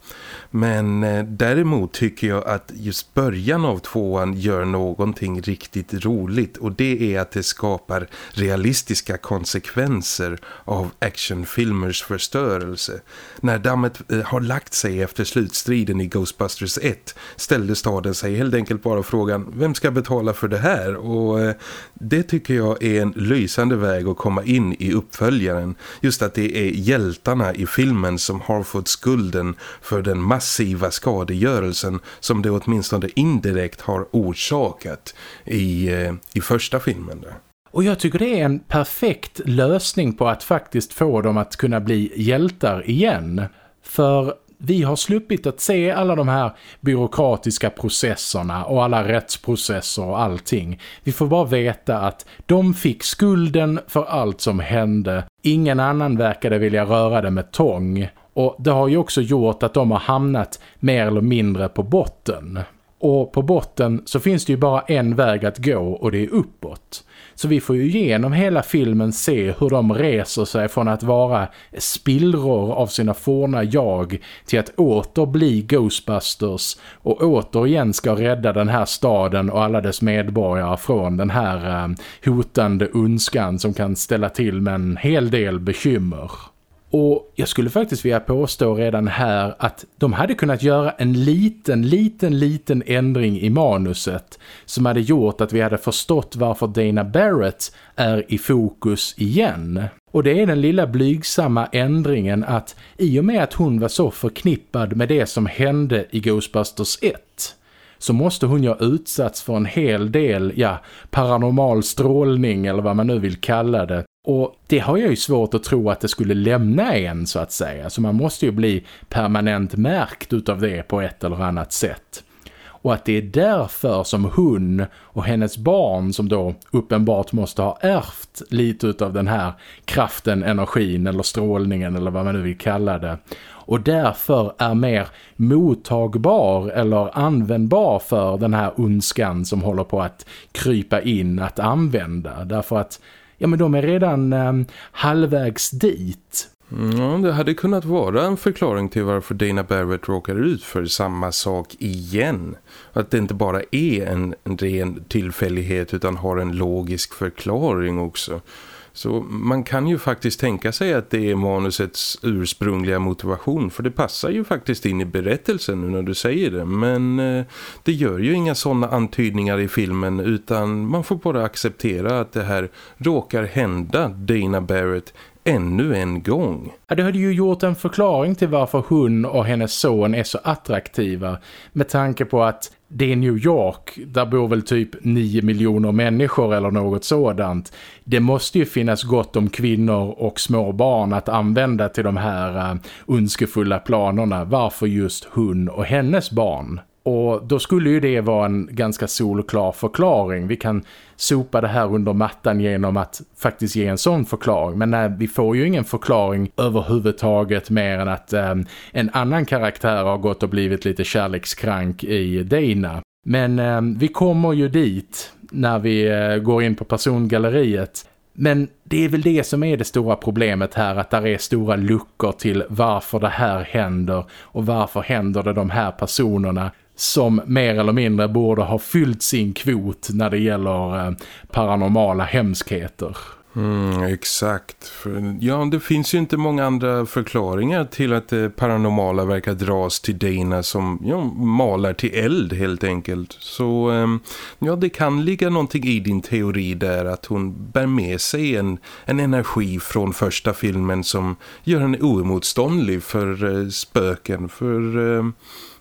Men eh, däremot tycker jag att just början av tvåan gör någonting riktigt roligt och det är att det skapar realistiska konsekvenser av actionfilmers förstörelse. När dammet eh, har lagt sig efter slutstriden i Ghostbusters 1 ställde staden sig helt enkelt bara frågan vem ska betala för det här? Och eh, det tycker jag är en lysande väg att komma in i uppföljaren. Just att det är hjältarna i filmen som har fått skulden för den massiva skadegörelsen som det åtminstone indirekt har orsakat i, eh, i första filmen där. Och jag tycker det är en perfekt lösning på att faktiskt få dem att kunna bli hjältar igen. För vi har sluppit att se alla de här byråkratiska processerna och alla rättsprocesser och allting. Vi får bara veta att de fick skulden för allt som hände. Ingen annan verkade vilja röra det med tång. Och det har ju också gjort att de har hamnat mer eller mindre på botten. Och på botten så finns det ju bara en väg att gå och det är uppåt. Så vi får ju genom hela filmen se hur de reser sig från att vara spillror av sina forna jag till att åter bli Ghostbusters och återigen ska rädda den här staden och alla dess medborgare från den här eh, hotande ondskan som kan ställa till med en hel del bekymmer. Och jag skulle faktiskt vilja påstå redan här att de hade kunnat göra en liten, liten, liten ändring i manuset som hade gjort att vi hade förstått varför Dana Barrett är i fokus igen. Och det är den lilla blygsamma ändringen att i och med att hon var så förknippad med det som hände i Ghostbusters 1 så måste hon ju ha utsatts för en hel del, ja, paranormal strålning eller vad man nu vill kalla det och det har jag ju svårt att tro att det skulle lämna en så att säga. Så man måste ju bli permanent märkt utav det på ett eller annat sätt. och att det är därför som hon och hennes barn som då uppenbart måste ha ärvt lite av den här kraften, energin eller strålningen eller vad man nu vill kalla det och därför är mer mottagbar eller användbar för den här ondskan som håller på att krypa in att använda. Därför att ja, men de är redan eh, halvvägs dit. Mm, ja, det hade kunnat vara en förklaring till varför Dana Barrett råkar ut för samma sak igen. Att det inte bara är en, en ren tillfällighet utan har en logisk förklaring också. Så man kan ju faktiskt tänka sig att det är manusets ursprungliga motivation för det passar ju faktiskt in i berättelsen nu när du säger det. Men eh, det gör ju inga sådana antydningar i filmen utan man får bara acceptera att det här råkar hända Dana Barrett ännu en gång. Ja, det hade ju gjort en förklaring till varför hon och hennes son är så attraktiva med tanke på att det är New York, där bor väl typ 9 miljoner människor eller något sådant. Det måste ju finnas gott om kvinnor och små barn att använda till de här eh, uh, önskefulla planerna. Varför just hon och hennes barn? Och då skulle ju det vara en ganska solklar förklaring. Vi kan sopa det här under mattan genom att faktiskt ge en sån förklaring. Men nej, vi får ju ingen förklaring överhuvudtaget mer än att eh, en annan karaktär har gått och blivit lite kärlekskrank i Dana. Men eh, vi kommer ju dit när vi eh, går in på persongalleriet. Men det är väl det som är det stora problemet här att där är stora luckor till varför det här händer och varför händer det de här personerna som mer eller mindre borde ha fyllt sin kvot när det gäller eh, paranormala hemskheter. Mm, exakt. Ja, det finns ju inte många andra förklaringar till att det paranormala verkar dras till Dana som ja, malar till eld helt enkelt. Så ehm, ja, det kan ligga någonting i din teori där att hon bär med sig en, en energi från första filmen som gör henne oemotståndlig för eh, spöken. För... Ehm,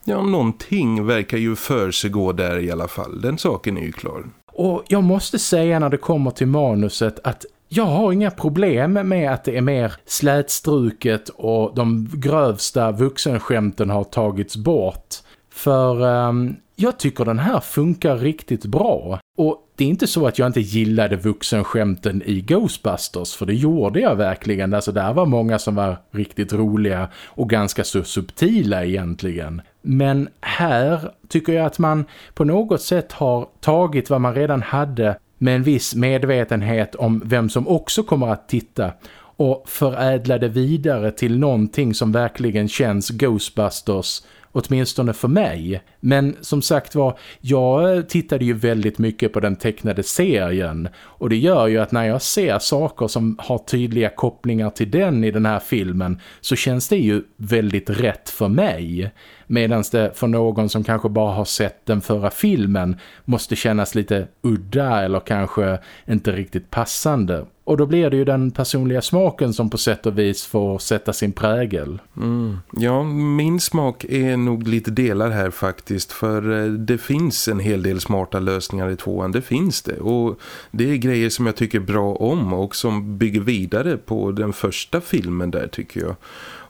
Ja, någonting verkar ju för sig gå där i alla fall. Den saken är ju klar. Och jag måste säga när det kommer till manuset att jag har inga problem med att det är mer slätstruket och de grövsta vuxenskämten har tagits bort. För um, jag tycker den här funkar riktigt bra. Och det är inte så att jag inte gillade vuxenskämten i Ghostbusters, för det gjorde jag verkligen. Alltså där var många som var riktigt roliga och ganska så subtila egentligen. Men här tycker jag att man på något sätt har tagit vad man redan hade med en viss medvetenhet om vem som också kommer att titta och förädla det vidare till någonting som verkligen känns Ghostbusters åtminstone för mig. Men som sagt var, jag tittade ju väldigt mycket på den tecknade serien och det gör ju att när jag ser saker som har tydliga kopplingar till den i den här filmen så känns det ju väldigt rätt för mig. Medan det för någon som kanske bara har sett den förra filmen måste kännas lite udda eller kanske inte riktigt passande. Och då blir det ju den personliga smaken som på sätt och vis får sätta sin prägel. Mm. Ja, min smak är nog lite delar här faktiskt. För eh, det finns en hel del smarta lösningar i tvåan, det finns det. Och det är grejer som jag tycker bra om och som bygger vidare på den första filmen där tycker jag.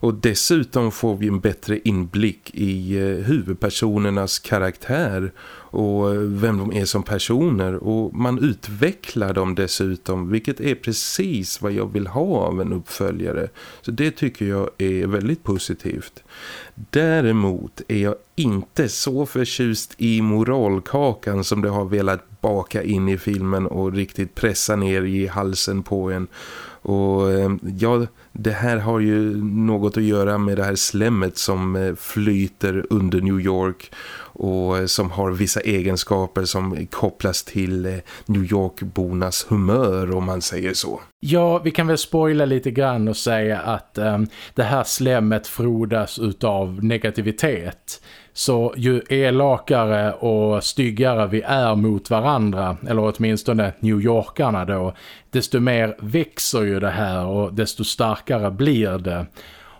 Och dessutom får vi en bättre inblick i eh, huvudpersonernas karaktär och vem de är som personer och man utvecklar dem dessutom vilket är precis vad jag vill ha av en uppföljare. Så det tycker jag är väldigt positivt. Däremot är jag inte så förtjust i moralkakan som det har velat baka in i filmen och riktigt pressa ner i halsen på en. Och eh, det här har ju något att göra med det här slemmet som eh, flyter under New York och eh, som har vissa egenskaper som kopplas till eh, New York-bornas humör om man säger så. Ja, vi kan väl spoila lite grann och säga att um, det här slemmet frodas utav negativitet. Så ju elakare och styggare vi är mot varandra, eller åtminstone New Yorkarna då, desto mer växer ju det här och desto starkare blir det.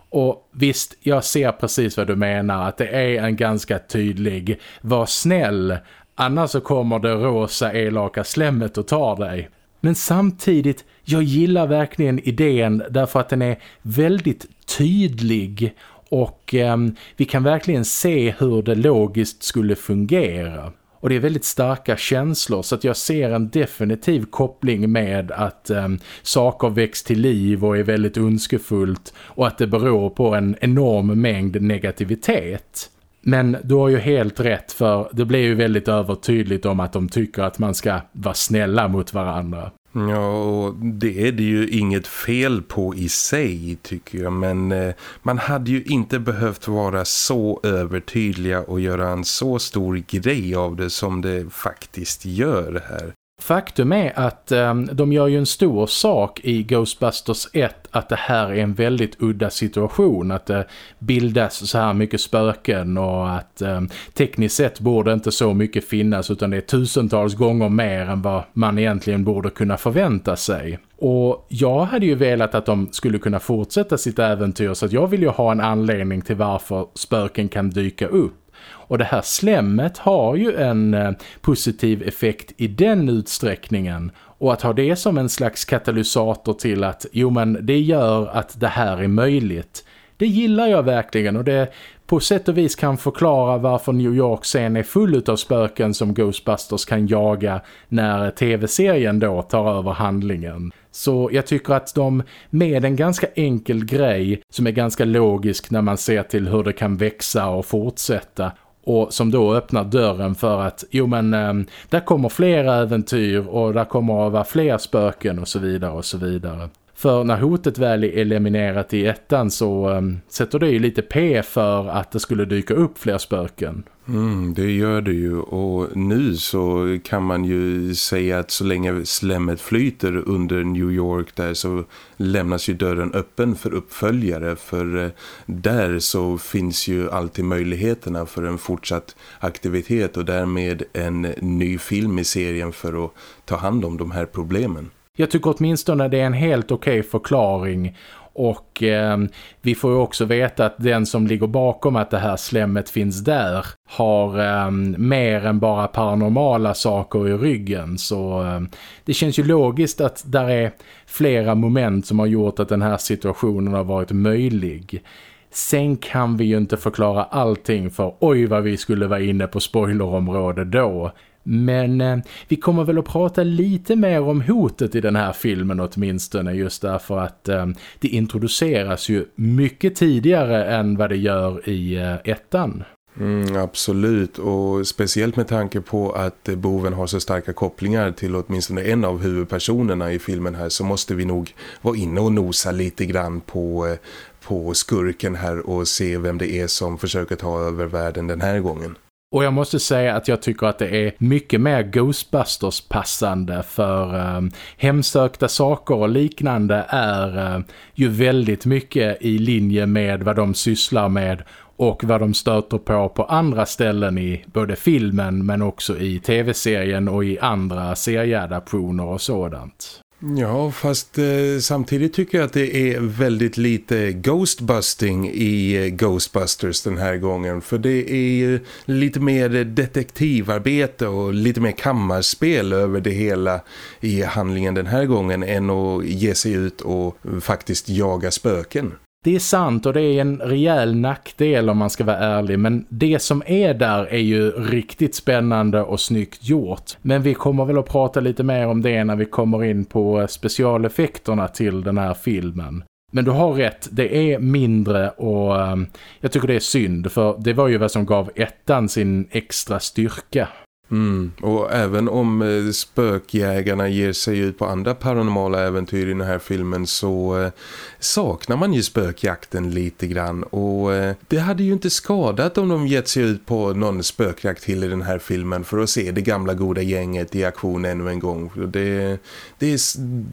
Och visst, jag ser precis vad du menar, att det är en ganska tydlig, var snäll, annars så kommer det rosa elaka slemmet och tar dig. Men samtidigt, jag gillar verkligen idén därför att den är väldigt tydlig Och eh, vi kan verkligen se hur det logiskt skulle fungera. Och det är väldigt starka känslor så att jag ser en definitiv koppling med att eh, saker väcks till liv och är väldigt önskefullt och att det beror på en enorm mängd negativitet. Men du har ju helt rätt för det blir ju väldigt övertydligt om att de tycker att man ska vara snälla mot varandra. Ja, och det är det ju inget fel på i sig tycker jag. Men eh, man hade ju inte behövt vara så övertydliga och göra en så stor grej av det som det faktiskt gör här. Faktum är att eh, de gör ju en stor sak i Ghostbusters 1 att det här är en väldigt udda situation. Att det bildas så här mycket spöken och att eh, tekniskt sett borde inte så mycket finnas utan det är tusentals gånger mer än vad man egentligen borde kunna förvänta sig. Och jag hade ju velat att de skulle kunna fortsätta sitt äventyr så att jag vill ju ha en anledning till varför spöken kan dyka upp. Och det här slemmet har ju en eh, positiv effekt i den utsträckningen. Och att ha det som en slags katalysator till att jo men det gör att det här är möjligt. Det gillar jag verkligen och det på sätt och vis kan förklara varför New York sen är full av spöken som Ghostbusters kan jaga när tv-serien då tar över handlingen. Så jag tycker att de med en ganska enkel grej som är ganska logisk när man ser till hur det kan växa och fortsätta och som då öppnar dörren för att jo men eh, där kommer fler äventyr och där kommer att vara fler spöken och så vidare och så vidare. För när hotet väl är eliminerat i ettan så um, sätter det ju lite P för att det skulle dyka upp fler spöken. Mm, det gör det ju och nu så kan man ju säga att så länge slemmet flyter under New York där så lämnas ju dörren öppen för uppföljare för eh, där så finns ju alltid möjligheterna för en fortsatt aktivitet och därmed en ny film i serien för att ta hand om de här problemen. Jag tycker åtminstone det är en helt okej okay förklaring och eh, vi får ju också veta att den som ligger bakom att det här slemmet finns där har eh, mer än bara paranormala saker i ryggen. Så eh, det känns ju logiskt att där är flera moment som har gjort att den här situationen har varit möjlig. Sen kan vi ju inte förklara allting för oj vad vi skulle vara inne på spoilerområde då. Men eh, vi kommer väl att prata lite mer om hotet i den här filmen åtminstone just därför att eh, det introduceras ju mycket tidigare än vad det gör i eh, ettan. Mm, absolut och speciellt med tanke på att boven har så starka kopplingar till åtminstone en av huvudpersonerna i filmen här så måste vi nog vara inne och nosa lite grann på, eh, på skurken här och se vem det är som försöker ta över världen den här gången. Och jag måste säga att jag tycker att det är mycket mer Ghostbusters passande för eh, hemsökta saker och liknande är eh, ju väldigt mycket i linje med vad de sysslar med och vad de stöter på på andra ställen i både filmen men också i tv-serien och i andra serieadaptioner och sådant. Ja, fast eh, samtidigt tycker jag att det är väldigt lite ghostbusting i eh, Ghostbusters den här gången. För det är lite mer detektivarbete och lite mer kammarspel över det hela i handlingen den här gången än att ge sig ut och faktiskt jaga spöken. Det är sant och det är en rejäl nackdel om man ska vara ärlig men det som är där är ju riktigt spännande och snyggt gjort. Men vi kommer väl att prata lite mer om det när vi kommer in på specialeffekterna till den här filmen. Men du har rätt, det är mindre och eh, jag tycker det är synd för det var ju vad som gav ettan sin extra styrka. Mm. Och även om eh, spökjägarna ger sig ut på andra paranormala äventyr i den här filmen så eh, saknar man ju spökjakten lite grann. Och eh, det hade ju inte skadat om de gett sig ut på någon spökjakt till i den här filmen för att se det gamla goda gänget i aktion ännu en gång. Det, det är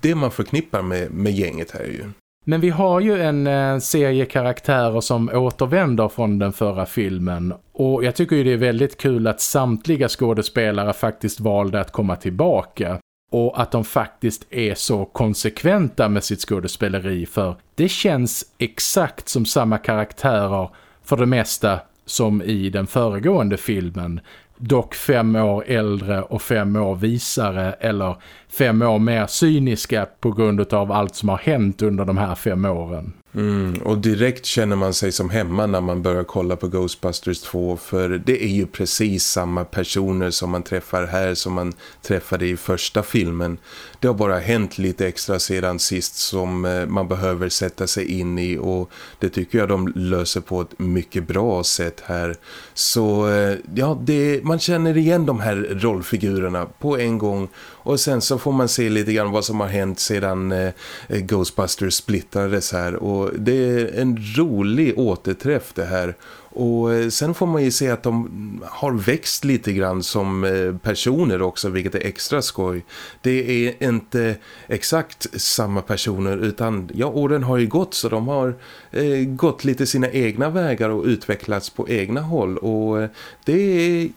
det man förknippar med, med gänget här ju. Men vi har ju en eh, serie karaktärer som återvänder från den förra filmen. Och jag tycker ju det är väldigt kul att samtliga skådespelare faktiskt valde att komma tillbaka. Och att de faktiskt är så konsekventa med sitt skådespeleri för det känns exakt som samma karaktärer för det mesta som i den föregående filmen dock fem år äldre och fem år visare eller fem år mer cyniska på grund av allt som har hänt under de här fem åren. Mm, och direkt känner man sig som hemma när man börjar kolla på Ghostbusters 2 för det är ju precis samma personer som man träffar här som man träffade i första filmen. Det har bara hänt lite extra sedan sist som eh, man behöver sätta sig in i och det tycker jag de löser på ett mycket bra sätt här. Så eh, ja, det, man känner igen de här rollfigurerna på en gång och sen så får man se lite grann vad som har hänt sedan eh, Ghostbusters splittrades här. Och det är en rolig återträff det här och eh, sen får man ju se att de har växt lite grann som eh, personer också, vilket är extra skoj. Det är inte exakt samma personer utan ja, åren har ju gått så de har eh, gått lite sina egna vägar och utvecklats på egna håll. Och eh, det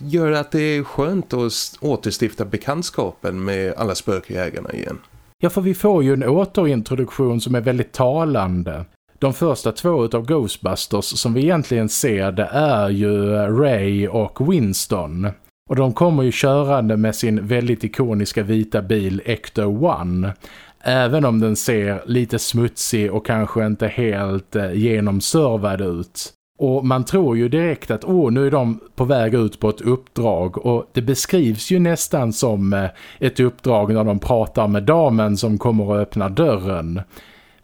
gör att det är skönt att återstifta bekantskapen med alla spökjägarna igen. Ja, för vi får ju en återintroduktion som är väldigt talande. De första två av Ghostbusters som vi egentligen ser det är ju Ray och Winston. Och de kommer ju körande med sin väldigt ikoniska vita bil Ecto One. Även om den ser lite smutsig och kanske inte helt eh, genomservad ut. Och man tror ju direkt att åh, nu är de på väg ut på ett uppdrag och det beskrivs ju nästan som eh, ett uppdrag när de pratar med damen som kommer att öppna dörren.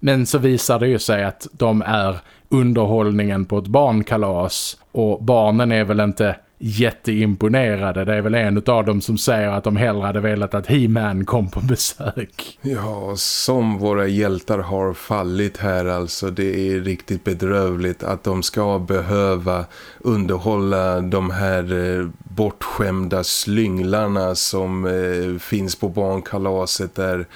Men så visar det ju sig att de är underhållningen på ett barnkalas och barnen är väl inte jätteimponerade. Det är väl en av dem som säger att de hellre hade velat att He-Man kom på besök. Ja, som våra hjältar har fallit här alltså. Det är riktigt bedrövligt att de ska behöva underhålla de här eh, bortskämda slynglarna som eh, finns på barnkalaset där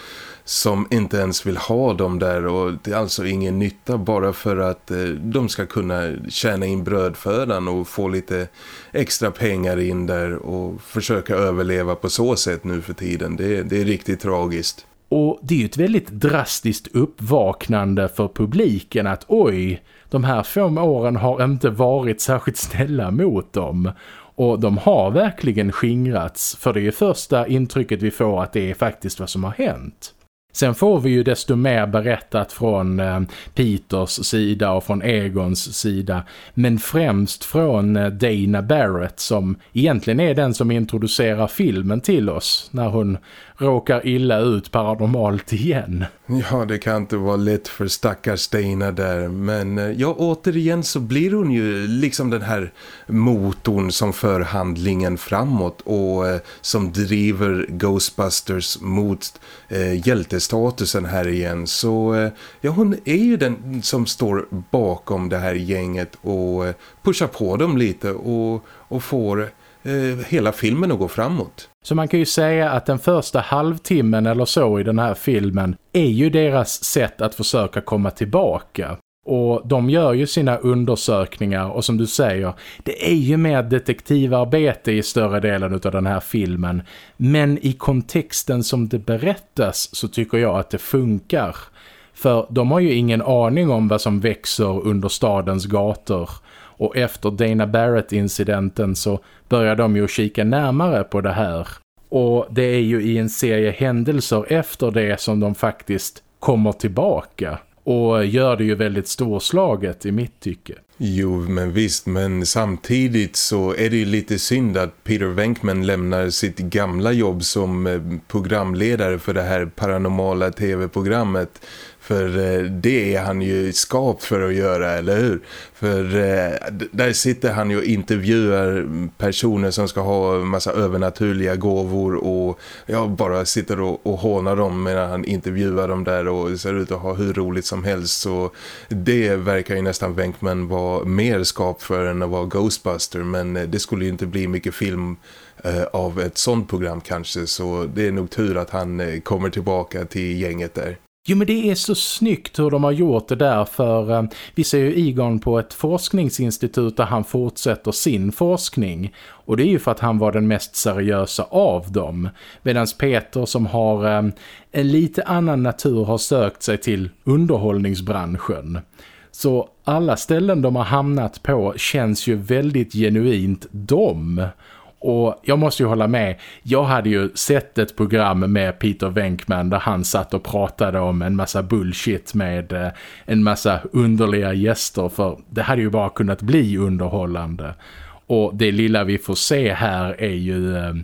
som inte ens vill ha dem där och det är alltså ingen nytta bara för att eh, de ska kunna tjäna in brödfödan och få lite extra pengar in där och försöka överleva på så sätt nu för tiden. Det, det är riktigt tragiskt. Och det är ju ett väldigt drastiskt uppvaknande för publiken att oj, de här fem åren har inte varit särskilt snälla mot dem. Och de har verkligen skingrats för det är första intrycket vi får att det är faktiskt vad som har hänt. Sen får vi ju desto mer berättat från eh, Peters sida och från Egons sida. Men främst från eh, Dana Barrett som egentligen är den som introducerar filmen till oss när hon råkar illa ut paranormalt igen. Ja, det kan inte vara lätt för stackars Dana där. Men eh, ja, återigen så blir hon ju liksom den här motorn som för handlingen framåt och eh, som driver Ghostbusters mot eh, hjältestatusen här igen. Så eh, ja, hon är ju den som står bakom det här gänget och eh, pushar på dem lite och, och får eh, hela filmen att gå framåt. Så man kan ju säga att den första halvtimmen eller så i den här filmen är ju deras sätt att försöka komma tillbaka. Och de gör ju sina undersökningar och som du säger, det är ju mer detektivarbete i större delen av den här filmen. Men i kontexten som det berättas så tycker jag att det funkar. För de har ju ingen aning om vad som växer under stadens gator. Och efter Dana Barrett-incidenten så börjar de ju kika närmare på det här. Och det är ju i en serie händelser efter det som de faktiskt kommer tillbaka. Och gör det ju väldigt storslaget i mitt tycke. Jo, men visst, men samtidigt så är det ju lite synd att Peter Venkman lämnar sitt gamla jobb som eh, programledare för det här paranormala tv-programmet för eh, det är han ju skapt för att göra, eller hur? För eh, där sitter han ju och intervjuar personer som ska ha en massa övernaturliga gåvor och ja, bara sitter och, och hånar dem medan han intervjuar dem där och ser ut att ha hur roligt som helst. Så det verkar ju nästan Venkman vara mer skapt för än att vara Ghostbuster. Men eh, det skulle ju inte bli mycket film av ett sånt program kanske. Så det är nog tur att han kommer tillbaka till gänget där. Jo men det är så snyggt hur de har gjort det där för eh, vi ser ju Egon på ett forskningsinstitut där han fortsätter sin forskning och det är ju för att han var den mest seriösa av dem medan Peter som har eh, en lite annan natur har sökt sig till underhållningsbranschen. Så alla ställen de har hamnat på känns ju väldigt genuint dom. Och jag måste ju hålla med, jag hade ju sett ett program med Peter Venkman där han satt och pratade om en massa bullshit med eh, en massa underliga gäster för det hade ju bara kunnat bli underhållande. Och det lilla vi får se här är ju eh,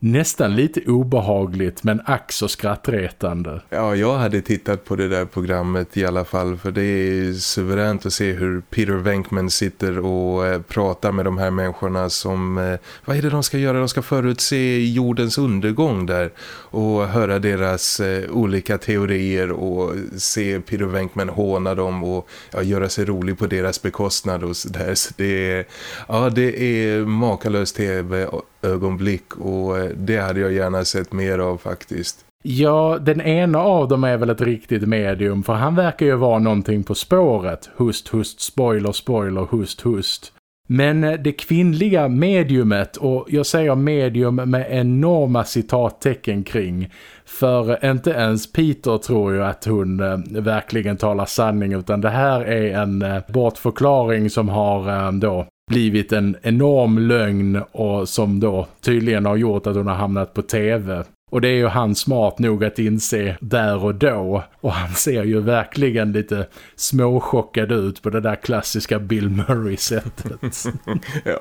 nästan lite obehagligt men ack så skrattretande. Ja, jag hade tittat på det där programmet i alla fall för det är suveränt att se hur Peter Venkman sitter och eh, pratar med de här människorna som, eh, vad är det de ska göra? De ska förutse jordens undergång där och höra deras eh, olika teorier och se Peter Venkman håna dem och ja, göra sig rolig på deras bekostnad och så där. Så det är, ja, det är makalös tv ögonblick och eh, det hade jag gärna sett mer av faktiskt. Ja, den ena av dem är väl ett riktigt medium för han verkar ju vara någonting på spåret. Hust, hust, spoiler, spoiler, hust, hust. Men eh, det kvinnliga mediumet, och jag säger medium med enorma citattecken kring, för inte ens Peter tror ju att hon eh, verkligen talar sanning utan det här är en eh, bortförklaring som har eh, då blivit en enorm lögn och som då tydligen har gjort att hon har hamnat på tv. Och det är ju han smart nog att inse där och då. Och han ser ju verkligen lite småchockad ut på det där klassiska Bill Murray-sättet.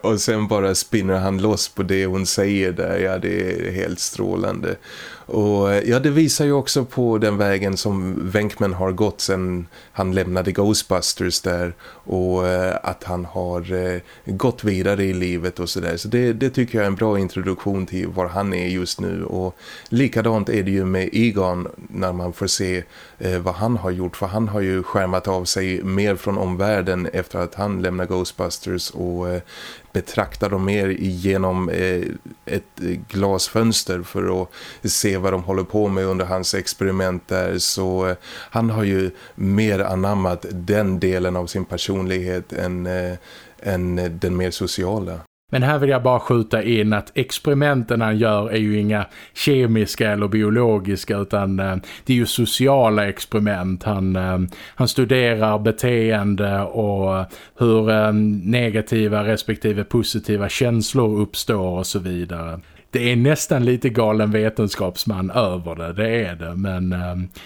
och sen bara spinner han loss på det hon säger där. Ja, det är helt strålande. Och eh, ja, det visar ju också på den vägen som Venkman har gått sen han lämnade Ghostbusters där och eh, att han har eh, gått vidare i livet och sådär. Så det, det tycker jag är en bra introduktion till var han är just nu och likadant är det ju med Egon när man får se eh, vad han har gjort för han har ju skärmat av sig mer från omvärlden efter att han lämnade Ghostbusters och eh, betraktar dem mer genom eh, ett glasfönster för att se vad de håller på med under hans experiment där så eh, han har ju mer anammat den delen av sin personlighet än, eh, än den mer sociala. Men här vill jag bara skjuta in att experimenten han gör är ju inga kemiska eller biologiska utan eh, det är ju sociala experiment. Han, eh, han studerar beteende och hur eh, negativa respektive positiva känslor uppstår och så vidare. Det är nästan lite galen vetenskapsman över det, det är det. Men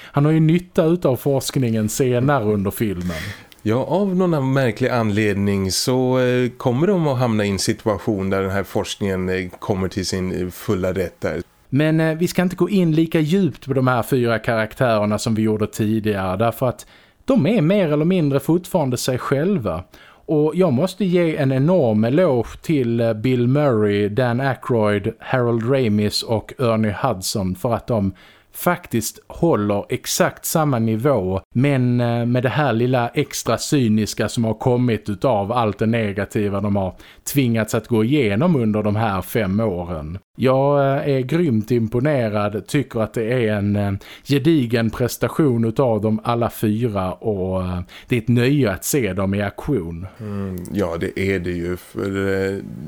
han har ju nytta av forskningen senare under filmen. Ja, av någon märklig anledning så eh, kommer de att hamna i en situation där den här forskningen eh, kommer till sin eh, fulla rätt där. Men vi ska inte gå in lika djupt på de här fyra karaktärerna som vi gjorde tidigare därför att de är mer eller mindre fortfarande sig själva. Och jag måste ge en enorm eloge till Bill Murray, Dan Aykroyd, Harold Ramis och Ernie Hudson för att de faktiskt håller exakt samma nivå men eh, med det här lilla extra cyniska som har kommit utav allt det negativa de har tvingats att gå igenom under de här fem åren. Jag eh, är grymt imponerad, tycker att det är en eh, gedigen prestation utav dem alla fyra och eh, det är ett nöje att se dem i aktion. Mm, ja, det är det ju. För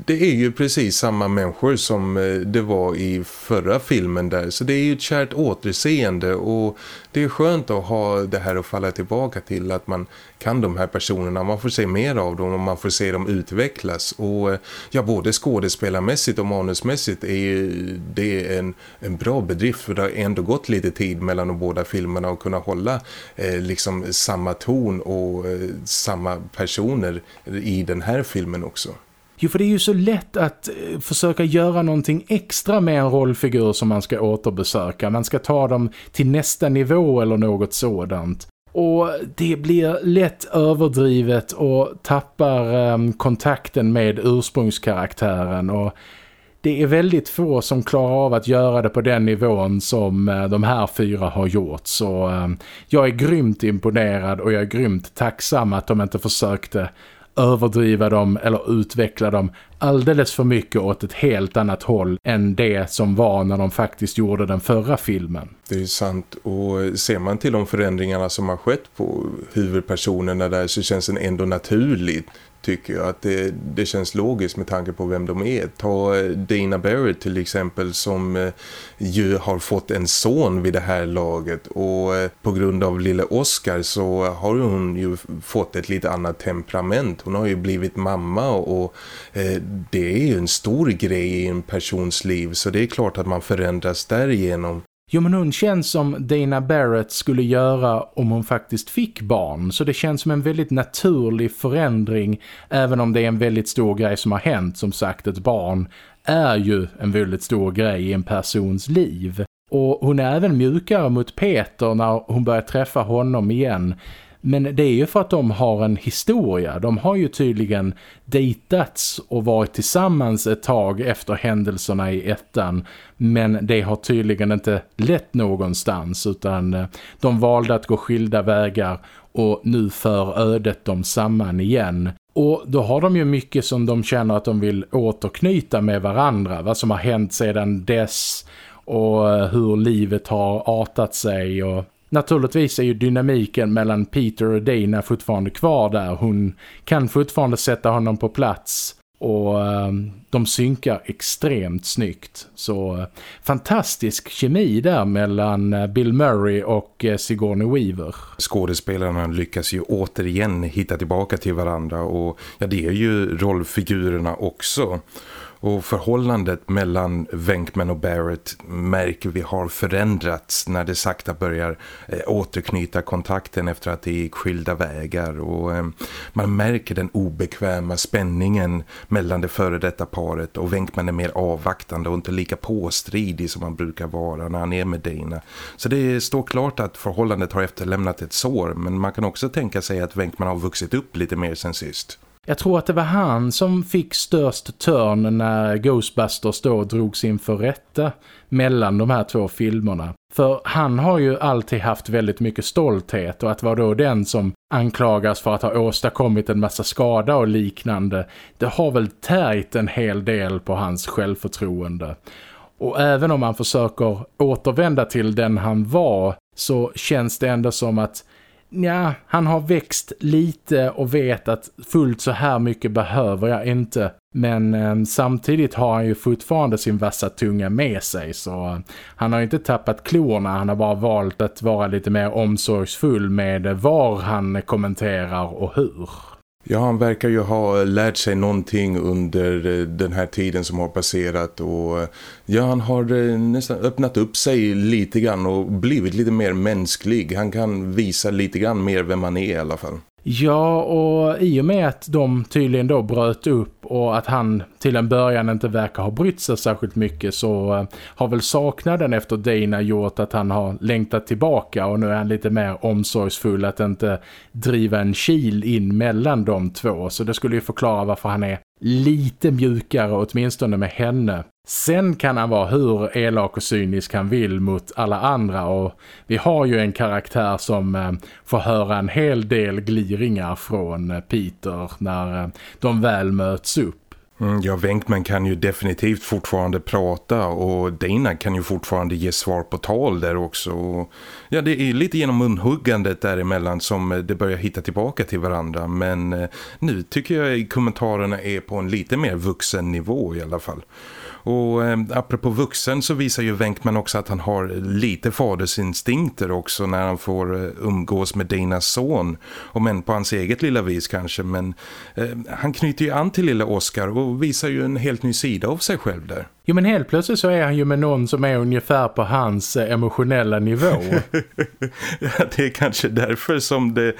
det är ju precis samma människor som det var i förra filmen där. Så det är ju ett kärt återseende och det är skönt att ha det här att falla tillbaka till att man kan de här personerna. Man får se mer av dem och man får se dem utvecklas. Och ja, både skådespelarmässigt och manusmässigt är det en, en bra bedrift för det har ändå gått lite tid mellan de båda filmerna och kunna hålla eh, liksom samma ton och eh, samma personer i den här filmen också. Jo, för det är ju så lätt att eh, försöka göra någonting extra med en rollfigur som man ska återbesöka. Man ska ta dem till nästa nivå eller något sådant. Och det blir lätt överdrivet och tappar um, kontakten med ursprungskaraktären och det är väldigt få som klarar av att göra det på den nivån som uh, de här fyra har gjort. Så uh, jag är grymt imponerad och jag är grymt tacksam att de inte försökte överdriva dem eller utveckla dem alldeles för mycket åt ett helt annat håll än det som var när de faktiskt gjorde den förra filmen. Det är sant och ser man till de förändringarna som har skett på huvudpersonerna där så känns den ändå naturligt tycker jag att det, det känns logiskt med tanke på vem de är. Ta eh, Dana Barrett till exempel som eh, ju har fått en son vid det här laget och eh, på grund av lille Oscar så har hon ju fått ett lite annat temperament. Hon har ju blivit mamma och det är ju en stor grej i en persons liv så det är klart att man förändras därigenom. Jo men hon känns som Dana Barrett skulle göra om hon faktiskt fick barn. Så det känns som en väldigt naturlig förändring även om det är en väldigt stor grej som har hänt. Som sagt ett barn är ju en väldigt stor grej i en persons liv. Och hon är även mjukare mot Peter när hon börjar träffa honom igen. Men det är ju för att de har en historia. De har ju tydligen dejtats och varit tillsammans ett tag efter händelserna i ettan. Men det har tydligen inte lett någonstans utan eh, de valde att gå skilda vägar och nu för ödet dem samman igen. Och då har de ju mycket som de känner att de vill återknyta med varandra. Vad som har hänt sedan dess och eh, hur livet har artat sig och Naturligtvis är ju dynamiken mellan Peter och Dana fortfarande kvar där. Hon kan fortfarande sätta honom på plats och ehm, de synkar extremt snyggt. Så eh, fantastisk kemi där mellan eh, Bill Murray och eh, Sigourney Weaver. Skådespelarna lyckas ju återigen hitta tillbaka till varandra och ja, det är ju rollfigurerna också. Och förhållandet mellan Venkman och Barrett märker vi har förändrats när det sakta börjar eh, återknyta kontakten efter att det gick skilda vägar. Och eh, man märker den obekväma spänningen mellan det före detta paret och Venkman är mer avvaktande och inte lika påstridig som han brukar vara när han är med Dana. Så det står klart att förhållandet har efterlämnat ett sår men man kan också tänka sig att Venkman har vuxit upp lite mer sen sist. Jag tror att det var han som fick störst törn när Ghostbusters då drogs inför rätta mellan de här två filmerna. För han har ju alltid haft väldigt mycket stolthet och att vara då den som anklagas för att ha åstadkommit en massa skada och liknande, det har väl tärt en hel del på hans självförtroende. Och även om han försöker återvända till den han var så känns det ändå som att ja, han har växt lite och vet att fullt så här mycket behöver jag inte. Men eh, samtidigt har han ju fortfarande sin vassa tunga med sig så eh, han har inte tappat klorna. Han har bara valt att vara lite mer omsorgsfull med var han kommenterar och hur. Ja, han verkar ju ha lärt sig någonting under eh, den här tiden som har passerat och eh, ja, han har eh, nästan öppnat upp sig lite grann och blivit lite mer mänsklig. Han kan visa lite grann mer vem han är i alla fall. Ja, och i och med att de tydligen då bröt upp och att han till en början inte verkar ha brytt sig särskilt mycket så eh, har väl saknaden efter Dana gjort att han har längtat tillbaka och nu är han lite mer omsorgsfull att inte driva en kil in mellan de två. Så det skulle ju förklara varför han är lite mjukare åtminstone med henne. Sen kan han vara hur elak och cynisk han vill mot alla andra och vi har ju en karaktär som eh, får höra en hel del gliringar från eh, Peter när eh, de väl möts upp. Mm, ja, Wenkman kan ju definitivt fortfarande prata och Dana kan ju fortfarande ge svar på tal där också. Ja, det är lite genom munhuggandet däremellan som eh, det börjar hitta tillbaka till varandra. Men eh, nu tycker jag kommentarerna är på en lite mer vuxen nivå i alla fall. Och eh, apropå vuxen så visar ju Wenkman också att han har lite fadersinstinkter också när han får eh, umgås med Danas son. Och men på hans eget lilla vis kanske. Men eh, han knyter ju an till lilla Oscar och visar ju en helt ny sida av sig själv där. Jo men helt plötsligt så är han ju med någon som är ungefär på hans eh, emotionella nivå. ja, det är kanske därför som det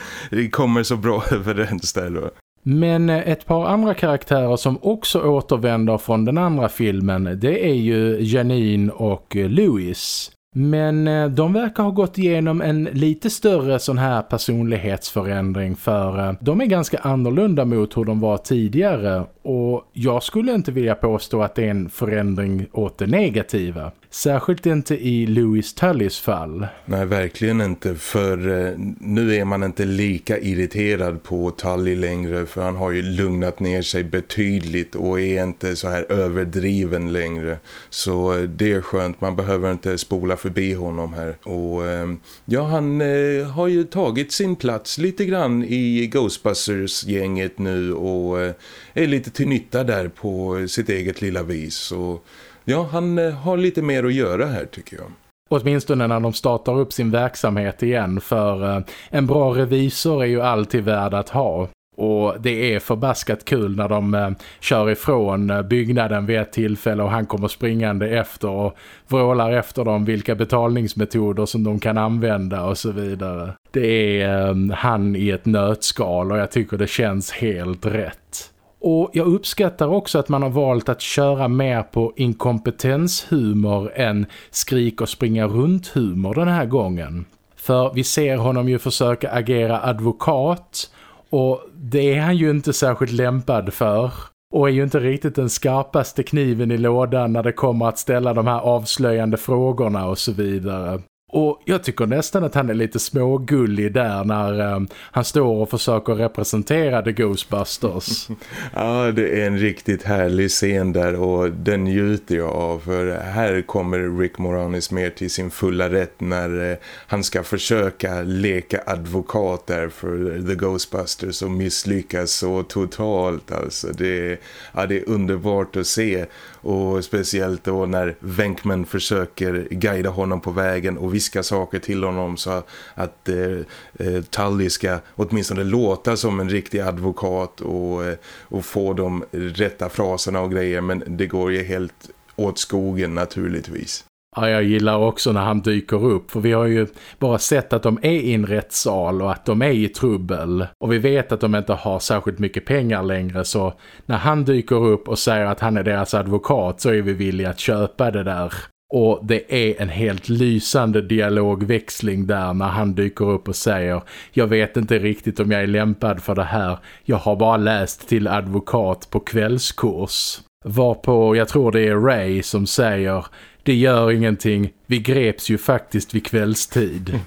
kommer så bra överens där då. Men eh, ett par andra karaktärer som också återvänder från den andra filmen det är ju Janine och eh, Louis. Men eh, de verkar ha gått igenom en lite större sån här personlighetsförändring för eh, de är ganska annorlunda mot hur de var tidigare och jag skulle inte vilja påstå att det är en förändring åt det negativa. Särskilt inte i Louis Tullys fall. Nej, verkligen inte. För eh, nu är man inte lika irriterad på Tully längre. För han har ju lugnat ner sig betydligt och är inte så här överdriven längre. Så det är skönt. Man behöver inte spola förbi honom här. Och ehm, ja, han eh, har ju tagit sin plats lite grann i Ghostbusters-gänget nu. Och eh, är lite till nytta där på sitt eget lilla vis. Och ja, han eh, har lite mer att göra här tycker jag. Åtminstone när de startar upp sin verksamhet igen för en bra revisor är ju alltid värd att ha. Och det är förbaskat kul när de eh, kör ifrån eh, byggnaden vid ett tillfälle och han kommer springande efter och vrålar efter dem vilka betalningsmetoder som de kan använda och så vidare. Det är eh, han i ett nötskal och jag tycker det känns helt rätt. Och jag uppskattar också att man har valt att köra mer på inkompetenshumor än skrik och springa runt humor den här gången. För vi ser honom ju försöka agera advokat och det är han ju inte särskilt lämpad för. Och är ju inte riktigt den skarpaste kniven i lådan när det kommer att ställa de här avslöjande frågorna och så vidare. Och jag tycker nästan att han är lite smågullig där när um, han står och försöker representera The Ghostbusters. ja, det är en riktigt härlig scen där och den njuter jag av. För här kommer Rick Moranis mer till sin fulla rätt när eh, han ska försöka leka advokat där för The Ghostbusters och misslyckas så totalt. Alltså det, ja, det är underbart att se och speciellt då när Venkman försöker guida honom på vägen och viska saker till honom så att eh, eh, Tully ska åtminstone låta som en riktig advokat och, eh, och få de rätta fraserna och grejer men det går ju helt åt skogen naturligtvis. Ja, jag gillar också när han dyker upp för vi har ju bara sett att de är i en rättssal och att de är i trubbel och vi vet att de inte har särskilt mycket pengar längre så när han dyker upp och säger att han är deras advokat så är vi villiga att köpa det där. Och det är en helt lysande dialogväxling där när han dyker upp och säger Jag vet inte riktigt om jag är lämpad för det här. Jag har bara läst till advokat på kvällskurs. Varpå jag tror det är Ray som säger det gör ingenting. Vi greps ju faktiskt vid kvällstid.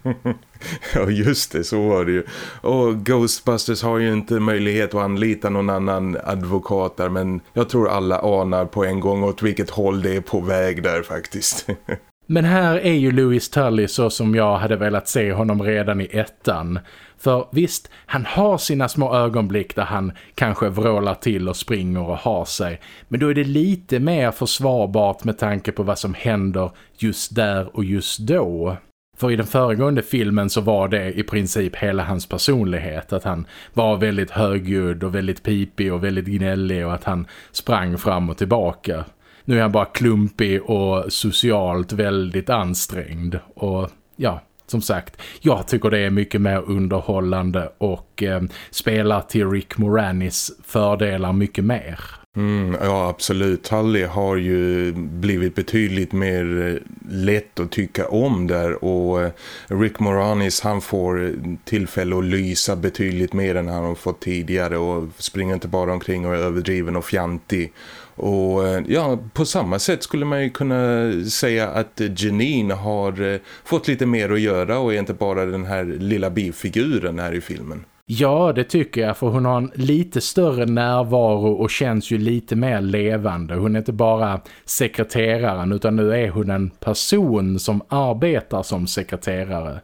ja just det, så var det ju. Och Ghostbusters har ju inte möjlighet att anlita någon annan advokat där men jag tror alla anar på en gång åt vilket håll det är på väg där faktiskt. men här är ju Louis Tully så som jag hade velat se honom redan i ettan. För visst, han har sina små ögonblick där han kanske vrålar till och springer och har sig. Men då är det lite mer försvarbart med tanke på vad som händer just där och just då. För i den föregående filmen så var det i princip hela hans personlighet. Att han var väldigt högljudd och väldigt pipig och väldigt gnällig och att han sprang fram och tillbaka. Nu är han bara klumpig och socialt väldigt ansträngd. Och ja, som sagt, jag tycker det är mycket mer underhållande och eh, spelar till Rick Moranis fördelar mycket mer. Mm, ja, absolut. Tully har ju blivit betydligt mer eh, lätt att tycka om där och eh, Rick Moranis han får eh, tillfälle att lysa betydligt mer än han har fått tidigare och springer inte bara omkring och är överdriven och fjantig och eh, ja, på samma sätt skulle man ju kunna säga att Janine har eh, fått lite mer att göra och är inte bara den här lilla bifiguren här i filmen. Ja, det tycker jag för hon har en lite större närvaro och känns ju lite mer levande. Hon är inte bara sekreteraren utan nu är hon en person som arbetar som sekreterare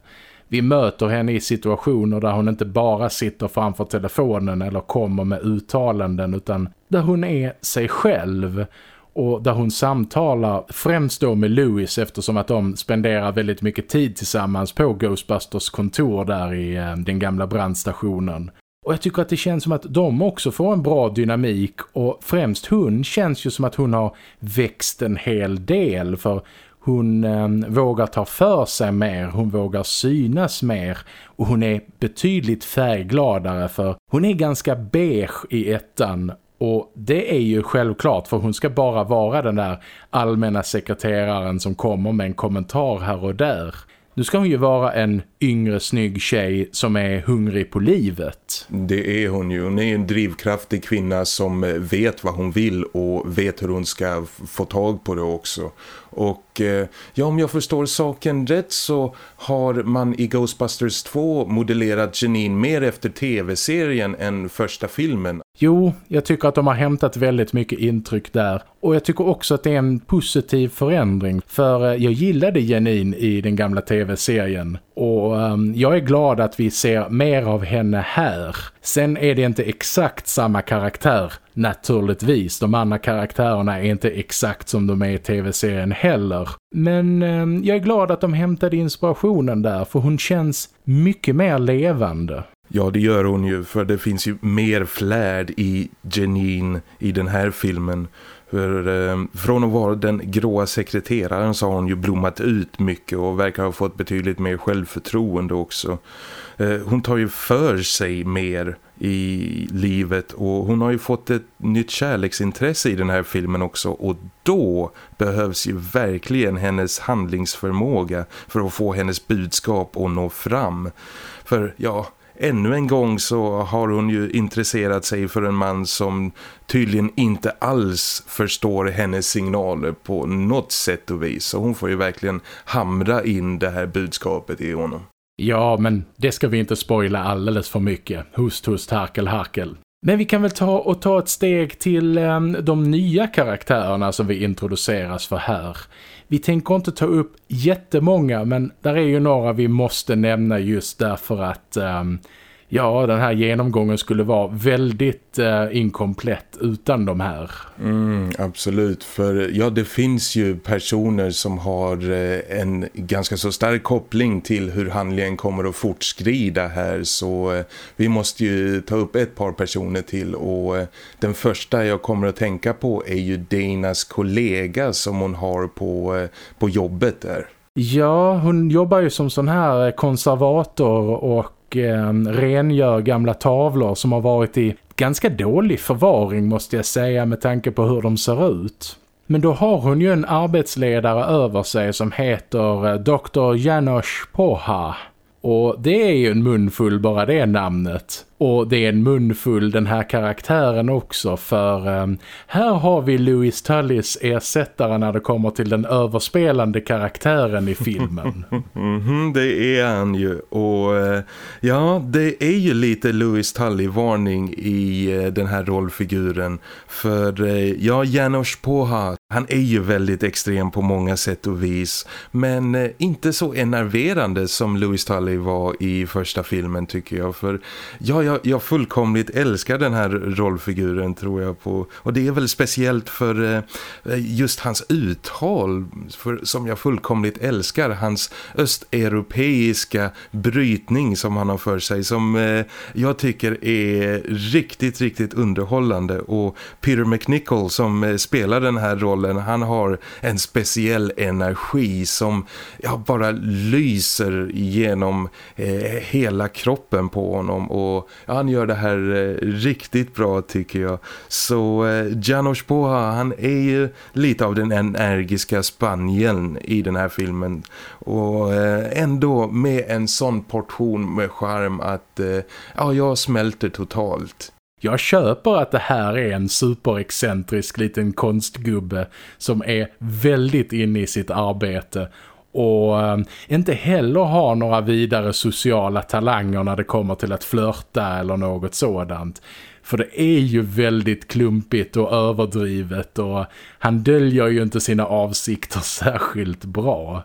vi möter henne i situationer där hon inte bara sitter framför telefonen eller kommer med uttalanden utan där hon är sig själv och där hon samtalar främst då med Louis eftersom att de spenderar väldigt mycket tid tillsammans på Ghostbusters kontor där i eh, den gamla brandstationen. Och jag tycker att det känns som att de också får en bra dynamik och främst hon känns ju som att hon har växt en hel del för hon eh, vågar ta för sig mer, hon vågar synas mer och hon är betydligt färggladare för hon är ganska beige i ettan och det är ju självklart för hon ska bara vara den där allmänna sekreteraren som kommer med en kommentar här och där. Nu ska hon ju vara en yngre snygg tjej som är hungrig på livet. Det är hon ju. Hon är en drivkraftig kvinna som eh, vet vad hon vill och vet hur hon ska få tag på det också. Och och eh, ja, om jag förstår saken rätt så har man i Ghostbusters 2 modellerat Janine mer efter tv-serien än första filmen. Jo, jag tycker att de har hämtat väldigt mycket intryck där. Och jag tycker också att det är en positiv förändring. För eh, jag gillade Janine i den gamla tv-serien. Och um, jag är glad att vi ser mer av henne här. Sen är det inte exakt samma karaktär, naturligtvis. De andra karaktärerna är inte exakt som de är i tv-serien heller. Men eh, jag är glad att de hämtade inspirationen där, för hon känns mycket mer levande. Ja, det gör hon ju för det finns ju mer flärd i Janine i den här filmen. För eh, från att vara den gråa sekreteraren så har hon ju blommat ut mycket och verkar ha fått betydligt mer självförtroende också. Eh, hon tar ju för sig mer i livet och hon har ju fått ett nytt kärleksintresse i den här filmen också och då behövs ju verkligen hennes handlingsförmåga för att få hennes budskap att nå fram. För ja, ännu en gång så har hon ju intresserat sig för en man som tydligen inte alls förstår hennes signaler på något sätt och vis. Så hon får ju verkligen hamra in det här budskapet i honom. Ja, men det ska vi inte spoila alldeles för mycket. Hust, hust, harkel, harkel. Men vi kan väl ta och ta ett steg till um, de nya karaktärerna som vi introduceras för här. Vi tänker inte ta upp jättemånga men där är ju några vi måste nämna just därför att um, ja, den här genomgången skulle vara väldigt uh, inkomplett utan de här. Mm, absolut, för ja det finns ju personer som har uh, en ganska så stark koppling till hur handlingen kommer att fortskrida här så uh, vi måste ju ta upp ett par personer till och den första jag kommer att tänka på är ju Danas kollega som hon har på, på jobbet där. Ja, hon jobbar ju som sån här konservator och eh, rengör gamla tavlor som har varit i ganska dålig förvaring måste jag säga med tanke på hur de ser ut. Men då har hon ju en arbetsledare över sig som heter eh, Dr. Janosch Poha. Och det är ju en munfull bara det namnet. Och det är en munfull den här karaktären också för eh, här har vi Louis Tullys ersättare när det kommer till den överspelande karaktären i filmen. mm, det är han ju. Och eh, ja det är ju lite Louis Tully-varning i eh, den här rollfiguren. För eh, ja Janos Poha han är ju väldigt extrem på många sätt och vis. Men eh, inte så enerverande som Louis Tully var i första filmen tycker jag. För ja, jag, jag fullkomligt älskar den här rollfiguren tror jag på. Och det är väl speciellt för eh, just hans uttal för, som jag fullkomligt älskar. Hans östeuropeiska brytning som han har för sig som eh, jag tycker är riktigt, riktigt underhållande. Och Peter McNichol som eh, spelar den här rollen, han har en speciell energi som ja, bara lyser genom eh, hela kroppen på honom. Och han gör det här eh, riktigt bra tycker jag. Så eh, Janos Poha, han är ju lite av den energiska Spanien i den här filmen. Och eh, ändå med en sån portion med charm att ja, jag smälter totalt. Jag köper att det här är en superexcentrisk liten konstgubbe som är väldigt inne i sitt arbete och eh, inte heller har några vidare sociala talanger när det kommer till att flörta eller något sådant. För det är ju väldigt klumpigt och överdrivet och han döljer ju inte sina avsikter särskilt bra.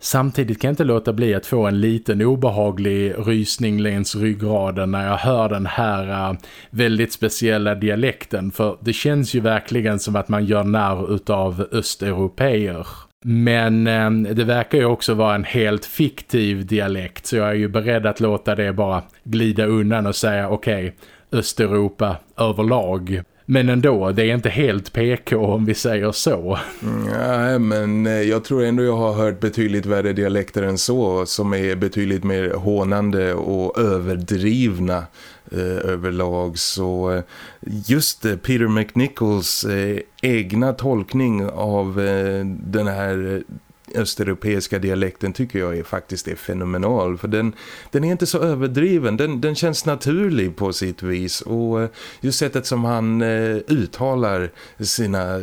Samtidigt kan jag inte låta bli att få en liten obehaglig rysning längs ryggraden när jag hör den här uh, väldigt speciella dialekten. För det känns ju verkligen som att man gör narr utav östeuropeer. Men eh, det verkar ju också vara en helt fiktiv dialekt så jag är ju beredd att låta det bara glida undan och säga okej, okay, Östeuropa överlag. Men ändå, det är inte helt PK om vi säger så. Mm, nej, men eh, jag tror ändå jag har hört betydligt värre dialekter än så som är betydligt mer hånande och överdrivna eh, överlag. Så eh, just eh, Peter McNichols eh, egna tolkning av eh, den här eh, östeuropeiska dialekten tycker jag är faktiskt är fenomenal. För den, den är inte så överdriven, den, den känns naturlig på sitt vis. Och eh, just sättet som han eh, uttalar sina eh,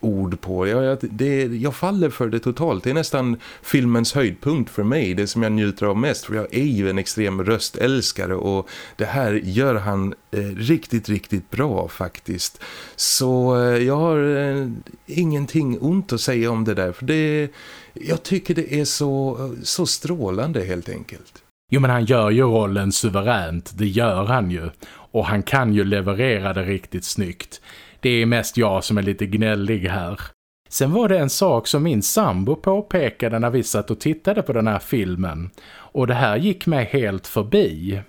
ord på, jag, det, jag faller för det totalt, det är nästan filmens höjdpunkt för mig, det som jag njuter av mest. För jag är ju en extrem röstälskare och det här gör han Eh, riktigt, riktigt bra faktiskt så eh, jag har eh, ingenting ont att säga om det där för det jag tycker det är så, så strålande helt enkelt. Jo men han gör ju rollen suveränt, det gör han ju. Och han kan ju leverera det riktigt snyggt. Det är mest jag som är lite gnällig här. Sen var det en sak som min sambo påpekade när vi satt och tittade på den här filmen. Och det här gick mig helt förbi.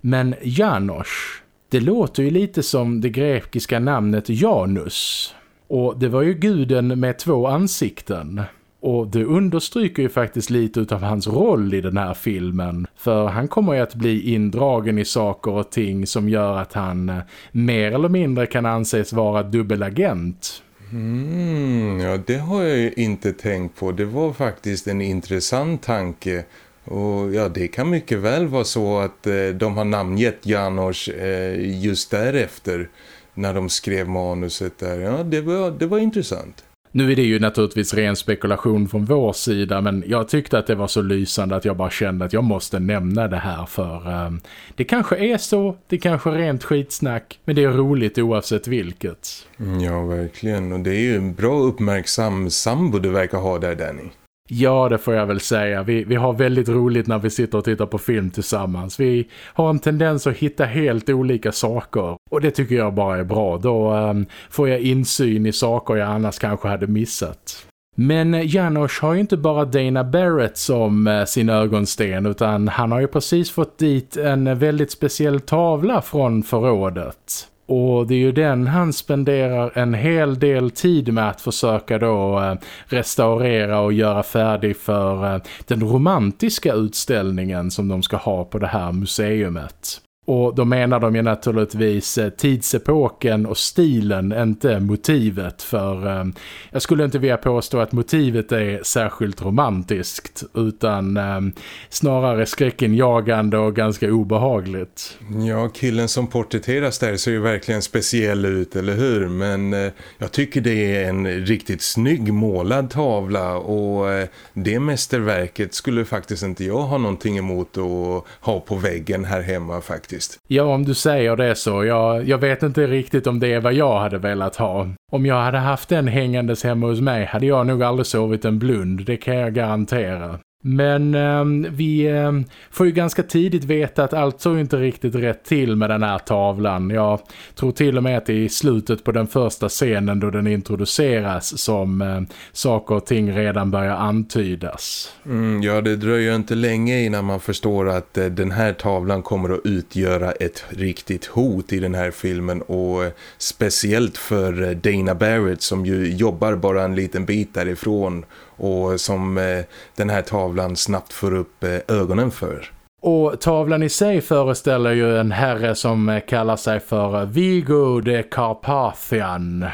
Men Janosch det låter ju lite som det grekiska namnet Janus. Och det var ju guden med två ansikten. Och det understryker ju faktiskt lite utav hans roll i den här filmen. För han kommer ju att bli indragen i saker och ting som gör att han eh, mer eller mindre kan anses vara dubbelagent. Mm, ja, det har jag ju inte tänkt på. Det var faktiskt en intressant tanke. Och ja, det kan mycket väl vara så att eh, de har namngett Janos eh, just därefter när de skrev manuset där. Ja, det var, det var intressant. Nu är det ju naturligtvis ren spekulation från vår sida men jag tyckte att det var så lysande att jag bara kände att jag måste nämna det här för um, det kanske är så, det kanske är rent skitsnack men det är roligt oavsett vilket. Mm, ja, verkligen. Och det är ju en bra uppmärksam sambo du verkar ha där, Danny. Ja, det får jag väl säga. Vi, vi har väldigt roligt när vi sitter och tittar på film tillsammans. Vi har en tendens att hitta helt olika saker. Och det tycker jag bara är bra. Då um, får jag insyn i saker jag annars kanske hade missat. Men eh, Janosch har ju inte bara Dana Barrett som eh, sin ögonsten utan han har ju precis fått dit en eh, väldigt speciell tavla från förrådet. Och det är ju den han spenderar en hel del tid med att försöka då eh, restaurera och göra färdig för eh, den romantiska utställningen som de ska ha på det här museumet. Och då menar de ju naturligtvis eh, tidsepoken och stilen, inte motivet. För eh, jag skulle inte vilja påstå att motivet är särskilt romantiskt utan eh, snarare skräckenjagande och ganska obehagligt. Ja, killen som porträtteras där ser ju verkligen speciell ut, eller hur? Men eh, jag tycker det är en riktigt snygg målad tavla och eh, det mästerverket skulle faktiskt inte jag ha någonting emot att ha på väggen här hemma faktiskt faktiskt. Ja, om du säger det så. Jag, jag vet inte riktigt om det är vad jag hade velat ha. Om jag hade haft den hängandes hemma hos mig hade jag nog aldrig sovit en blund, det kan jag garantera. Men eh, vi eh, får ju ganska tidigt veta att allt såg inte riktigt rätt till med den här tavlan. Jag tror till och med att det är i slutet på den första scenen då den introduceras som eh, saker och ting redan börjar antydas. Mm, ja, det dröjer inte länge innan man förstår att eh, den här tavlan kommer att utgöra ett riktigt hot i den här filmen och eh, speciellt för eh, Dana Barrett som ju jobbar bara en liten bit därifrån och som eh, den här tavlan snabbt får upp eh, ögonen för. Och tavlan i sig föreställer ju en herre som eh, kallar sig för Vigo de Carpathian.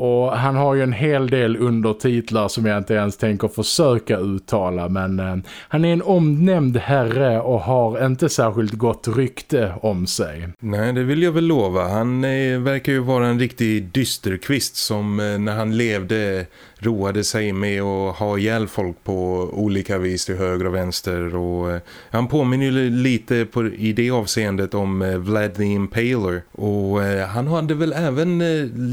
Och han har ju en hel del undertitlar som jag inte ens tänker försöka uttala men eh, han är en omnämnd herre och har inte särskilt gott rykte om sig. Nej, det vill jag väl lova. Han eh, verkar ju vara en riktig dysterkvist som eh, när han levde roade sig med att ha ihjäl folk på olika vis till höger och vänster. Och eh, han påminner ju lite på, i det avseendet om eh, Vlad the Impaler. Och eh, han hade väl även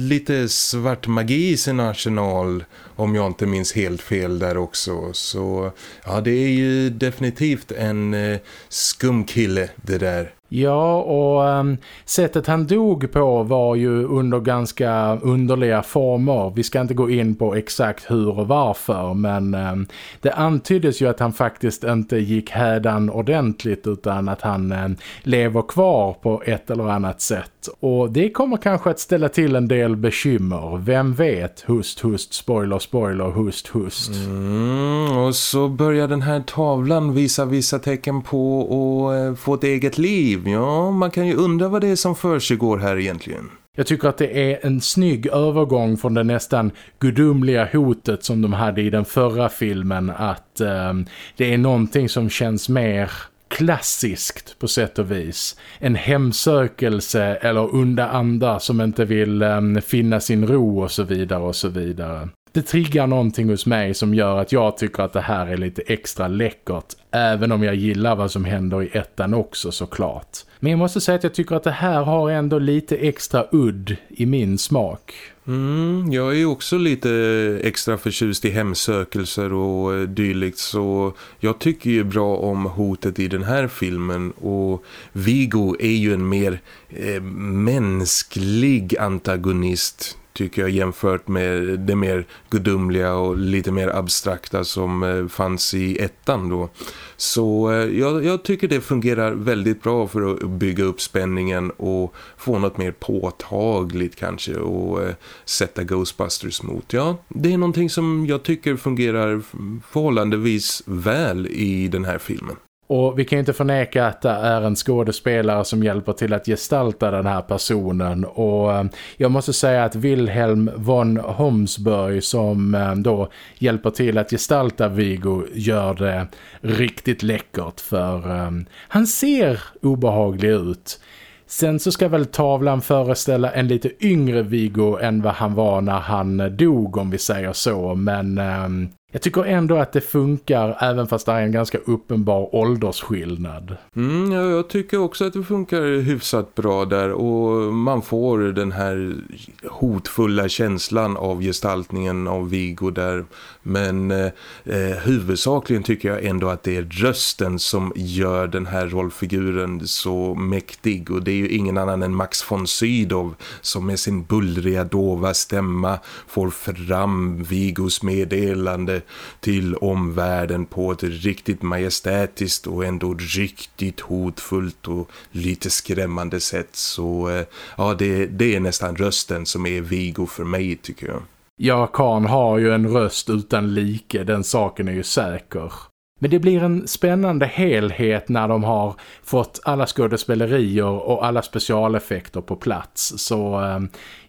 lite svart magi i sin arsenal om jag inte minns helt fel där också. Så ja det är ju definitivt en skumkille skum kille det där. Ja, och um, sättet han dog på var ju under ganska underliga former. Vi ska inte gå in på exakt hur och varför, men um, det antyddes ju att han faktiskt inte gick hädan ordentligt utan att han um, lever kvar på ett eller annat sätt. Och det kommer kanske att ställa till en del bekymmer. Vem vet? Hust, hust, spoiler, spoiler, hust, hust. Mm, och så börjar den här tavlan visa vissa tecken på att uh, få ett eget liv Ja, man kan ju undra vad det är som för här egentligen. Jag tycker att det är en snygg övergång från det nästan gudomliga hotet som de hade i den förra filmen att eh, det är någonting som känns mer klassiskt på sätt och vis. En hemsökelse eller onda andar som inte vill um, finna sin ro och så vidare och så vidare det triggar någonting hos mig som gör att jag tycker att det här är lite extra läckert. Även om jag gillar vad som händer i ettan också såklart. Men jag måste säga att jag tycker att det här har ändå lite extra udd i min smak. Mm, jag är också lite extra förtjust i hemsökelser och eh, dylikt så jag tycker ju bra om hotet i den här filmen. Och Vigo är ju en mer eh, mänsklig antagonist tycker jag jämfört med det mer gudomliga och lite mer abstrakta som eh, fanns i ettan då. Så eh, jag, jag, tycker det fungerar väldigt bra för att bygga upp spänningen och få något mer påtagligt kanske och eh, sätta Ghostbusters mot. Ja, det är någonting som jag tycker fungerar förhållandevis väl i den här filmen. Och vi kan inte förneka att det är en skådespelare som hjälper till att gestalta den här personen. Och eh, jag måste säga att Wilhelm von Homsburg som eh, då hjälper till att gestalta Vigo gör det riktigt läckert. För eh, han ser obehaglig ut. Sen så ska väl tavlan föreställa en lite yngre Vigo än vad han var när han dog om vi säger så. Men jag tycker ändå att det funkar även fast det är en ganska uppenbar åldersskillnad. Mm, ja, jag tycker också att det funkar hyfsat bra där och man får den här hotfulla känslan av gestaltningen av Vigo där. Men eh, eh, huvudsakligen tycker jag ändå att det är rösten som gör den här rollfiguren så mäktig och det är ju ingen annan än Max von Sydow som med sin bullriga dova stämma får fram Vigos meddelande till omvärlden på ett riktigt majestätiskt och ändå riktigt hotfullt och lite skrämmande sätt. Så eh, ja, det, det är nästan rösten som är Vigo för mig tycker jag. Ja, Khan har ju en röst utan like, den saken är ju säker. Men det blir en spännande helhet när de har fått alla skådespelerier och alla specialeffekter på plats. Så eh,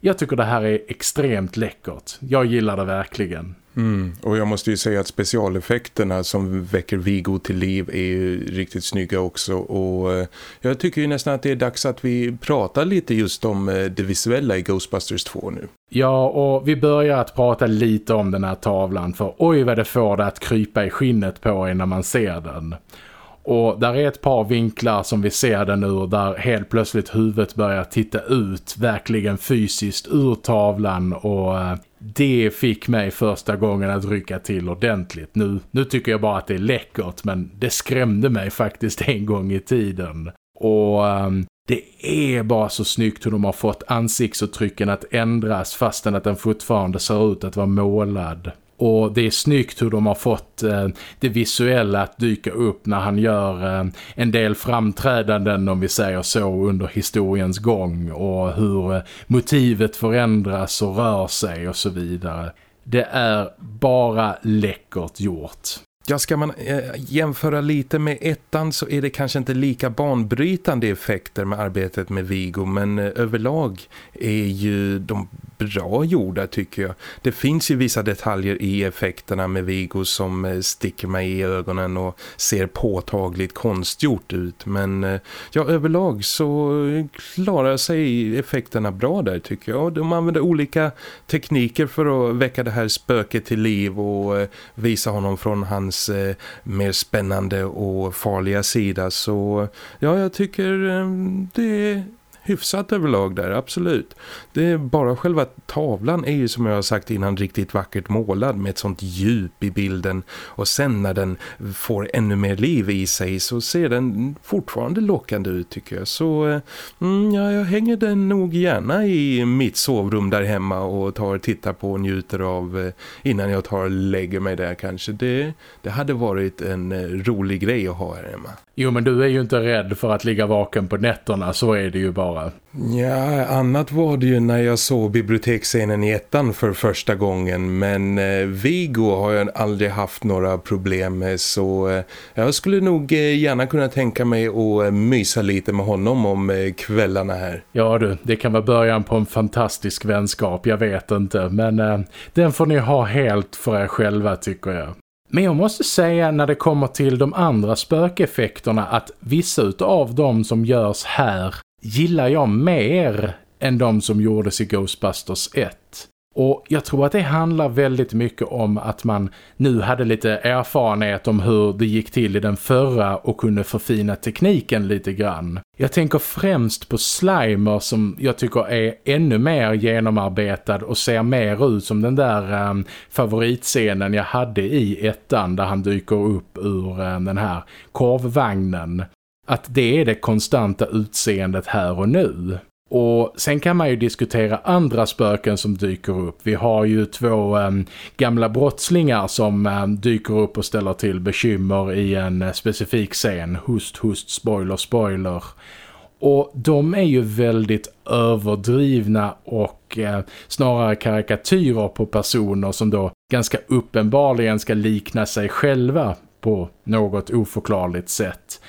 jag tycker det här är extremt läckert. Jag gillar det verkligen. Mm. Och jag måste ju säga att specialeffekterna som väcker Vigo till liv är ju riktigt snygga också. Och eh, jag tycker ju nästan att det är dags att vi pratar lite just om eh, det visuella i Ghostbusters 2 nu. Ja, och vi börjar att prata lite om den här tavlan. För oj vad det får det att krypa i skinnet på en när man ser den. Och där är ett par vinklar som vi ser den ur där helt plötsligt huvudet börjar titta ut verkligen fysiskt ur tavlan och eh, det fick mig första gången att rycka till ordentligt. Nu, nu tycker jag bara att det är läckert men det skrämde mig faktiskt en gång i tiden. Och um, det är bara så snyggt hur de har fått ansiktsuttrycken att ändras fastän att den fortfarande ser ut att vara målad. Och det är snyggt hur de har fått eh, det visuella att dyka upp när han gör eh, en del framträdanden om vi säger så under historiens gång och hur eh, motivet förändras och rör sig och så vidare. Det är bara läckert gjort. Ja, ska man eh, jämföra lite med ettan så är det kanske inte lika banbrytande effekter med arbetet med Vigo men eh, överlag är ju de bra gjorda tycker jag. Det finns ju vissa detaljer i effekterna med Vigo som eh, sticker mig i ögonen och ser påtagligt konstgjort ut. Men eh, ja, överlag så klarar sig effekterna bra där tycker jag. De använder olika tekniker för att väcka det här spöket till liv och eh, visa honom från hans Eh, mer spännande och farliga sida. Så ja, jag tycker eh, det är hyfsat överlag där, absolut. Det är bara själva tavlan är ju som jag har sagt innan riktigt vackert målad med ett sånt djup i bilden och sen när den får ännu mer liv i sig så ser den fortfarande lockande ut tycker jag. Så eh, mm, ja, jag hänger den nog gärna i mitt sovrum där hemma och tar och tittar på och njuter av eh, innan jag tar och lägger mig där kanske. Det, det hade varit en eh, rolig grej att ha här hemma. Jo men du är ju inte rädd för att ligga vaken på nätterna, så är det ju bara. Ja, annat var det ju när jag såg biblioteksscenen i ettan för första gången. Men eh, Vigo har jag aldrig haft några problem med så eh, jag skulle nog eh, gärna kunna tänka mig att eh, mysa lite med honom om eh, kvällarna här. Ja du, det kan vara början på en fantastisk vänskap, jag vet inte. Men eh, den får ni ha helt för er själva tycker jag. Men jag måste säga när det kommer till de andra spökeffekterna att vissa av dem som görs här gillar jag mer än de som gjordes i Ghostbusters 1. Och jag tror att det handlar väldigt mycket om att man nu hade lite erfarenhet om hur det gick till i den förra och kunde förfina tekniken lite grann. Jag tänker främst på Slimer som jag tycker är ännu mer genomarbetad och ser mer ut som den där um, favoritscenen jag hade i ettan där han dyker upp ur um, den här korvvagnen. Att det är det konstanta utseendet här och nu. Och sen kan man ju diskutera andra spöken som dyker upp. Vi har ju två um, gamla brottslingar som um, dyker upp och ställer till bekymmer i en uh, specifik scen. Hust, hust, spoiler, spoiler. Och de är ju väldigt överdrivna och eh, snarare karikatyrer på personer som då ganska uppenbarligen ska likna sig själva på något oförklarligt sätt.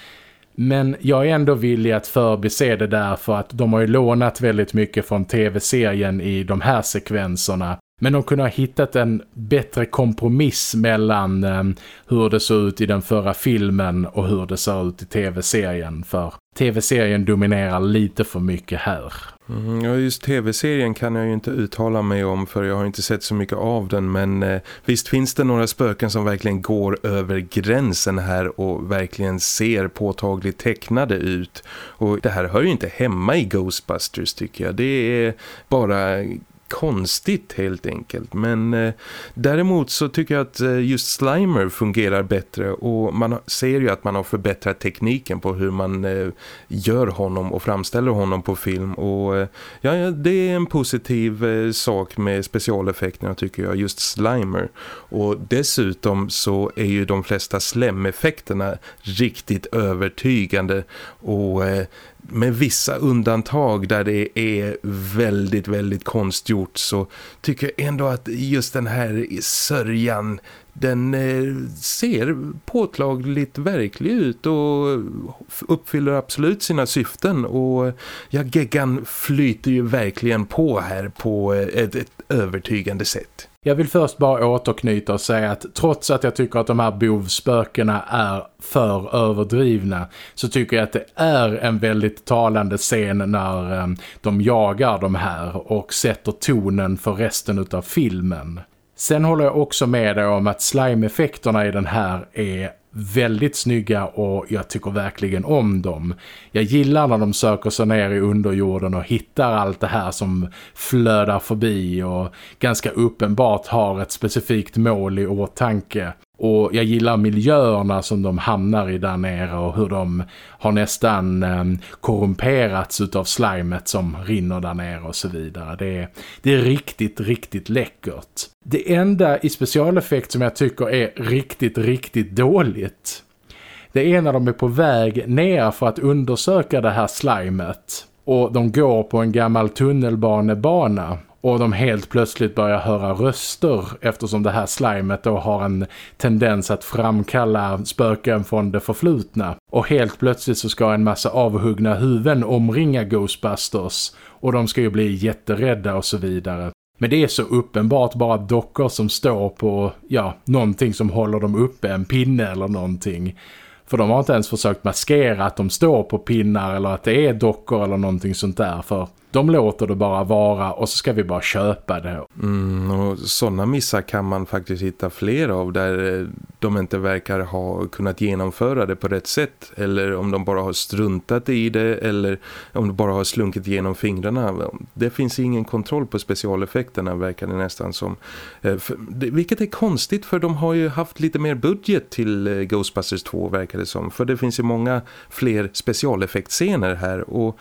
Men jag är ändå villig att förbise det där för att de har ju lånat väldigt mycket från tv-serien i de här sekvenserna. Men de kunde ha hittat en bättre kompromiss mellan eh, hur det såg ut i den förra filmen och hur det ser ut i tv-serien. För tv-serien dominerar lite för mycket här. Mm, ja, just tv-serien kan jag ju inte uttala mig om för jag har inte sett så mycket av den. Men eh, visst finns det några spöken som verkligen går över gränsen här och verkligen ser påtagligt tecknade ut. Och det här hör ju inte hemma i Ghostbusters tycker jag. Det är bara konstigt helt enkelt. Men eh, däremot så tycker jag att eh, just Slimer fungerar bättre och man ser ju att man har förbättrat tekniken på hur man eh, gör honom och framställer honom på film och eh, ja, det är en positiv eh, sak med specialeffekterna tycker jag, just Slimer. Och dessutom så är ju de flesta slem-effekterna riktigt övertygande och eh, med vissa undantag där det är väldigt, väldigt konstgjort så tycker jag ändå att just den här sörjan den eh, ser påtagligt verklig ut och uppfyller absolut sina syften och ja, geggan flyter ju verkligen på här på eh, ett, ett övertygande sätt. Jag vill först bara återknyta och säga att trots att jag tycker att de här bovspökena är för överdrivna så tycker jag att det är en väldigt talande scen när ehm, de jagar de här och sätter tonen för resten av filmen. Sen håller jag också med dig om att slime-effekterna i den här är väldigt snygga och jag tycker verkligen om dem. Jag gillar när de söker sig ner i underjorden och hittar allt det här som flödar förbi och ganska uppenbart har ett specifikt mål i åtanke. Och jag gillar miljöerna som de hamnar i där nere och hur de har nästan eh, korrumperats av slimet som rinner där nere och så vidare. Det är, det är riktigt, riktigt läckert. Det enda i specialeffekt som jag tycker är riktigt, riktigt dåligt det är när de är på väg ner för att undersöka det här slimet. Och de går på en gammal tunnelbanebana och de helt plötsligt börjar höra röster eftersom det här slimet då har en tendens att framkalla spöken från det förflutna. Och helt plötsligt så ska en massa avhuggna huvuden omringa Ghostbusters och de ska ju bli jätterädda och så vidare. Men det är så uppenbart bara dockor som står på, ja, någonting som håller dem uppe, en pinne eller någonting. För de har inte ens försökt maskera att de står på pinnar eller att det är dockor eller någonting sånt där. För de låter det bara vara och så ska vi bara köpa det. Mm, och sådana missar kan man faktiskt hitta fler av där eh, de inte verkar ha kunnat genomföra det på rätt sätt. Eller om de bara har struntat i det eller om de bara har slunkit genom fingrarna. Det finns ingen kontroll på specialeffekterna verkar det nästan som. Eh, vilket är konstigt för de har ju haft lite mer budget till eh, Ghostbusters 2 verkar det som. För det finns ju många fler specialeffektscener här och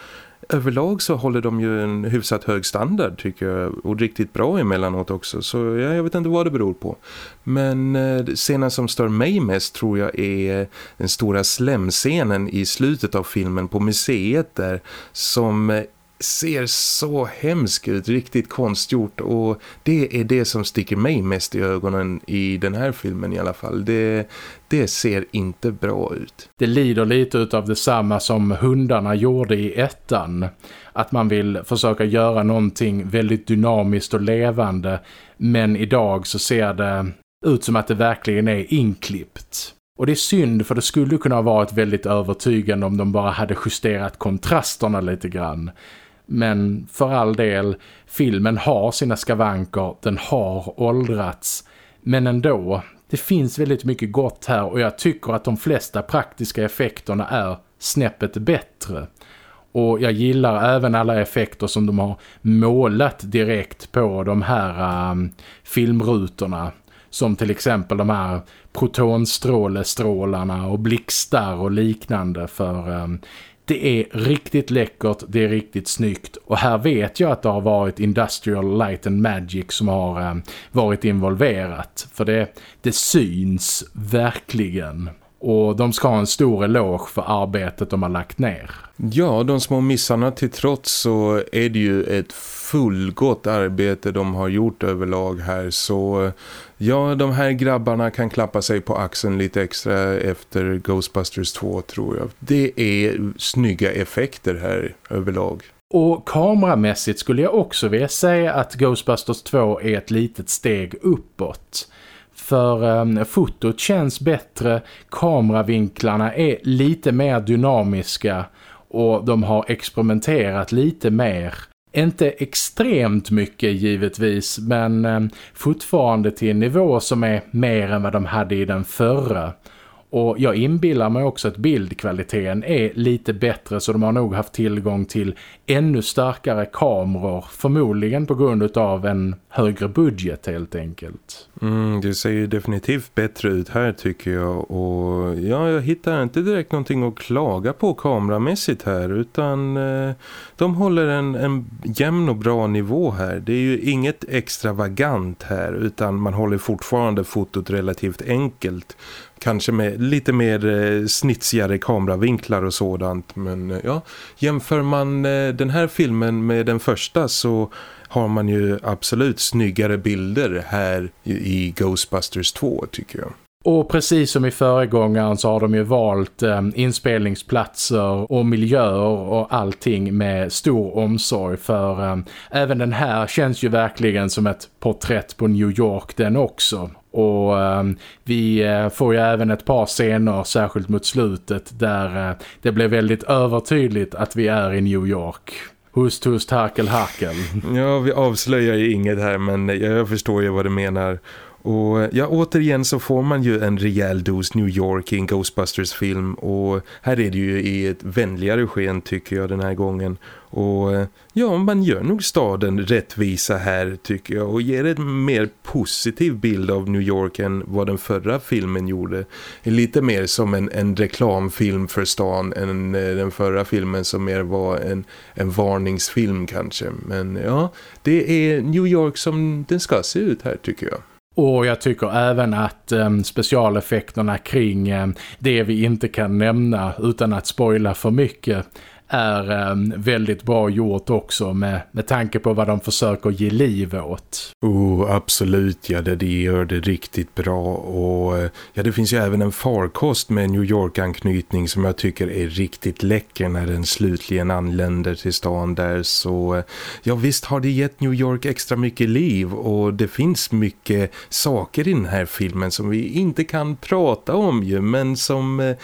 överlag så håller de ju en hyfsat hög standard tycker jag och riktigt bra emellanåt också så ja, jag vet inte vad det beror på. Men eh, scenen som stör mig mest tror jag är den stora slemscenen i slutet av filmen på museet där som eh, ser så hemskt ut, riktigt konstgjort och det är det som sticker mig mest i ögonen i den här filmen i alla fall. Det, det ser inte bra ut. Det lider lite av detsamma som hundarna gjorde i ettan. Att man vill försöka göra någonting väldigt dynamiskt och levande men idag så ser det ut som att det verkligen är inklippt. Och det är synd för det skulle kunna ha varit väldigt övertygande om de bara hade justerat kontrasterna lite grann. Men för all del, filmen har sina skavanker, den har åldrats. Men ändå, det finns väldigt mycket gott här och jag tycker att de flesta praktiska effekterna är snäppet bättre. Och jag gillar även alla effekter som de har målat direkt på de här um, filmrutorna. Som till exempel de här protonstrålestrålarna och blixtar och liknande för um, det är riktigt läckert, det är riktigt snyggt och här vet jag att det har varit Industrial Light and Magic som har eh, varit involverat för det, det syns verkligen. Och de ska ha en stor eloge för arbetet de har lagt ner. Ja, de små missarna till trots så är det ju ett fullgott arbete de har gjort överlag här. Så eh, ja, de här grabbarna kan klappa sig på axeln lite extra efter Ghostbusters 2 tror jag. Det är snygga effekter här överlag. Och kameramässigt skulle jag också vilja säga att Ghostbusters 2 är ett litet steg uppåt. För um, fotot känns bättre, kameravinklarna är lite mer dynamiska och de har experimenterat lite mer. Inte extremt mycket givetvis men eh, fortfarande till en nivå som är mer än vad de hade i den förra. Och jag inbillar mig också att bildkvaliteten är lite bättre så de har nog haft tillgång till ännu starkare kameror. Förmodligen på grund av en högre budget helt enkelt. Mm, det ser ju definitivt bättre ut här tycker jag. Och ja, jag hittar inte direkt någonting att klaga på kameramässigt här. Utan eh, de håller en, en jämn och bra nivå här. Det är ju inget extravagant här utan man håller fortfarande fotot relativt enkelt kanske med lite mer eh, snitsigare kameravinklar och sådant. Men eh, ja, jämför man eh, den här filmen med den första så har man ju absolut snyggare bilder här i Ghostbusters 2 tycker jag. Och precis som i föregångaren så har de ju valt eh, inspelningsplatser och miljöer och allting med stor omsorg för eh, även den här känns ju verkligen som ett porträtt på New York den också. Och ehm, vi eh, får ju även ett par scener, särskilt mot slutet, där eh, det blir väldigt övertydligt att vi är i New York. Hust, hust, harkel, harkel. Ja, vi avslöjar ju inget här men jag förstår ju vad du menar. Och ja, återigen så får man ju en rejäl dos New York i en Ghostbusters-film och här är det ju i ett vänligare sken tycker jag den här gången. Och eh, ja, man gör nog staden rättvisa här tycker jag och ger en mer positiv bild av New York än vad den förra filmen gjorde. Lite mer som en, en reklamfilm för stan än eh, den förra filmen som mer var en, en varningsfilm kanske. Men ja, det är New York som den ska se ut här tycker jag. Och jag tycker även att eh, specialeffekterna kring eh, det vi inte kan nämna utan att spoila för mycket är um, väldigt bra gjort också med, med tanke på vad de försöker ge liv åt. Oh, absolut, ja det, det gör det riktigt bra. Och eh, ja det finns ju även en farkost med New York-anknytning som jag tycker är riktigt läcker när den slutligen anländer till stan där. Så eh, ja visst har det gett New York extra mycket liv och det finns mycket saker i den här filmen som vi inte kan prata om ju men som eh,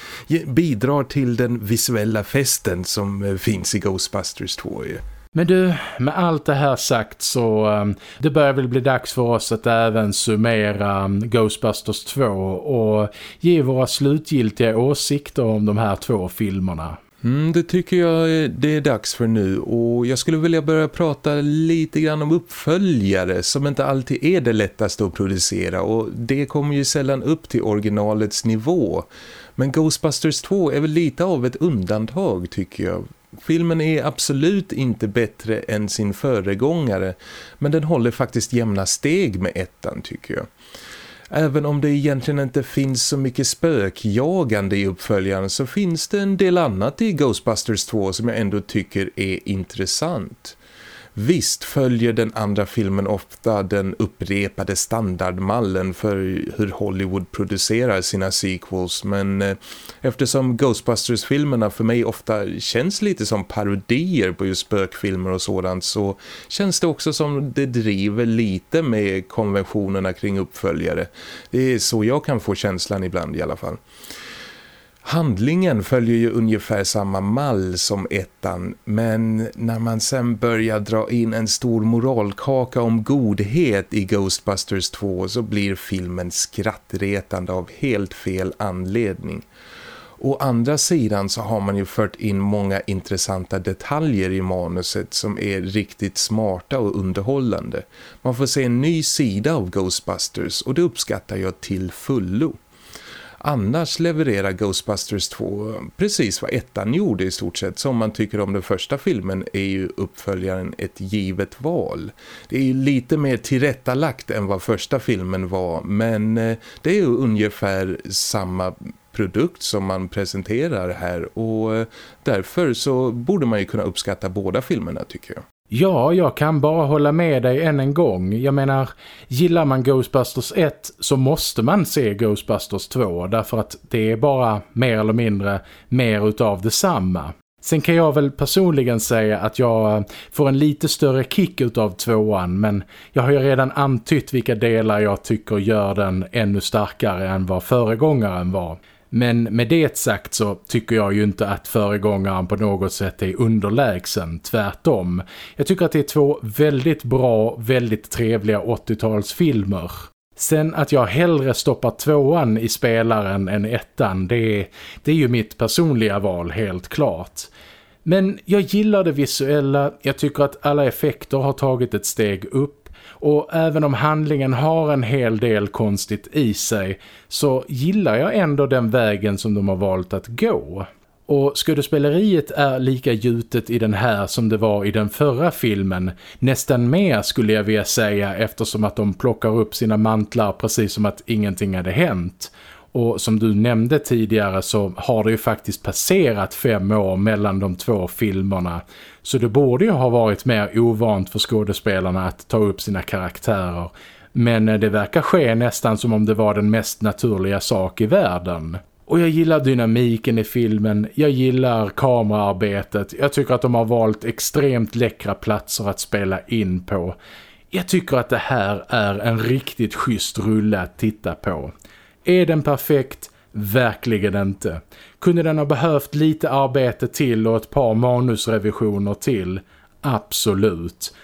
bidrar till den visuella festen som som eh, finns i Ghostbusters 2 ju. Men du, med allt det här sagt så um, det börjar väl bli dags för oss att även summera um, Ghostbusters 2 och ge våra slutgiltiga åsikter om de här två filmerna. Mm, det tycker jag det är dags för nu och jag skulle vilja börja prata lite grann om uppföljare som inte alltid är det lättaste att producera och det kommer ju sällan upp till originalets nivå. Men Ghostbusters 2 är väl lite av ett undantag tycker jag. Filmen är absolut inte bättre än sin föregångare men den håller faktiskt jämna steg med ettan tycker jag. Även om det egentligen inte finns så mycket spökjagande i uppföljaren så finns det en del annat i Ghostbusters 2 som jag ändå tycker är intressant. Visst följer den andra filmen ofta den upprepade standardmallen för hur Hollywood producerar sina sequels men eh, eftersom Ghostbusters-filmerna för mig ofta känns lite som parodier på just spökfilmer och sådant så känns det också som det driver lite med konventionerna kring uppföljare. Det är så jag kan få känslan ibland i alla fall. Handlingen följer ju ungefär samma mall som ettan men när man sen börjar dra in en stor moralkaka om godhet i Ghostbusters 2 så blir filmen skrattretande av helt fel anledning. Å andra sidan så har man ju fört in många intressanta detaljer i manuset som är riktigt smarta och underhållande. Man får se en ny sida av Ghostbusters och det uppskattar jag till fullo annars levererar Ghostbusters 2 precis vad ettan gjorde i stort sett. Som man tycker om den första filmen är ju uppföljaren ett givet val. Det är ju lite mer tillrättalagt än vad första filmen var men eh, det är ju ungefär samma produkt som man presenterar här och eh, därför så borde man ju kunna uppskatta båda filmerna tycker jag. Ja, jag kan bara hålla med dig än en gång. Jag menar, gillar man Ghostbusters 1 så måste man se Ghostbusters 2 därför att det är bara mer eller mindre mer utav detsamma. Sen kan jag väl personligen säga att jag eh, får en lite större kick utav tvåan men jag har ju redan antytt vilka delar jag tycker gör den ännu starkare än vad föregångaren var. Men med det sagt så tycker jag ju inte att föregångaren på något sätt är underlägsen, tvärtom. Jag tycker att det är två väldigt bra, väldigt trevliga 80-talsfilmer. Sen att jag hellre stoppar tvåan i spelaren än ettan, det är, det är ju mitt personliga val helt klart. Men jag gillar det visuella, jag tycker att alla effekter har tagit ett steg upp och även om handlingen har en hel del konstigt i sig så gillar jag ändå den vägen som de har valt att gå. Och skådespeleriet är lika gjutet i den här som det var i den förra filmen. Nästan mer skulle jag vilja säga eftersom att de plockar upp sina mantlar precis som att ingenting hade hänt. Och som du nämnde tidigare så har det ju faktiskt passerat fem år mellan de två filmerna. Så det borde ju ha varit mer ovant för skådespelarna att ta upp sina karaktärer. Men eh, det verkar ske nästan som om det var den mest naturliga sak i världen. Och jag gillar dynamiken i filmen, jag gillar kameraarbetet, jag tycker att de har valt extremt läckra platser att spela in på. Jag tycker att det här är en riktigt schysst rulle att titta på. Är den perfekt? Verkligen inte. Kunde den ha behövt lite arbete till och ett par manusrevisioner till? Absolut.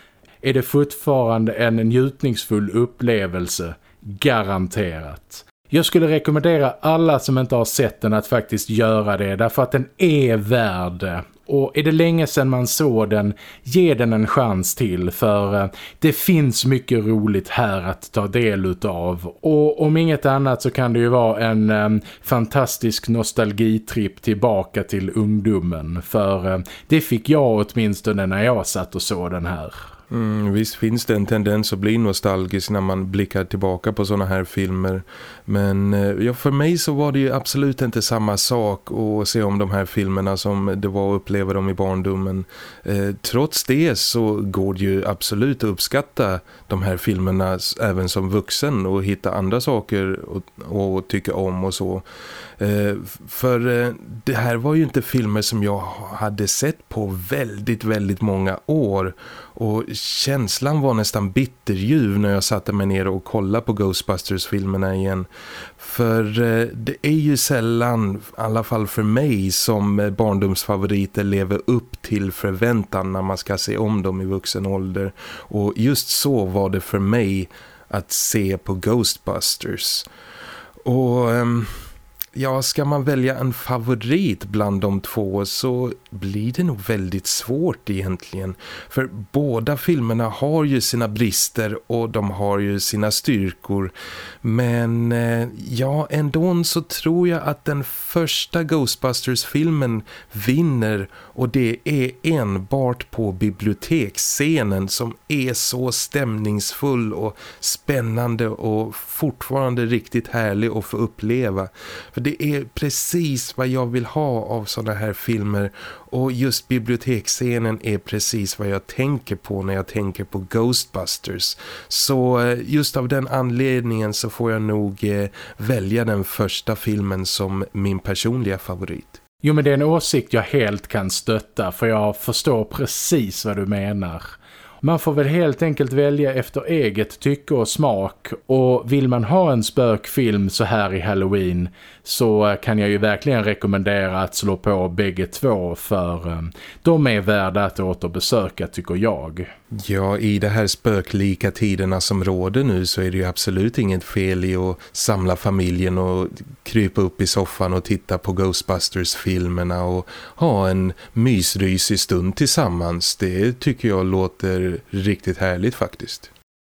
Är det fortfarande en njutningsfull upplevelse? Garanterat. Jag skulle rekommendera alla som inte har sett den att faktiskt göra det därför att den är värd det. Och är det länge sedan man såg den, ge den en chans till för eh, det finns mycket roligt här att ta del utav. Och om inget annat så kan det ju vara en eh, fantastisk nostalgitripp tillbaka till ungdomen. För eh, det fick jag åtminstone när jag satt och såg den här. Mm, visst finns det en tendens att bli nostalgisk när man blickar tillbaka på sådana här filmer. Men eh, ja, för mig så var det ju absolut inte samma sak att se om de här filmerna som det var att uppleva dem i barndomen. Eh, trots det så går det ju absolut att uppskatta de här filmerna även som vuxen och hitta andra saker att tycka om och så. Eh, för eh, det här var ju inte filmer som jag hade sett på väldigt, väldigt många år. Och känslan var nästan bitterljuv när jag satte mig ner och kollade på Ghostbusters-filmerna igen. För eh, det är ju sällan, i alla fall för mig, som eh, barndomsfavoriter lever upp till förväntan när man ska se om dem i vuxen ålder. Och just så var det för mig att se på Ghostbusters. Och... Um Ja, ska man välja en favorit bland de två så blir det nog väldigt svårt egentligen. För båda filmerna har ju sina brister och de har ju sina styrkor. Men eh, ja, ändå så tror jag att den första Ghostbusters-filmen vinner och det är enbart på biblioteksscenen som är så stämningsfull och spännande och fortfarande riktigt härlig att få uppleva. För det är precis vad jag vill ha av sådana här filmer och just biblioteksscenen är precis vad jag tänker på när jag tänker på Ghostbusters. Så eh, just av den anledningen så får jag nog eh, välja den första filmen som min personliga favorit. Jo men det är en åsikt jag helt kan stötta för jag förstår precis vad du menar. Man får väl helt enkelt välja efter eget tycke och smak och vill man ha en spökfilm så här i Halloween så kan jag ju verkligen rekommendera att slå på bägge två för eh, de är värda att återbesöka tycker jag. Ja, i de här spöklika tiderna som råder nu så är det ju absolut inget fel i att samla familjen och krypa upp i soffan och titta på Ghostbusters-filmerna och ha en mysrysig stund tillsammans. Det tycker jag låter riktigt härligt faktiskt.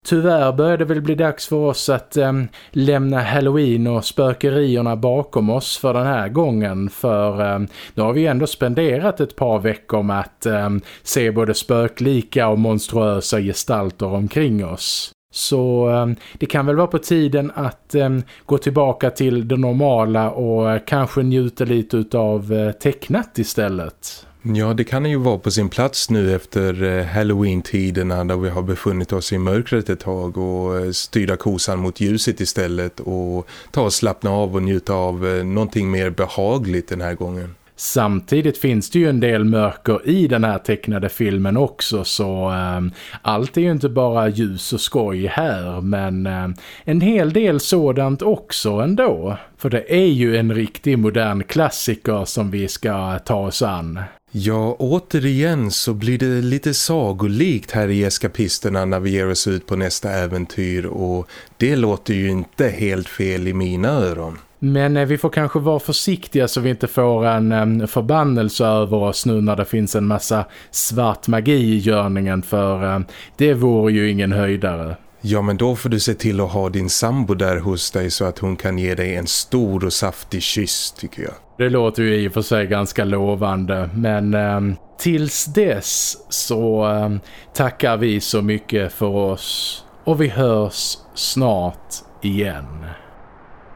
Tyvärr börjar det väl bli dags för oss att eh, lämna Halloween och spökerierna bakom oss för den här gången. För eh, nu har vi ändå spenderat ett par veckor med att eh, se både spöklika och monstruösa gestalter omkring oss. Så ehm, det kan väl vara på tiden att ehm, gå tillbaka till det normala och eh, kanske njuta lite av eh, tecknat istället. Ja, det kan ju vara på sin plats nu efter eh, Halloween-tiderna där vi har befunnit oss i mörkret ett tag och eh, styra kosan mot ljuset istället och ta och slappna av och njuta av eh, någonting mer behagligt den här gången. Samtidigt finns det ju en del mörker i den här tecknade filmen också så eh, allt är ju inte bara ljus och skoj här men eh, en hel del sådant också ändå. För det är ju en riktig modern klassiker som vi ska ta oss an. Ja, återigen så blir det lite sagolikt här i eskapisterna när vi ger oss ut på nästa äventyr och det låter ju inte helt fel i mina öron. Men eh, vi får kanske vara försiktiga så vi inte får en förbannelse över oss nu när det finns en massa svart magi i görningen för det vore ju ingen höjdare. Ja men då får du se till att ha din sambo där hos dig så att hon kan ge dig en stor och saftig kyss tycker jag. Det låter ju i och för sig ganska lovande men um, tills dess så um, tackar vi så mycket för oss och vi hörs snart igen.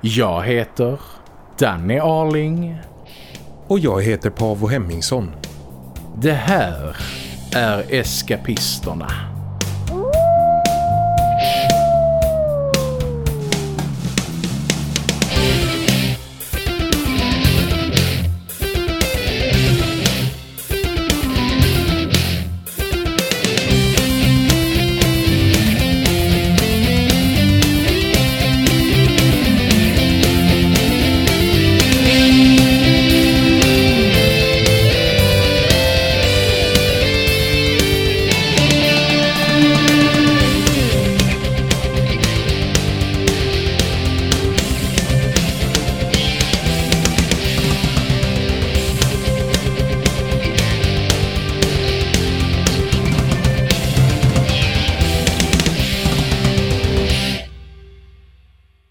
Jag heter Danny Arling. Och jag heter Pavo Hemmingsson. Det här är Eskapisterna.